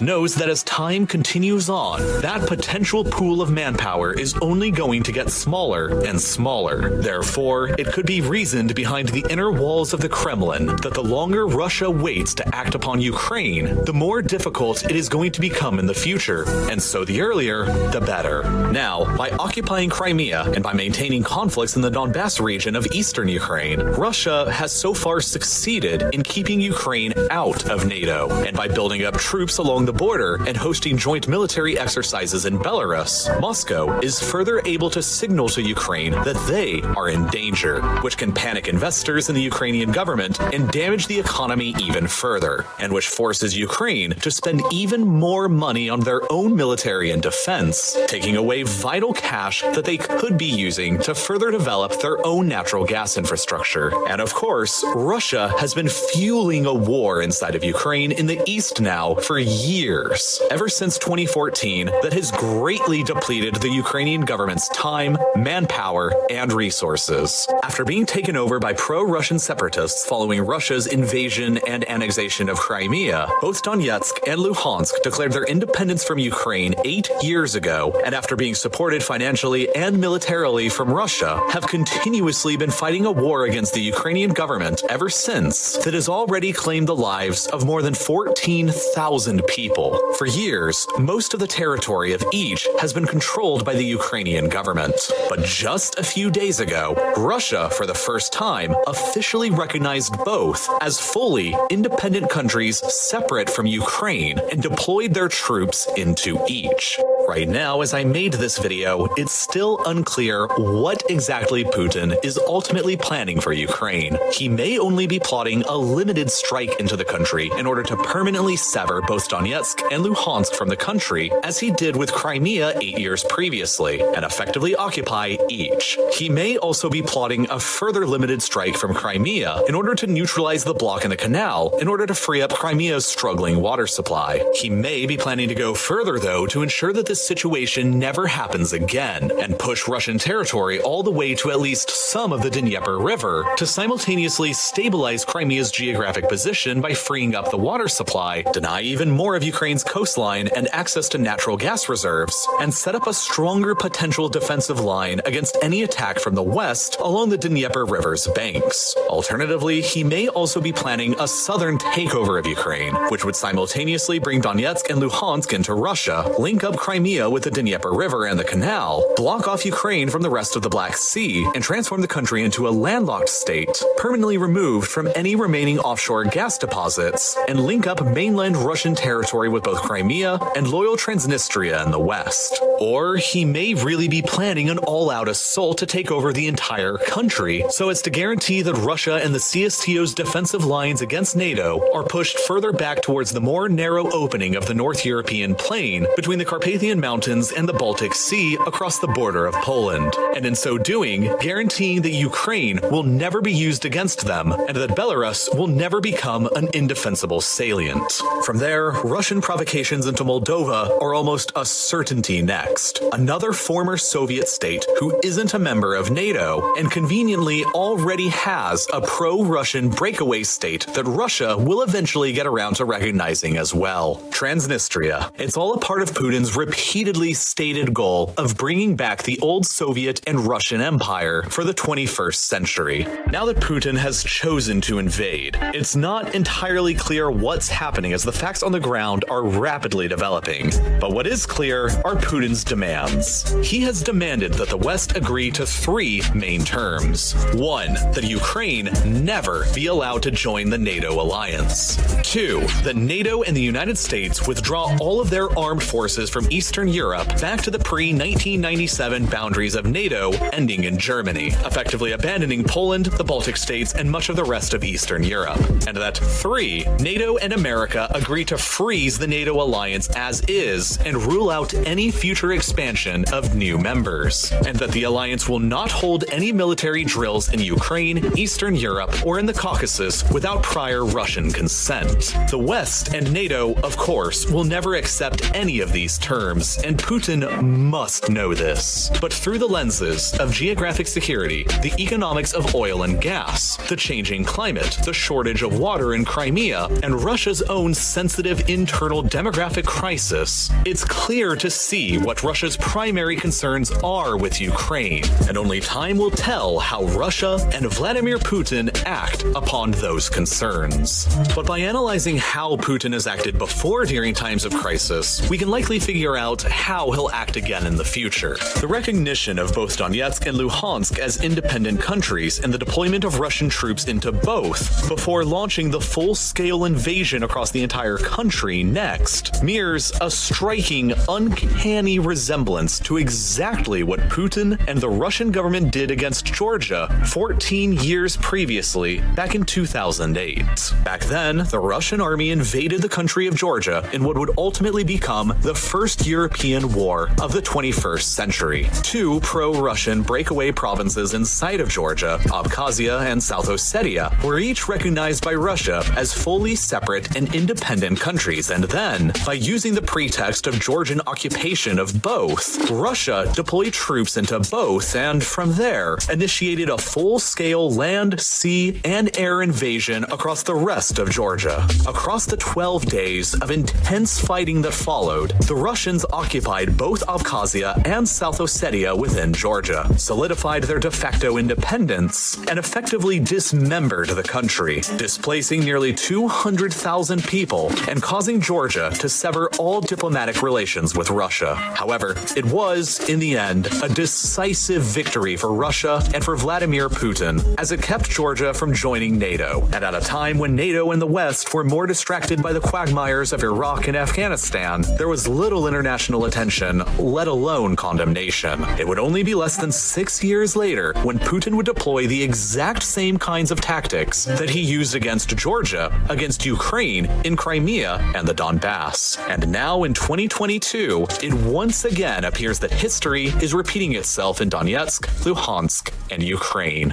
knows that as time continues on, that potential pool of manpower is only going to get smaller and smaller. Therefore, it could be reasoned behind the inner walls of the Kremlin that the longer Russia waits to act upon Ukraine, the more difficult it is going to become in the future, and so the earlier, the better. Now, by occupying Crimea and by maintaining conflicts in the Donbass region of eastern Ukraine, Russia has so far succeeded in keeping Ukraine out of NATO, and by building up troops along the border and hosting joint military exercises in Belarus, Moscow is further able to signal to Ukraine that they are in danger, which can panic investors in the Ukrainian government and damage the economy even further, and which forces Ukraine to spend even more money on their own military and defense, taking away vital cash that they could be using to further develop their own natural gas infrastructure. And of course, Russia has been fueling a war inside of Ukraine in the east now for years, ever since 2014 that has greatly depleted the Ukrainian government's time, manpower, and resources. After being taken over by pro-Russian separatists following Russia's invasion and annexation of Crimea, both Donetsk and Luhansk declared their independence from Ukraine 8 years ago, and after being supported financially and militarily from Russia, have continuously been fighting a war against the Ukrainian government ever since that has already claimed the lives of more than 14,000 people. For years, most of the territory of each has been controlled by the Ukrainian government. But just a few days ago, Russia for the first time officially recognized both as fully independent countries separate from Ukraine and deployed their troops into each. Right now, as I made this video, it's still unclear what exactly Putin is ultimately planning for Ukraine. He may only be plotting a limited strike into the country in order to permanently sever both Donetsk and Luhansk from the country, as he did with Crimea eight years previously, and effectively occupy each. He may also be plotting a further limited strike from Crimea in order to neutralize the block in the canal in order to free up Crimea's struggling water supply. He may be planning to go further, though, to ensure that this situation never happens again and push Russian territory all the way to at least some of the Dnieper River to simultaneously stabilize Crimea's geographic position by freeing up the water supply, deny even more of Ukraine's coastline and access to natural gas reserves, and set up a stronger potential defensive line against any attack from the west along the Dnieper River's banks. Alternatively, he may also be planning a southern takeover of Ukraine, which would simultaneously bring Donetsk and Luhansk into Russia, link up Crimea with the Dnieper River and the canal, block off Ukraine from the rest of the Black Sea, and transform the country into a landlocked state, permanently removed from any remaining offshore gas deposits, and link up mainland Russian territory with both Crimea and loyal Transnistria in the west. Or he may really be planning an all-out assault to take over the entire country so as to guarantee that Russia and the CSTO's defensive lines against NATO are pushed further back towards the more narrow opening of the North European plain between the Carpathian Mountains and the Baltic Sea across the border of Poland. And in so doing, guaranteeing that Ukraine will never be used against them and that Belarus will never become an indefensible salient. From there, Russian provocations into Moldova are almost a certainty next. Another former Soviet state who isn't a member of NATO and conveniently already has a pro-Russian breakaway state that Russia will eventually get around to recognizing as well. Transnistria. It's all a part of Putin's repeatedly stated goal of bringing back the old Soviet and Russian empire for the 21st century. Now that Putin has chosen to invade, it's not entirely clear what's happening as the facts on the ground are rapidly developing. But what is clear are Putin's demands. He has demanded that the West agree to three main terms. One, that Ukraine never be allowed to join the NATO alliance. Two, that NATO and the United States withdraw all of their armed forces from Eastern Europe back to the pre-1997 boundaries of NATO ending in Germany, effectively abandoning Poland, the Baltic states, and much of the rest of Eastern Europe. And that three, NATO and America agree to freeze the NATO alliance as is and rule out any future expansion of new members. And that the alliance will not hold any military drills in Ukraine, Eastern Europe, or in the Caucasus without prior Russian consent. The West and NATO, of course, will never accept any of these terms, and Putin must know this. But through the lenses of geographic security, the economics of oil and gas, the changing climate, the shortage of water in Crimea, and Russia's own sensitive internal demographic crisis, it's clear to see what Russia's primary concerns are with Ukraine, and only time will tell how Russia and Vladimir Putin act upon those concerns. But by analyzing how Putin has acted before during times of crisis, we can likely figure out how he'll act again in the future. The recognition of both Donetsk and Luhansk as independent countries and the deployment of Russian troops into both before launching the full-scale invasion across the entire country next mirrors a striking uncanny resemblance to exactly what Putin and the Russian government did against Georgia 14 years previously back in 2008. Back then, the Russian army invaded the country of Georgia in what would ultimately become the first European war of the 21st century. Two pro-Russian breakaway provinces inside of Georgia, Abkhazia and South Ossetia, were each recognized by Russia as fully separate and independent countries and then, by using the pretext of Georgian occupation of both, Russia deployed troops into both and from there initiated a full-scale land, sea, and air invasion across the rest of Georgia. Across the 12 days of intense fighting that followed, the Russians occupied both Abkhazia and South Ossetia within Georgia, solidified their de facto independence, and effectively dismembered the country, displacing nearly 200,000 people and causing Georgia to sever all diplomatic relations with Russia. However, it was in the end a decisive victory for Russia and for Vladimir Putin as it kept Georgia from joining NATO and at a time when NATO and the West were more distracted by the quagmires of Iraq and Afghanistan there was little international attention let alone condemnation. It would only be less than 6 years later when Putin would deploy the exact same kinds of tactics that he used against Georgia against Ukraine in Crimea and the Donbass. And now in 2022 it once again appears that history is repeating itself in Donetsk Luhansk and Ukraine.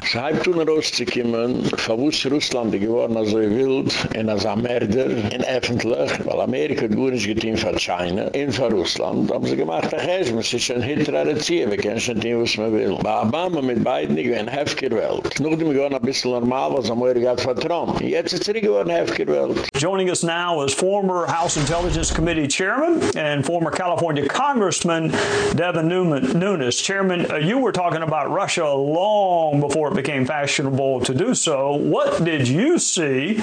Russland geworden als wild als öffentlich, weil Amerika gut für China, in für Russland, haben sie gemacht, schon hinter einer Zieh, wir schon was man will. Bei Obama mit beiden, ich bin ein bisschen normal, was am Eure von Trump. Jetzt ist es Welt.
Joining us now is former House Intelligence Committee Chairman and former California Congressman Devin Newman, Nunes. Chairman, uh, you were talking about Russia long before it became fashionable to do so. What did you see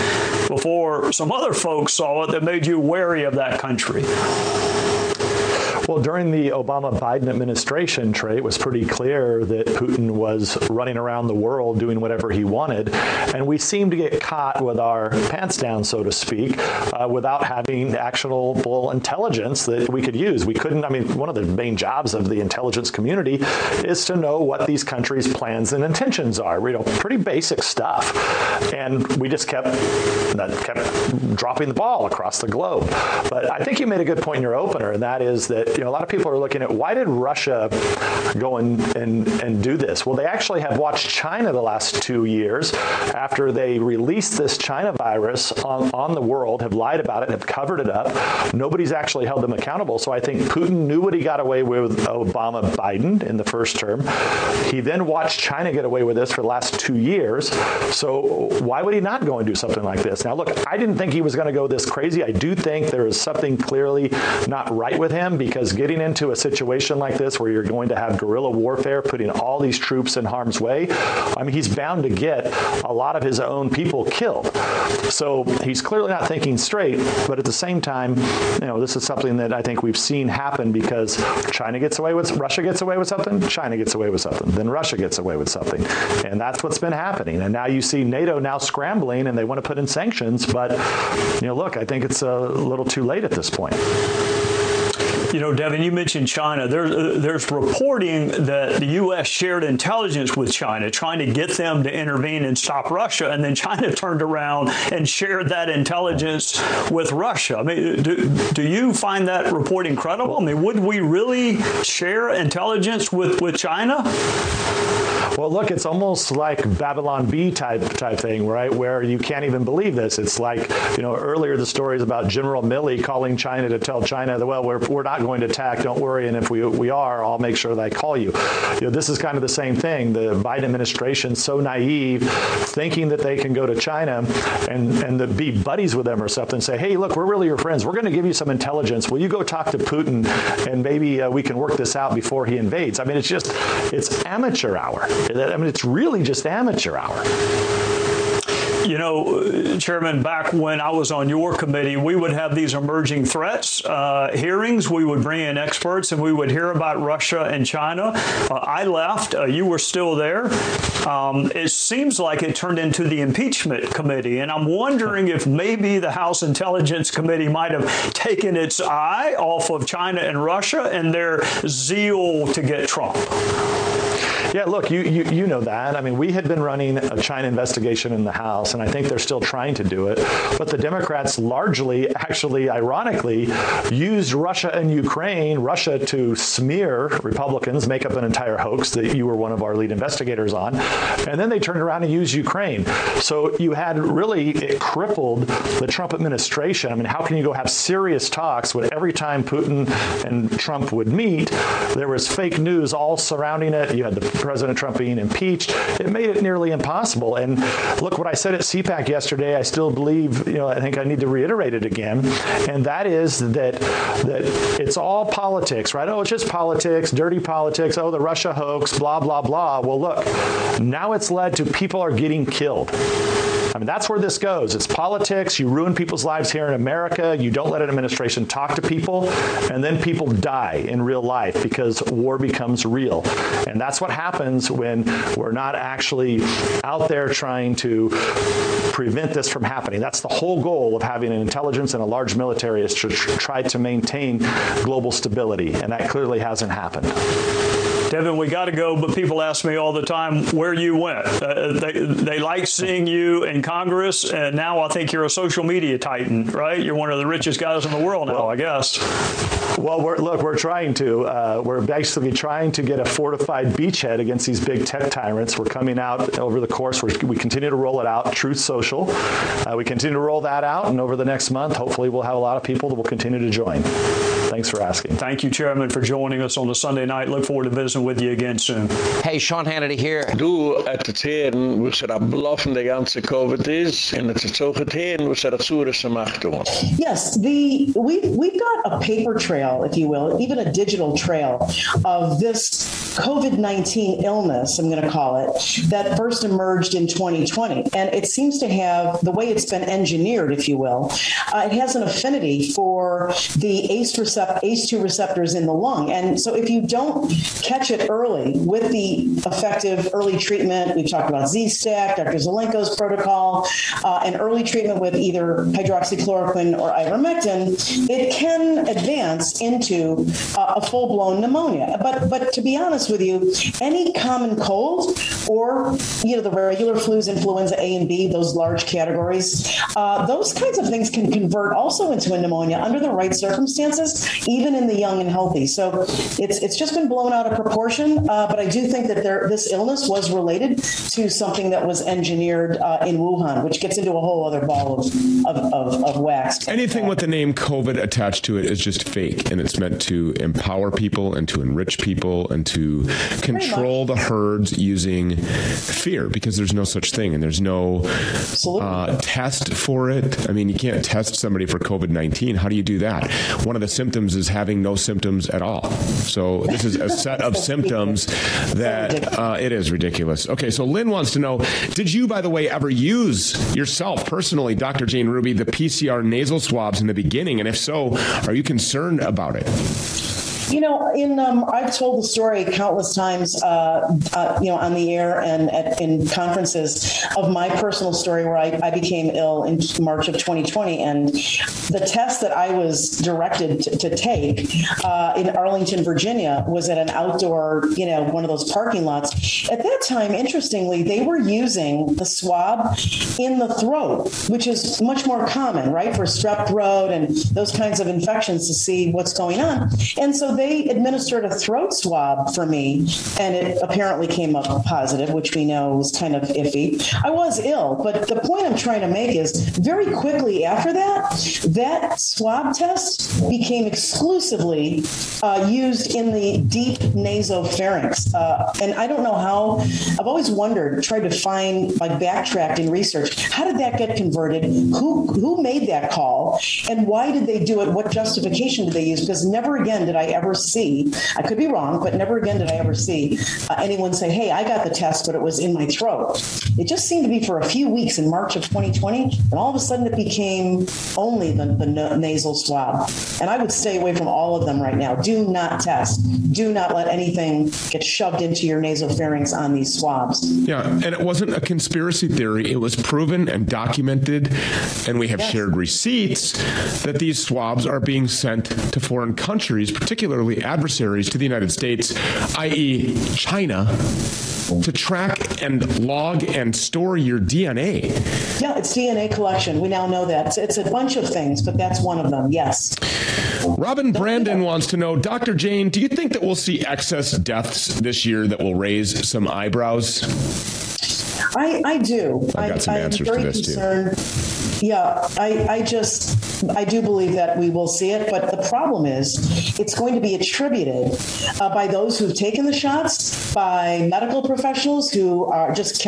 before some other folks saw it that made you wary of that country?
Well, during the Obama-Biden administration, Trey, it was pretty clear that Putin was running around the world doing whatever he wanted, and we seemed to get caught with our pants down, so to speak, uh, without having actionable intelligence that we could use. We couldn't, I mean, one of the main jobs of the intelligence community is to know what these countries' plans and intentions are. You know, pretty basic stuff. And we just kept kept dropping the ball across the globe. But I think you made a good point in your opener, and that is that you know, a lot of people are looking at why did Russia go and and and do this? Well, they actually have watched China the last 2 years after they released this China virus on on the world, have lied about it, have covered it up. Nobody's actually held them accountable. So I think Putin knew what he got away with Obama Biden in the first term. He then watched China get away with this for the last 2 years. So why would he not go and do something like this? Now look, I didn't think he was going to go this crazy. I do think there is something clearly not right with him because because getting into a situation like this where you're going to have guerrilla warfare putting all these troops in harm's way I mean he's bound to get a lot of his own people killed. So he's clearly not thinking straight but at the same time you know this is something that I think we've seen happen because China gets away with Russia gets away with something China gets away with something then Russia gets away with something. And that's what's been happening. And now you see NATO now scrambling and they want to put in sanctions but you know look I think it's a little too late at this point
you know, Devin, you mentioned China. There's uh, there's reporting that the US shared intelligence with China trying to get them to intervene and stop Russia and then China [LAUGHS] turned around and shared that intelligence with Russia. I mean, do, do you find that report incredible? I mean, would we really share intelligence with with China?
Well, look, it's almost like Babylon Bee type type thing, right? Where you can't even believe this. It's like, you know, earlier the stories about General Milley calling China to tell China that well, we're we're not going to attack, don't worry, and if we we are, I'll make sure that I call you. You know, this is kind of the same thing. The Biden administration so naive thinking that they can go to China and and the, be buddies with them or something say, "Hey, look, we're really your friends. We're going to give you some intelligence. Will you go talk to Putin and maybe uh, we can work this out before he invades?" I mean, it's just it's amateur hour. I mean, it's really just amateur hour.
You know, Chairman, back when I was on your committee, we would have these emerging threats uh, hearings. We would bring in experts and we would hear about Russia and China. Uh, I left. Uh, you were still there. Um, it seems like it turned into the impeachment committee. And I'm wondering if maybe the House Intelligence Committee might have taken its eye off of China and Russia and their zeal to get Trump.
Yeah, look, you, you you know that. I mean, we had been running a China investigation in the House and I think they're still trying to do it. But the Democrats largely actually ironically used Russia and Ukraine, Russia to smear Republicans, make up an entire hoax that you were one of our lead investigators on. And then they turned around and used Ukraine. So you had really it crippled the Trump administration. I mean, how can you go have serious talks when every time Putin and Trump would meet, there was fake news all surrounding it. You had the President Trump being impeached, it made it nearly impossible. And look what I said at CPAC yesterday, I still believe, you know, I think I need to reiterate it again, and that is that that it's all politics, right? Oh, it's just politics, dirty politics, oh, the Russia hoax, blah blah blah. Well, look, now it's led to people are getting killed. I mean, that's where this goes. It's politics. You ruin people's lives here in America. You don't let an administration talk to people, and then people die in real life because war becomes real. And that's what happens when we're not actually out there trying to prevent this from happening. That's the whole goal of having an intelligence and a large military is to try to maintain global stability, and that clearly hasn't happened.
Devin, we got to go, but people ask me all the time where you went. Uh, they they like seeing you in Congress, and now I think you're a social media titan, right? You're one of the richest guys in the world now, well, I guess.
Well, we're, look, we're trying to. Uh, we're basically trying to get a fortified beachhead against these big tech tyrants. We're coming out over the course. we we continue to roll it out. Truth Social. Uh, we continue to roll that out, and over the next month, hopefully, we'll have a lot of people that will continue to join. Thanks for asking.
Thank you, Chairman, for joining us on the Sunday night. Look forward to visiting with you again soon.
Hey, Sean Hannity here.
Du, at the Zehren, wo es abgelaufen, der ganze Covid ist, und at the Zehren, wo es Azures gemacht hat.
Yes, the we we've got a paper trail, if you will, even a digital trail of this COVID-19 illness, I'm going to call it, that first emerged in 2020. And it seems to have the way it's been engineered, if you will, uh, it has an affinity for the ACE recept ACE2 receptors in the lung. And so if you don't catch it early with the effective early treatment, we've talked about Z-Stack, Dr. Zelenko's protocol, uh, and early treatment with either hydroxychloroquine or ivermectin, it can advance into uh, a full-blown pneumonia. But but to be honest with you, any common cold or you know the regular flus, influenza A and B, those large categories, uh, those kinds of things can convert also into a pneumonia under the right circumstances, even in the young and healthy. So it's it's just been blown out of proportion, uh, but I do think that there this illness was related to something that was engineered uh, in Wuhan, which gets into a whole other ball of of of, of wax.
Anything with the name COVID attached to it is just fake and it's meant to empower people and to enrich people and to control the herds using fear because there's no such thing and there's no uh, test for it. I mean, you can't test somebody for COVID-19. How do you do that? One of the symptoms is having no symptoms at all. So this is a set of symptoms that uh, it is ridiculous. Okay, so Lynn wants to know, did you by the way ever use yourself personally Dr. Jane Ruby the PCR nasal swabs in the beginning and if so, are you concerned about it?
You know, in um, I've told the story countless times uh, uh, you know on the air and at, in conferences of my personal story where I, I became ill in March of 2020 and the test that I was directed to, to take uh, in Arlington, Virginia was at an outdoor, you know, one of those parking lots. At that time, interestingly, they were using the swab in the throat, which is much more common, right, for strep throat and those kinds of infections to see what's going on. And so they administered a throat swab for me and it apparently came up positive, which we know was kind of iffy. I was ill, but the point I'm trying to make is very quickly after that, that swab test became exclusively uh, used in the deep nasopharynx. Uh, and I don't know how I've always wondered, tried to find like backtracked in research, how did that get converted? Who who made that call and why did they do it? What justification did they use? Because never again did I ever see, I could be wrong, but never again did I ever see uh, anyone say, "Hey, I got the test, but it was in my throat." It just seemed to be for a few weeks in March of 2020, and all of a sudden it became only the, the nasal swab. And I would stay away from all of them right now. Do not test. Do not let anything get shoved into your nasopharynx on these swabs.
Yeah, and it wasn't a conspiracy theory. It was proven and documented and we have yes. shared receipts that these swabs are being sent to foreign countries, particularly adversaries to the United States, i.e. China to track and log and store your DNA.
Yeah, it's DNA collection. We now know that. It's, it's a bunch of things, but that's one of them. Yes.
Robin Brandon wants to know, Dr. Jane, do you think that we'll see excess deaths this year that will raise some eyebrows?
I I do.
I've got some
I,
answers
I'm very
to this
concerned.
too.
Yeah, I I just I do believe that we will see it, but the problem is it's going to be attributed uh, by those who've taken the shots, by medical professionals who are just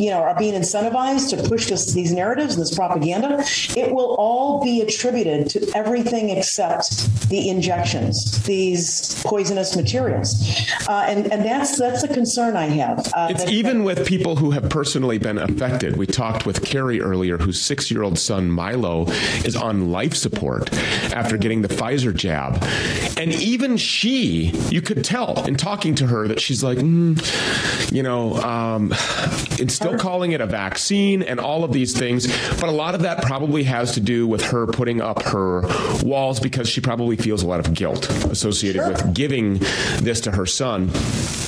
you know, are being incentivized to push this these narratives and this propaganda. It will all be attributed to everything except the injections, these poisonous materials. Uh, and and that's that's a concern I have.
Uh, it's even with people who have personally been affected. We talked with Carrie earlier whose 6-year-old son Milo is on life support after getting the Pfizer jab. And even she, you could tell in talking to her that she's like, mm, you know, um, it's still calling it a vaccine and all of these things, but a lot of that probably has to do with her putting up her walls because she probably feels a lot of guilt associated sure. with giving this to her son.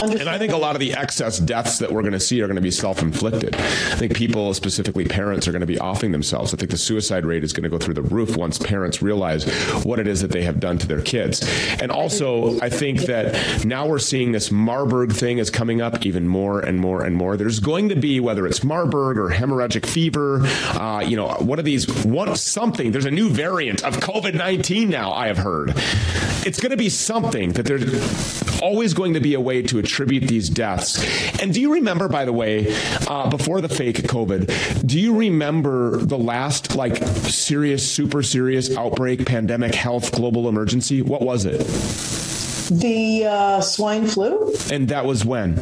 And I think a lot of the excess deaths that we're going to see are going to be self-inflicted. I think people, specifically parents, are going to be offing themselves. I think the suicide rate is going to go through the roof once parents realize what it is that they have done to their kids. And also, I think that now we're seeing this Marburg thing is coming up even more and more and more. There's going to be whether it's Marburg or hemorrhagic fever, uh, you know, what are these what something there's a new variant of COVID-19 now I have heard. It's going to be something that there's always going to be a way to attribute these deaths. And do you remember by the way, uh, before the fake COVID, do you remember the last like serious super serious outbreak pandemic health global emergency? What was it?
The uh, swine flu?
And that was when?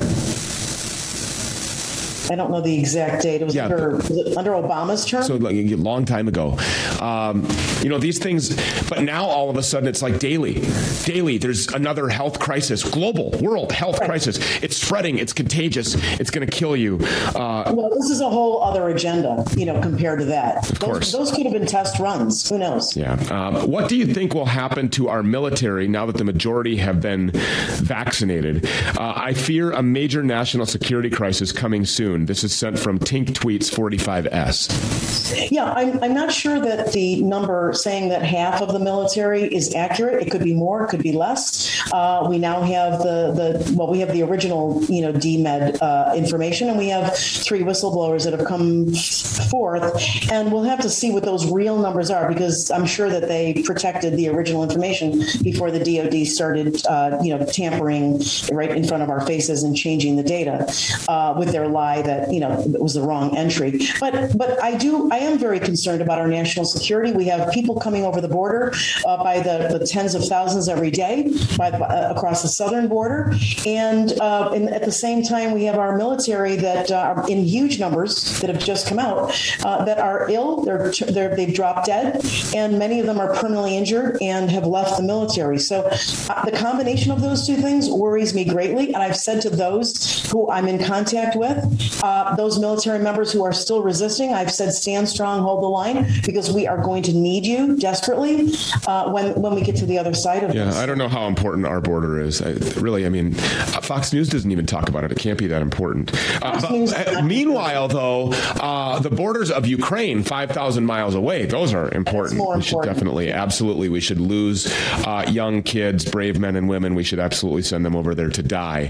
I don't know the exact date. It was, yeah, under, was it under Obama's term.
So like a long time ago. Um, you know these things but now all of a sudden it's like daily. Daily there's another health crisis, global world health right. crisis. It's spreading, it's contagious, it's going to kill you.
Uh, well, this is a whole other agenda, you know, compared to that.
Of
those,
course.
Those could have been test runs. Who knows?
Yeah. Um, what do you think will happen to our military now that the majority have been vaccinated? Uh, I fear a major national security crisis coming soon. This is sent from Tink Tweets 45S.
Yeah, I'm I'm not sure that the number saying that half of the military is accurate. It could be more, it could be less. Uh, we now have the the well we have the original, you know, DMED uh, information and we have three whistleblowers that have come forth and we'll have to see what those real numbers are because I'm sure that they protected the original information before the DoD started uh, you know tampering right in front of our faces and changing the data uh, with their lie that you know it was the wrong entry. But but I do I am very concerned about our national security. We have people coming over the border uh, by the, the tens of thousands every day by, uh, across the southern border and, uh, and at the same time we have our military that uh, are in huge numbers that have just come out uh, that are ill they're, they're they've dropped dead and many of them are permanently injured and have left the military so uh, the combination of those two things worries me greatly and I've said to those who I'm in contact with those military members who are still resisting I've said stand strong hold the line because we are going to need you desperately uh, when when we get to the other side of this.
yeah,
this.
I don't know how important our border is. I, really, I mean, uh, Fox News doesn't even talk about it. It can't be that important. Uh, but, uh, meanwhile, though, uh, the borders of Ukraine, 5,000 miles away, those are important.
we
should definitely, absolutely, we should lose uh, young kids, brave men and women. We should absolutely send them over there to die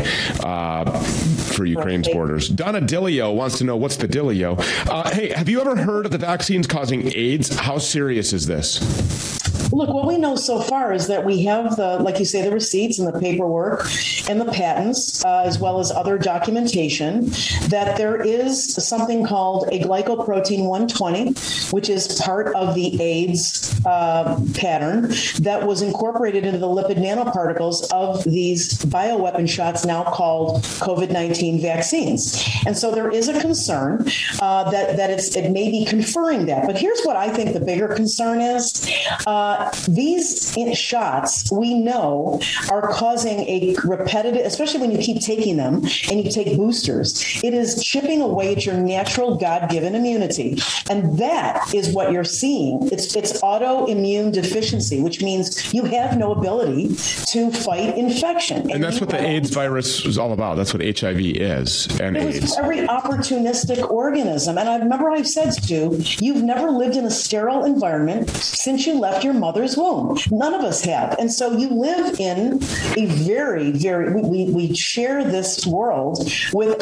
for Ukraine's borders. Donna Dilio wants to know what's the Dilio. Uh, hey, have you ever heard of the vaccines causing AIDS? How serious is this?
Look, what we know so far is that we have the like you say the receipts and the paperwork and the patents uh, as well as other documentation that there is something called a glycoprotein 120 which is part of the AIDS uh, pattern that was incorporated into the lipid nanoparticles of these bioweapon shots now called COVID-19 vaccines. And so there is a concern uh, that that it may be conferring that. But here's what I think the bigger concern is. Uh, these shots we know are causing a repetitive especially when you keep taking them and you take boosters. It is chipping away at your natural god-given immunity. And that is what you're seeing. It's it's autoimmune deficiency which means you have no ability to fight infection.
And, and that's what the AIDS virus is all about. That's what HIV is and AIDS.
every opportunistic organism. And I remember I've said to you, you've never lived in a sterile environment since you left your mother's womb. None of us have. And so you live in a very very we we share this world with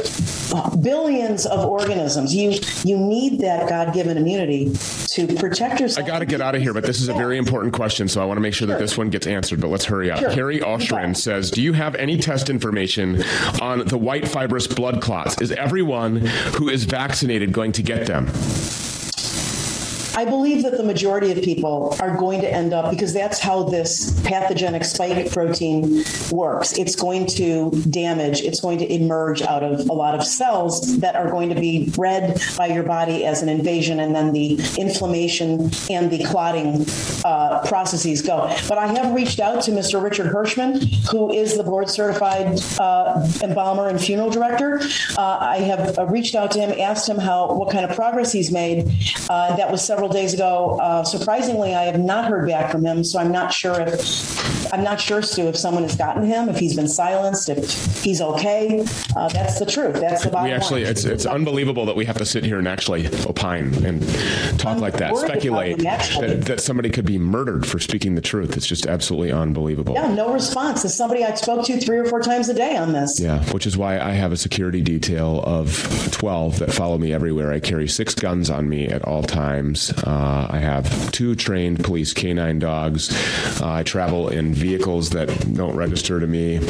billions of organisms. You you need that God-given immunity to protect yourself.
I got to get out of here, but this is a very important question, so I want to make sure, that this one gets answered, but let's hurry up. Sure. Carrie Oshrin says, "Do you have any test information on the white fibrous blood clots? Is everyone who is vaccinated going to get them?"
I believe that the majority of people are going to end up because that's how this pathogenic spike protein works. It's going to damage, it's going to emerge out of a lot of cells that are going to be read by your body as an invasion and then the inflammation and the clotting uh, processes go. But I have reached out to Mr. Richard Hirschman who is the board certified uh, embalmer and funeral director. Uh, I have reached out to him, asked him how what kind of progress he's made. Uh, that was several several days ago. Uh, surprisingly, I have not heard back from him, so I'm not sure if I'm not sure Stew if someone has gotten him, if he's been silenced, if he's okay. Uh, that's the truth. That's the bottom
We actually
line.
it's it's unbelievable that we have to sit here and actually opine and talk
I'm
like that, speculate that, that somebody could be murdered for speaking the truth. It's just absolutely unbelievable.
Yeah, no response. It's somebody I spoke to 3 or 4 times a day on this.
Yeah, which is why I have a security detail of 12 that follow me everywhere. I carry six guns on me at all times. Uh, I have two trained police canine dogs. Uh, I travel in vehicles that don't register to me.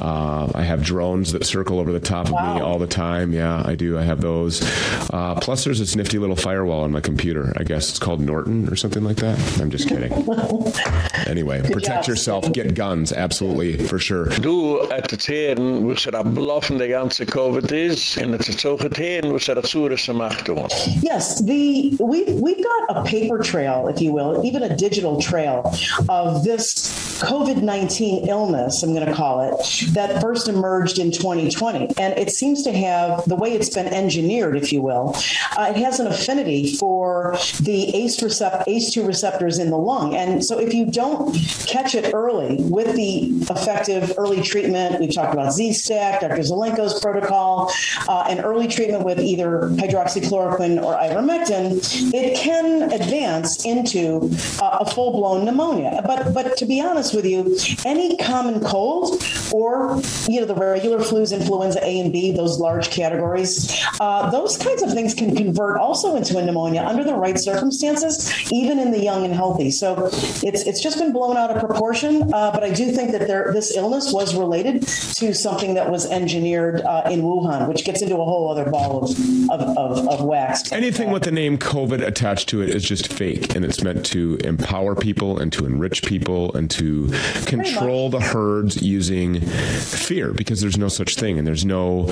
Uh, I have drones that circle over the top of me all the time. Yeah, I do. I have those. Uh, plus, there's this nifty little firewall on my computer. I guess it's called Norton or something like that. I'm just kidding. [LAUGHS] anyway, protect
job,
yourself. Get guns. Absolutely, for sure.
Du, et het heren, wo es abbloffen de ganze Covid is, en het het ook het heren, wo es zures macht doen.
Yes, the we we've got a paper trail, if you will, even a digital trail of this COVID-19 illness, I'm going to call it, that first emerged in 2020. And it seems to have the way it's been engineered, if you will, uh, it has an affinity for the ACE recept ACE2 receptors in the lung. And so if you don't catch it early with the effective early treatment, we've talked about Z-Stack, Dr. Zelenko's protocol, uh, and early treatment with either hydroxychloroquine or ivermectin, it can advance into uh, a full-blown pneumonia. But but to be honest with you, any common cold or you know the regular flus, influenza A and B, those large categories, uh, those kinds of things can convert also into a pneumonia under the right circumstances, even in the young and healthy. So it's it's just been blown out of proportion, uh, but I do think that there this illness was related to something that was engineered uh, in Wuhan, which gets into a whole other ball of of of, of wax.
Anything with the name COVID attached to it is just fake and it's meant to empower people and to enrich people and to control the herds using fear because there's no such thing and there's no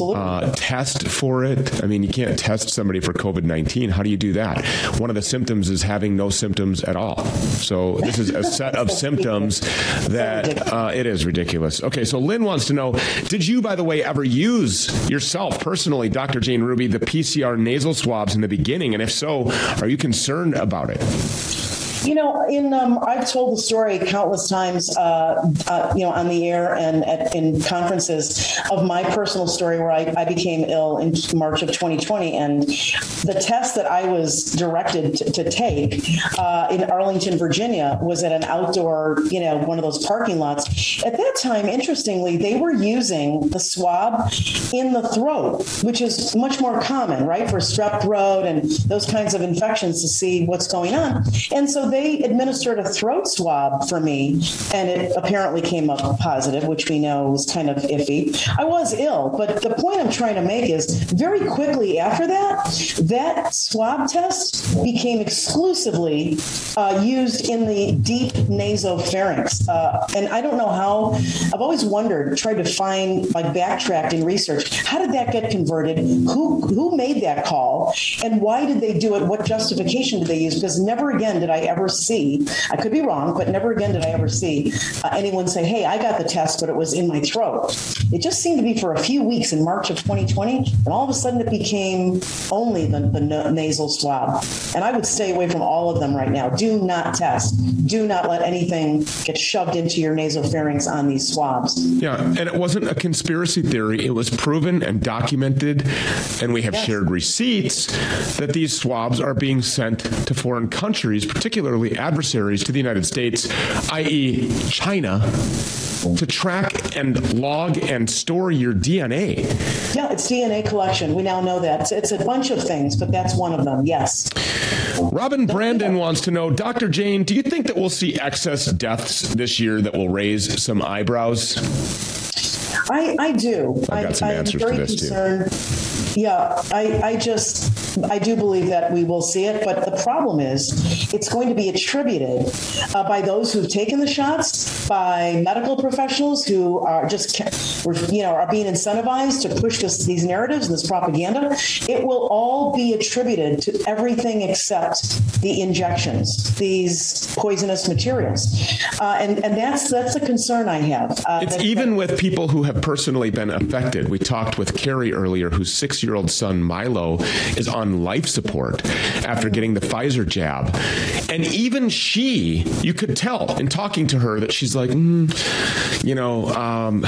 uh, test for it. I mean, you can't test somebody for COVID-19. How do you do that? One of the symptoms is having no symptoms at all. So this is a set of symptoms that uh, it is ridiculous. Okay, so Lynn wants to know, did you by the way ever use yourself personally Dr. Jane Ruby the PCR nasal swabs in the beginning and if so, are you concerned about it?
You know, in um, I've told the story countless times, uh, uh, you know, on the air and at, in conferences of my personal story where I, I became ill in March of 2020, and the test that I was directed to, to take uh, in Arlington, Virginia, was at an outdoor, you know, one of those parking lots. At that time, interestingly, they were using the swab in the throat, which is much more common, right, for strep throat and those kinds of infections to see what's going on, and so they administered a throat swab for me and it apparently came up positive which we know was kind of iffy. I was ill, but the point I'm trying to make is very quickly after that that swab test became exclusively uh, used in the deep nasopharynx. Uh, and I don't know how I've always wondered, tried to find like backtracked in research, how did that get converted? Who who made that call and why did they do it? What justification did they use? Because never again did I ever see, I could be wrong, but never again did I ever see uh, anyone say, "Hey, I got the test, but it was in my throat." It just seemed to be for a few weeks in March of 2020, and all of a sudden it became only the, the nasal swab. And I would stay away from all of them right now. Do not test. Do not let anything get shoved into your nasopharynx on these swabs.
Yeah, and it wasn't a conspiracy theory. It was proven and documented and we have
Yes.
shared receipts that these swabs are being sent to foreign countries, particularly adversaries to the United States, i.e. China, to track and log and store your DNA.
Yeah, it's DNA collection. We now know that. It's, it's a bunch of things, but that's one of them. Yes.
Robin Brandon wants to know, Dr. Jane, do you think that we'll see excess deaths this year that will raise some eyebrows?
I I do.
I've got some
I,
answers to this, too.
Yeah, I I just I do believe that we will see it, but the problem is it's going to be attributed uh, by those who've taken the shots, by medical professionals who are just you know are being incentivized to push this these narratives and this propaganda. It will all be attributed to everything except the injections, these poisonous materials. Uh, and and that's that's a concern I have. Uh,
It's
that-
even with people who have personally been affected. We talked with Carrie earlier whose 6-year-old son Milo is on on life support after getting the Pfizer jab. And even she, you could tell in talking to her that she's like, mm, you know, um,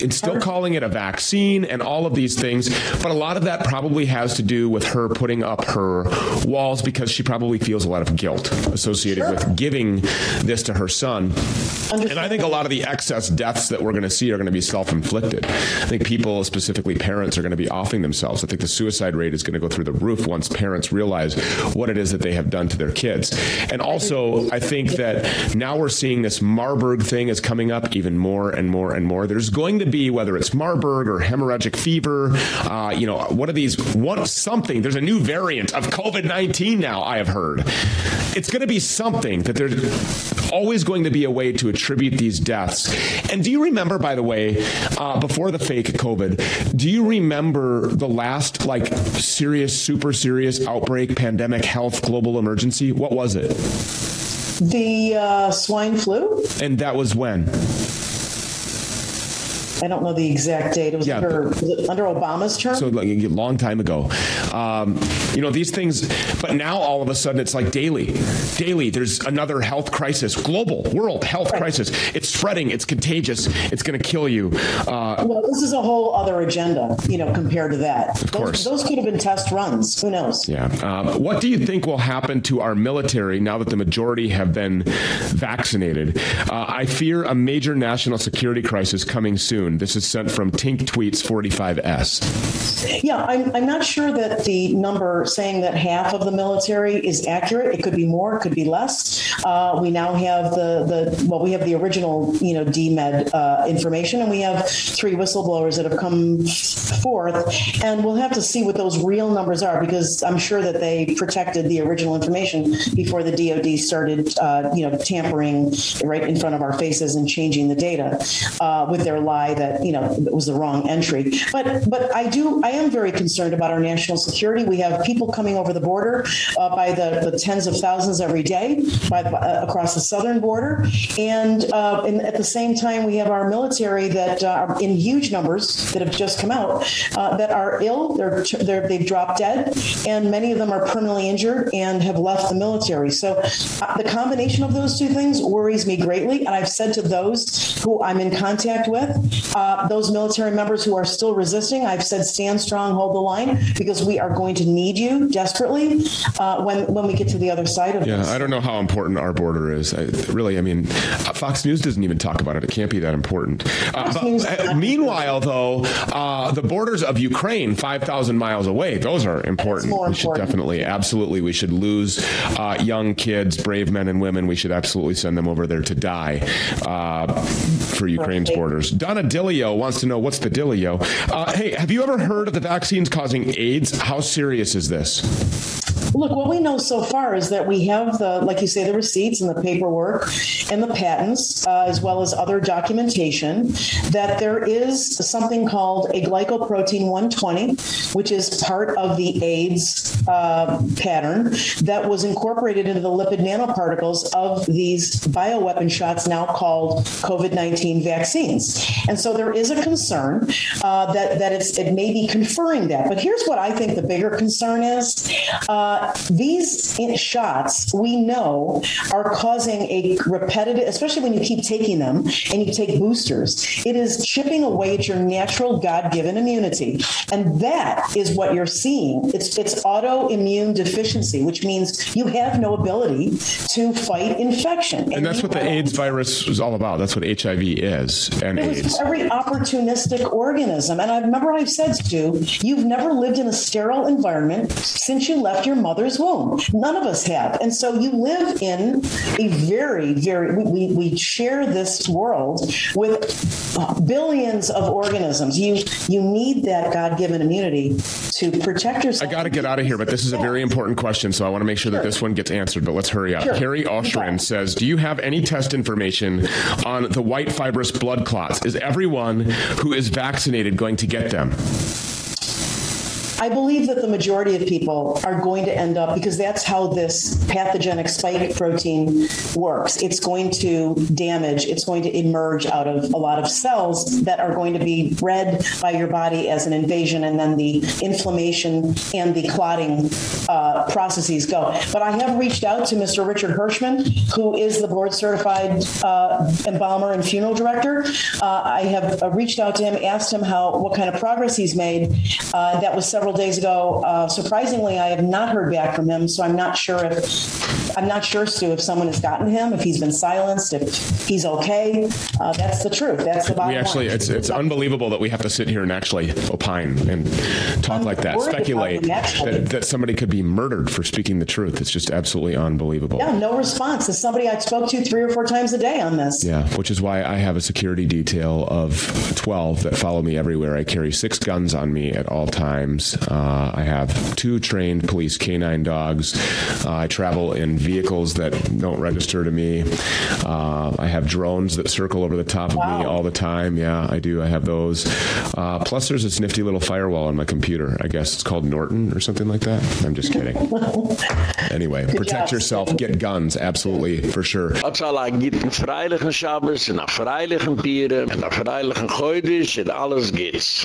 it's still calling it a vaccine and all of these things, but a lot of that probably has to do with her putting up her walls because she probably feels a lot of guilt associated sure. with giving this to her son. And I think a lot of the excess deaths that we're going to see are going to be self-inflicted. I think people, specifically parents, are going to be offing themselves. I think the suicide rate is going to go through the roof once parents realize what it is that they have done to their kids. And also, I think that now we're seeing this Marburg thing is coming up even more and more and more. There's going to be whether it's Marburg or hemorrhagic fever, uh, you know, what are these what something. There's a new variant of COVID-19 now I have heard. It's going to be something that there's always going to be a way to attribute these deaths. And do you remember by the way, uh, before the fake COVID, do you remember the last like serious super serious outbreak, pandemic, health, global emergency? What was it?
The uh, swine flu?
And that was when?
I don't know the exact date. It was, yeah, under, was it under Obama's term.
So like a long time ago. Um, you know these things but now all of a sudden it's like daily. Daily there's another health crisis, global world health right. crisis. It's spreading, it's contagious, it's going to kill you.
Uh, well, this is a whole other agenda, you know, compared to that.
Of course.
Those, those could have been test runs. Who knows?
Yeah. Um, what do you think will happen to our military now that the majority have been vaccinated? Uh, I fear a major national security crisis coming soon This is sent from Tink Tweets 45S.
Yeah, I'm I'm not sure that the number saying that half of the military is accurate. It could be more, it could be less. Uh, we now have the the well we have the original, you know, DMED uh, information and we have three whistleblowers that have come forth and we'll have to see what those real numbers are because I'm sure that they protected the original information before the DoD started uh, you know tampering right in front of our faces and changing the data uh, with their lie that you know it was the wrong entry. But but I do I am very concerned about our national security. We have people coming over the border uh, by the, the tens of thousands every day by, uh, across the southern border. And, uh, and at the same time we have our military that uh, are in huge numbers that have just come out uh, that are ill. They're, they're they've dropped dead and many of them are permanently injured and have left the military. So uh, the combination of those two things worries me greatly. And I've said to those who I'm in contact with uh, those military members who are still resisting, I've said stand strong, hold the line because we are going to need you desperately uh, when when we get to the other side of
yeah,
this.
I don't know how important our border is. I, really, I mean, Fox News doesn't even talk about it. It can't be that important. Uh, but, uh, meanwhile, though, uh, the borders of Ukraine, 5,000 miles away, those are important. we should important. definitely, absolutely, we should lose uh, young kids, brave men and women. We should absolutely send them over there to die for Ukraine's right. borders. Donna Dilio wants to know what's the Dilio. Uh, hey, have you ever heard of the vaccines causing AIDS? How serious is this?
Look, what we know so far is that we have the like you say the receipts and the paperwork and the patents uh, as well as other documentation that there is something called a glycoprotein 120 which is part of the AIDS uh, pattern that was incorporated into the lipid nanoparticles of these bioweapon shots now called COVID-19 vaccines. And so there is a concern uh, that that it may be conferring that. But here's what I think the bigger concern is. Uh, these shots we know are causing a repetitive especially when you keep taking them and you take boosters. It is chipping away at your natural god-given immunity. And that is what you're seeing. It's it's autoimmune deficiency which means you have no ability to fight infection.
And, and that's what the AIDS virus is all about. That's what HIV is and AIDS.
every opportunistic organism. And I remember I've said to you you've never lived in a sterile environment since you left your mother's womb. None of us have. And so you live in a very very we we share this world with billions of organisms. You you need that God-given immunity to protect yourself.
I got to get out of here, but this is a very important question, so I want to make sure sure. that this one gets answered, but let's hurry up. Sure. Carrie Oshrin says, "Do you have any test information on the white fibrous blood clots? Is everyone who is vaccinated going to get them?"
I believe that the majority of people are going to end up because that's how this pathogenic spike protein works. It's going to damage, it's going to emerge out of a lot of cells that are going to be read by your body as an invasion and then the inflammation and the clotting uh, processes go. But I have reached out to Mr. Richard Hirschman, who is the board certified uh, embalmer and funeral director. Uh, I have uh, reached out to him, asked him how what kind of progress he's made. Uh, that was several days ago. Uh, surprisingly, I have not heard back from him, so I'm not sure if I'm not sure Stew if someone has gotten him, if he's been silenced, if he's okay. Uh, that's the truth. That's the bottom
We actually
line.
it's it's unbelievable that we have to sit here and actually opine and talk
I'm
like that, speculate that, that somebody could be murdered for speaking the truth. It's just absolutely unbelievable.
Yeah, no response. There's somebody I spoke to 3 or 4 times a day on this.
Yeah, which is why I have a security detail of 12 that follow me everywhere. I carry six guns on me at all times. Uh, I have two trained police canine dogs. Uh, I travel in vehicles that don't register to me. Uh, I have drones that circle over the top of me all the time. Yeah, I do. I have those. Uh, plus, there's this nifty little firewall on my computer. I guess it's called Norton or something like that. I'm just kidding. [LAUGHS] anyway, protect
job,
yourself. Get guns, absolutely, for sure.
Als alle gitten freilichen Schabes, en a freilichen Pieren, en a freilichen Geudisch, en alles geht's.